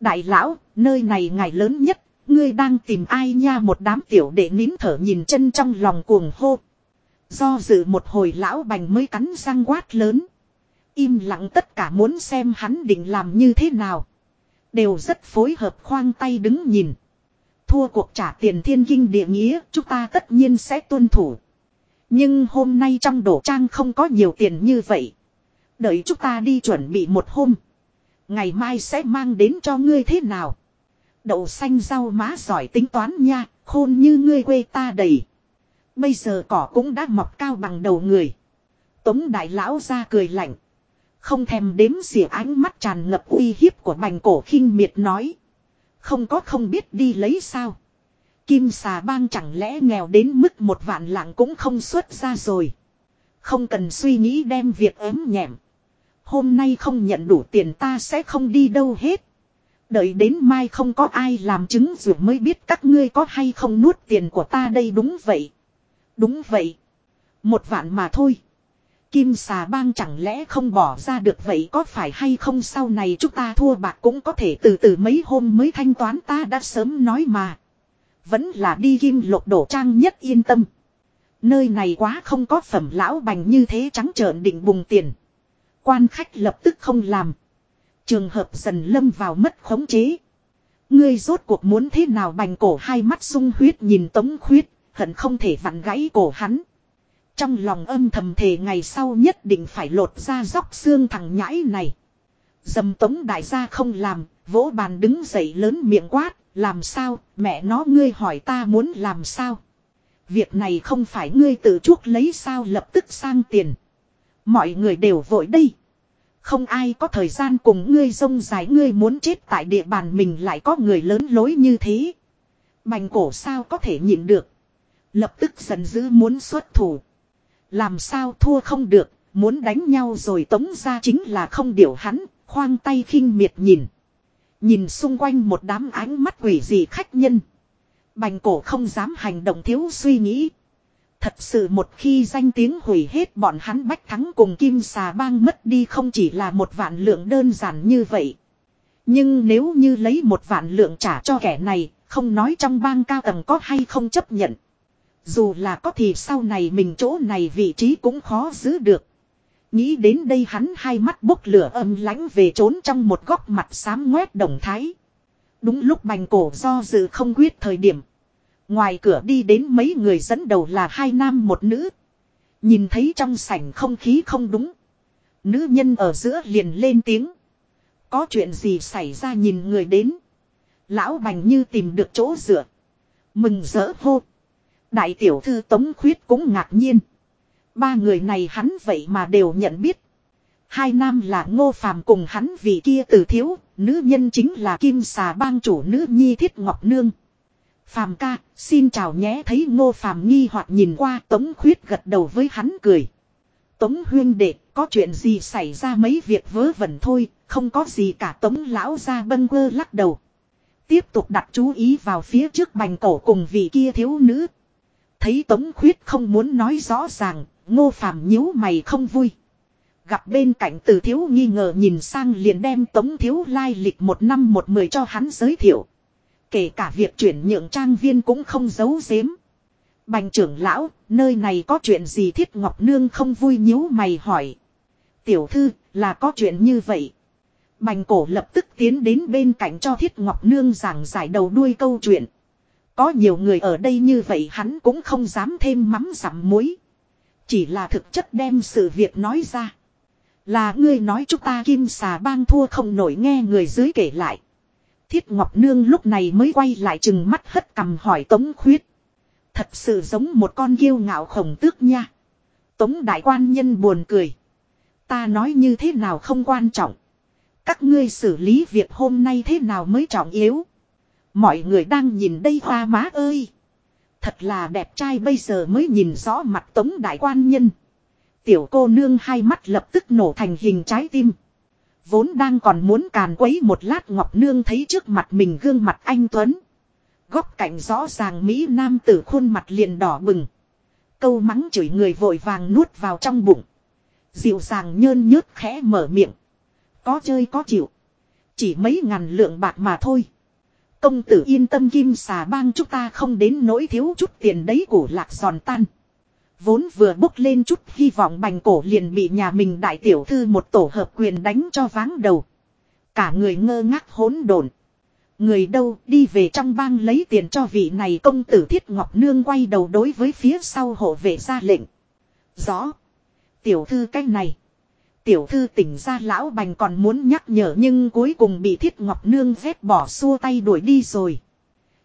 A: Đại lão, nơi này ngài lớn nhất, ngươi đang tìm ai nha một đám tiểu đệ nín thở nhìn chân trong lòng cuồng hô. Do dự một hồi lão bành mới cắn răng quát lớn. Im lặng tất cả muốn xem hắn định làm như thế nào. Đều rất phối hợp khoang tay đứng nhìn. Thua cuộc trả tiền thiên kinh địa nghĩa, chúng ta tất nhiên sẽ tuân thủ. Nhưng hôm nay trong đổ trang không có nhiều tiền như vậy. Đợi chúng ta đi chuẩn bị một hôm. Ngày mai sẽ mang đến cho ngươi thế nào. Đậu xanh rau má giỏi tính toán nha, khôn như ngươi quê ta đầy. Bây giờ cỏ cũng đã mọc cao bằng đầu người. Tống đại lão ra cười lạnh. Không thèm đếm xỉa ánh mắt tràn ngập uy hiếp của bành cổ khinh miệt nói. Không có không biết đi lấy sao. Kim xà bang chẳng lẽ nghèo đến mức một vạn lạng cũng không xuất ra rồi. Không cần suy nghĩ đem việc ấm nhẹm. Hôm nay không nhận đủ tiền ta sẽ không đi đâu hết. Đợi đến mai không có ai làm chứng dù mới biết các ngươi có hay không nuốt tiền của ta đây đúng vậy. Đúng vậy. Một vạn mà thôi. Kim xà bang chẳng lẽ không bỏ ra được vậy có phải hay không sau này chúng ta thua bạc cũng có thể từ từ mấy hôm mới thanh toán ta đã sớm nói mà. Vẫn là đi kim lục đổ trang nhất yên tâm. Nơi này quá không có phẩm lão bành như thế trắng trợn định bùng tiền. Quan khách lập tức không làm. Trường hợp dần lâm vào mất khống chế. Ngươi rốt cuộc muốn thế nào bành cổ hai mắt sung huyết nhìn tống khuyết, hận không thể vặn gãy cổ hắn. Trong lòng âm thầm thề ngày sau nhất định phải lột ra dóc xương thằng nhãi này. Dầm tống đại gia không làm, vỗ bàn đứng dậy lớn miệng quát, làm sao, mẹ nó ngươi hỏi ta muốn làm sao. Việc này không phải ngươi tự chuốc lấy sao lập tức sang tiền. Mọi người đều vội đây. Không ai có thời gian cùng ngươi rông dài ngươi muốn chết tại địa bàn mình lại có người lớn lối như thế. Bành cổ sao có thể nhịn được. Lập tức giận dữ muốn xuất thủ. Làm sao thua không được, muốn đánh nhau rồi tống ra chính là không điều hắn, khoang tay khinh miệt nhìn. Nhìn xung quanh một đám ánh mắt quỷ dị khách nhân. Bành cổ không dám hành động thiếu suy nghĩ. Thật sự một khi danh tiếng hủy hết bọn hắn bách thắng cùng kim xà bang mất đi không chỉ là một vạn lượng đơn giản như vậy. Nhưng nếu như lấy một vạn lượng trả cho kẻ này, không nói trong bang cao tầng có hay không chấp nhận. Dù là có thì sau này mình chỗ này vị trí cũng khó giữ được. Nghĩ đến đây hắn hai mắt bốc lửa âm lãnh về trốn trong một góc mặt xám ngoét đồng thái. Đúng lúc bành cổ do dự không quyết thời điểm. Ngoài cửa đi đến mấy người dẫn đầu là hai nam một nữ. Nhìn thấy trong sảnh không khí không đúng. Nữ nhân ở giữa liền lên tiếng. Có chuyện gì xảy ra nhìn người đến. Lão bành như tìm được chỗ dựa. Mừng rỡ hô. Đại tiểu thư Tống Khuyết cũng ngạc nhiên. Ba người này hắn vậy mà đều nhận biết. Hai nam là ngô phàm cùng hắn vì kia từ thiếu, nữ nhân chính là kim xà bang chủ nữ nhi thiết ngọc nương. Phàm ca, xin chào nhé thấy ngô phàm nghi hoặc nhìn qua tống khuyết gật đầu với hắn cười. Tống huyên đệ, có chuyện gì xảy ra mấy việc vớ vẩn thôi, không có gì cả tống lão ra bâng quơ lắc đầu. Tiếp tục đặt chú ý vào phía trước bành cổ cùng vị kia thiếu nữ. Thấy tống khuyết không muốn nói rõ ràng, ngô phàm nhíu mày không vui. Gặp bên cạnh từ thiếu nghi ngờ nhìn sang liền đem tống thiếu lai lịch một năm một mười cho hắn giới thiệu. Kể cả việc chuyển nhượng trang viên cũng không giấu giếm. Bành trưởng lão, nơi này có chuyện gì thiết ngọc nương không vui nhíu mày hỏi. Tiểu thư, là có chuyện như vậy. Bành cổ lập tức tiến đến bên cạnh cho thiết ngọc nương giảng giải đầu đuôi câu chuyện. Có nhiều người ở đây như vậy hắn cũng không dám thêm mắm giảm muối. Chỉ là thực chất đem sự việc nói ra. Là ngươi nói chúng ta kim xà bang thua không nổi nghe người dưới kể lại. Thiết Ngọc Nương lúc này mới quay lại chừng mắt hất cầm hỏi Tống Khuyết. Thật sự giống một con kiêu ngạo khổng tước nha. Tống Đại Quan Nhân buồn cười. Ta nói như thế nào không quan trọng. Các ngươi xử lý việc hôm nay thế nào mới trọng yếu. Mọi người đang nhìn đây hoa má ơi. Thật là đẹp trai bây giờ mới nhìn rõ mặt Tống Đại Quan Nhân. Tiểu cô nương hai mắt lập tức nổ thành hình trái tim. Vốn đang còn muốn càn quấy một lát Ngọc Nương thấy trước mặt mình gương mặt anh Tuấn. Góc cạnh rõ ràng Mỹ Nam tử khuôn mặt liền đỏ bừng. Câu mắng chửi người vội vàng nuốt vào trong bụng. Dịu dàng nhơn nhớt khẽ mở miệng. Có chơi có chịu. Chỉ mấy ngàn lượng bạc mà thôi. Công tử yên tâm kim xà bang chúng ta không đến nỗi thiếu chút tiền đấy của lạc giòn tan. Vốn vừa bốc lên chút hy vọng bành cổ liền bị nhà mình đại tiểu thư một tổ hợp quyền đánh cho váng đầu. Cả người ngơ ngác hỗn độn. Người đâu đi về trong bang lấy tiền cho vị này công tử thiết ngọc nương quay đầu đối với phía sau hộ vệ ra lệnh. Rõ. Tiểu thư cách này. Tiểu thư tỉnh ra lão bành còn muốn nhắc nhở nhưng cuối cùng bị thiết ngọc nương vét bỏ xua tay đuổi đi rồi.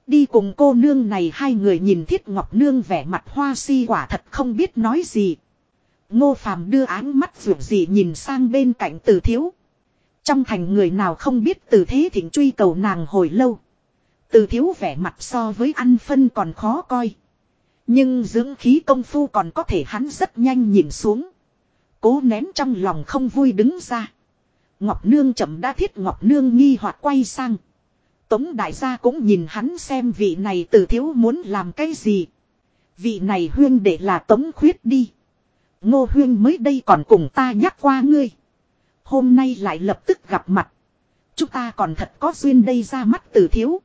A: Đi cùng cô nương này hai người nhìn thiết ngọc nương vẻ mặt hoa si quả thật không biết nói gì. Ngô phàm đưa áng mắt vượt gì nhìn sang bên cạnh từ thiếu. Trong thành người nào không biết từ thế thỉnh truy cầu nàng hồi lâu. Từ thiếu vẻ mặt so với ăn phân còn khó coi. Nhưng dưỡng khí công phu còn có thể hắn rất nhanh nhìn xuống. Cố nén trong lòng không vui đứng ra. Ngọc Nương chậm đã thiết Ngọc Nương nghi hoặc quay sang. Tống đại gia cũng nhìn hắn xem vị này từ thiếu muốn làm cái gì. Vị này huyên để là tống khuyết đi. Ngô huyên mới đây còn cùng ta nhắc qua ngươi. Hôm nay lại lập tức gặp mặt. Chúng ta còn thật có duyên đây ra mắt từ thiếu.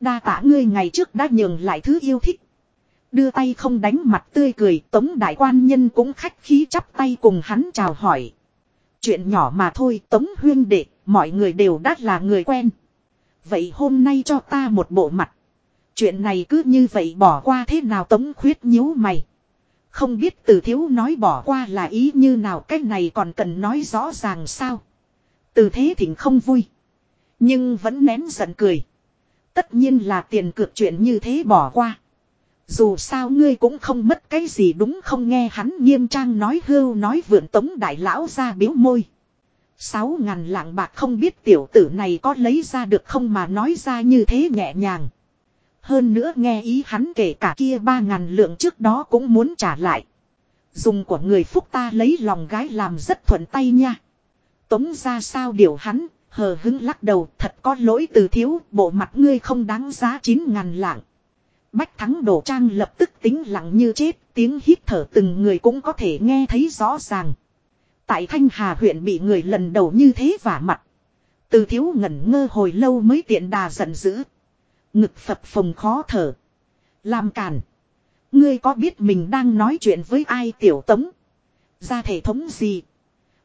A: Đa tả ngươi ngày trước đã nhường lại thứ yêu thích. Đưa tay không đánh mặt tươi cười, tống đại quan nhân cũng khách khí chắp tay cùng hắn chào hỏi. Chuyện nhỏ mà thôi, tống huyên đệ, mọi người đều đã là người quen. Vậy hôm nay cho ta một bộ mặt. Chuyện này cứ như vậy bỏ qua thế nào tống khuyết nhíu mày. Không biết từ thiếu nói bỏ qua là ý như nào, cái này còn cần nói rõ ràng sao. Từ thế thỉnh không vui. Nhưng vẫn nén giận cười. Tất nhiên là tiền cược chuyện như thế bỏ qua. Dù sao ngươi cũng không mất cái gì đúng không nghe hắn nghiêm trang nói hưu nói vượn tống đại lão ra biếu môi. Sáu ngàn lạng bạc không biết tiểu tử này có lấy ra được không mà nói ra như thế nhẹ nhàng. Hơn nữa nghe ý hắn kể cả kia ba ngàn lượng trước đó cũng muốn trả lại. Dùng của người phúc ta lấy lòng gái làm rất thuận tay nha. Tống ra sao điều hắn, hờ hứng lắc đầu thật có lỗi từ thiếu, bộ mặt ngươi không đáng giá chín ngàn lạng. Bách thắng đổ trang lập tức tính lặng như chết, tiếng hít thở từng người cũng có thể nghe thấy rõ ràng. Tại Thanh Hà huyện bị người lần đầu như thế vả mặt. Từ thiếu ngẩn ngơ hồi lâu mới tiện đà giận dữ. Ngực phập phồng khó thở. Làm cản. Ngươi có biết mình đang nói chuyện với ai tiểu tống? Ra thể thống gì?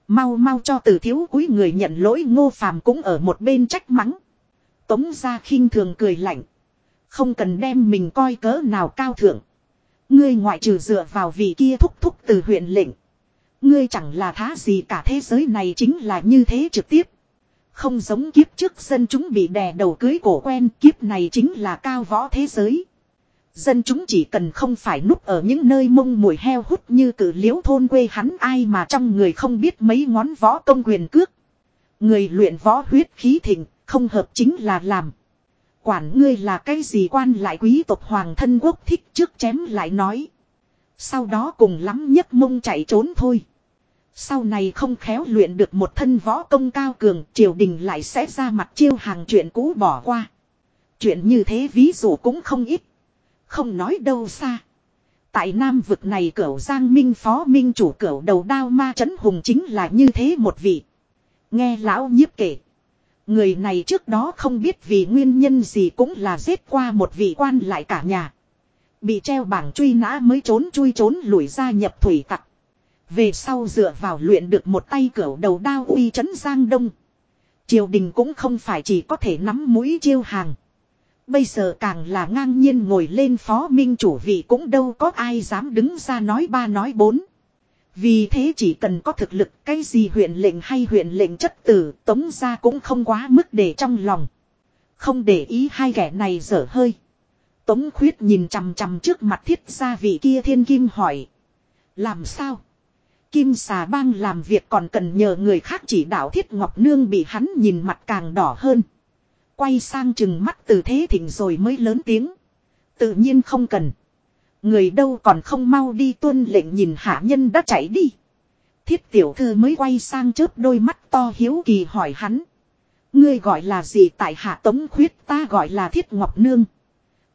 A: Mau mau cho từ thiếu cúi người nhận lỗi ngô phàm cũng ở một bên trách mắng. Tống ra khinh thường cười lạnh. Không cần đem mình coi cỡ nào cao thượng. Ngươi ngoại trừ dựa vào vị kia thúc thúc từ huyện lệnh. Ngươi chẳng là thá gì cả thế giới này chính là như thế trực tiếp. Không giống kiếp trước dân chúng bị đè đầu cưới cổ quen kiếp này chính là cao võ thế giới. Dân chúng chỉ cần không phải núp ở những nơi mông mùi heo hút như cử liễu thôn quê hắn ai mà trong người không biết mấy ngón võ công quyền cước. Người luyện võ huyết khí thịnh, không hợp chính là làm. Quản ngươi là cái gì quan lại quý tộc hoàng thân quốc thích trước chém lại nói. Sau đó cùng lắm nhấc mông chạy trốn thôi. Sau này không khéo luyện được một thân võ công cao cường, triều đình lại sẽ ra mặt chiêu hàng chuyện cũ bỏ qua. Chuyện như thế ví dụ cũng không ít. Không nói đâu xa. Tại Nam vực này cửu Giang Minh phó minh chủ cửu đầu đao ma chấn hùng chính là như thế một vị. Nghe lão nhiếp kể. Người này trước đó không biết vì nguyên nhân gì cũng là giết qua một vị quan lại cả nhà. Bị treo bảng truy nã mới trốn chui trốn lùi ra nhập thủy tặc. Về sau dựa vào luyện được một tay cửa đầu đao uy trấn Giang Đông. Triều đình cũng không phải chỉ có thể nắm mũi chiêu hàng. Bây giờ càng là ngang nhiên ngồi lên phó minh chủ vị cũng đâu có ai dám đứng ra nói ba nói bốn. Vì thế chỉ cần có thực lực, cái gì huyện lệnh hay huyện lệnh chất tử, tống ra cũng không quá mức để trong lòng. Không để ý hai kẻ này dở hơi. Tống khuyết nhìn chằm chằm trước mặt thiết gia vị kia thiên kim hỏi. Làm sao? Kim xà bang làm việc còn cần nhờ người khác chỉ đạo thiết ngọc nương bị hắn nhìn mặt càng đỏ hơn. Quay sang chừng mắt từ thế thỉnh rồi mới lớn tiếng. Tự nhiên không cần. Người đâu còn không mau đi tuân lệnh nhìn hạ nhân đã chạy đi. Thiết tiểu thư mới quay sang chớp đôi mắt to hiếu kỳ hỏi hắn. Ngươi gọi là gì tại hạ tống khuyết ta gọi là thiết ngọc nương.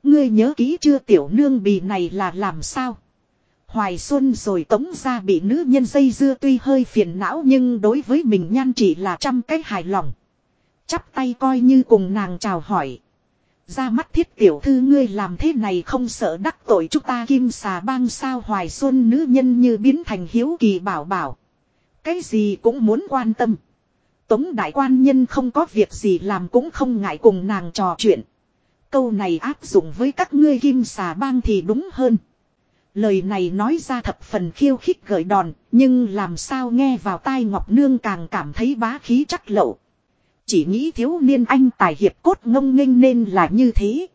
A: Ngươi nhớ kỹ chưa tiểu nương bì này là làm sao? Hoài xuân rồi tống ra bị nữ nhân dây dưa tuy hơi phiền não nhưng đối với mình nhan chỉ là trăm cách hài lòng. Chắp tay coi như cùng nàng chào hỏi. Ra mắt thiết tiểu thư ngươi làm thế này không sợ đắc tội chúng ta kim xà bang sao hoài xuân nữ nhân như biến thành hiếu kỳ bảo bảo. Cái gì cũng muốn quan tâm. Tống đại quan nhân không có việc gì làm cũng không ngại cùng nàng trò chuyện. Câu này áp dụng với các ngươi kim xà bang thì đúng hơn. Lời này nói ra thập phần khiêu khích gợi đòn, nhưng làm sao nghe vào tai Ngọc Nương càng cảm thấy bá khí chắc lậu. Chỉ nghĩ thiếu niên anh tài hiệp cốt ngông nghênh nên là như thế.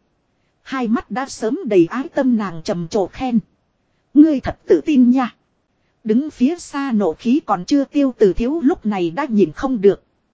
A: Hai mắt đã sớm đầy ái tâm nàng trầm trồ khen. Ngươi thật tự tin nha. Đứng phía xa nổ khí còn chưa tiêu từ thiếu lúc này đã nhìn không được.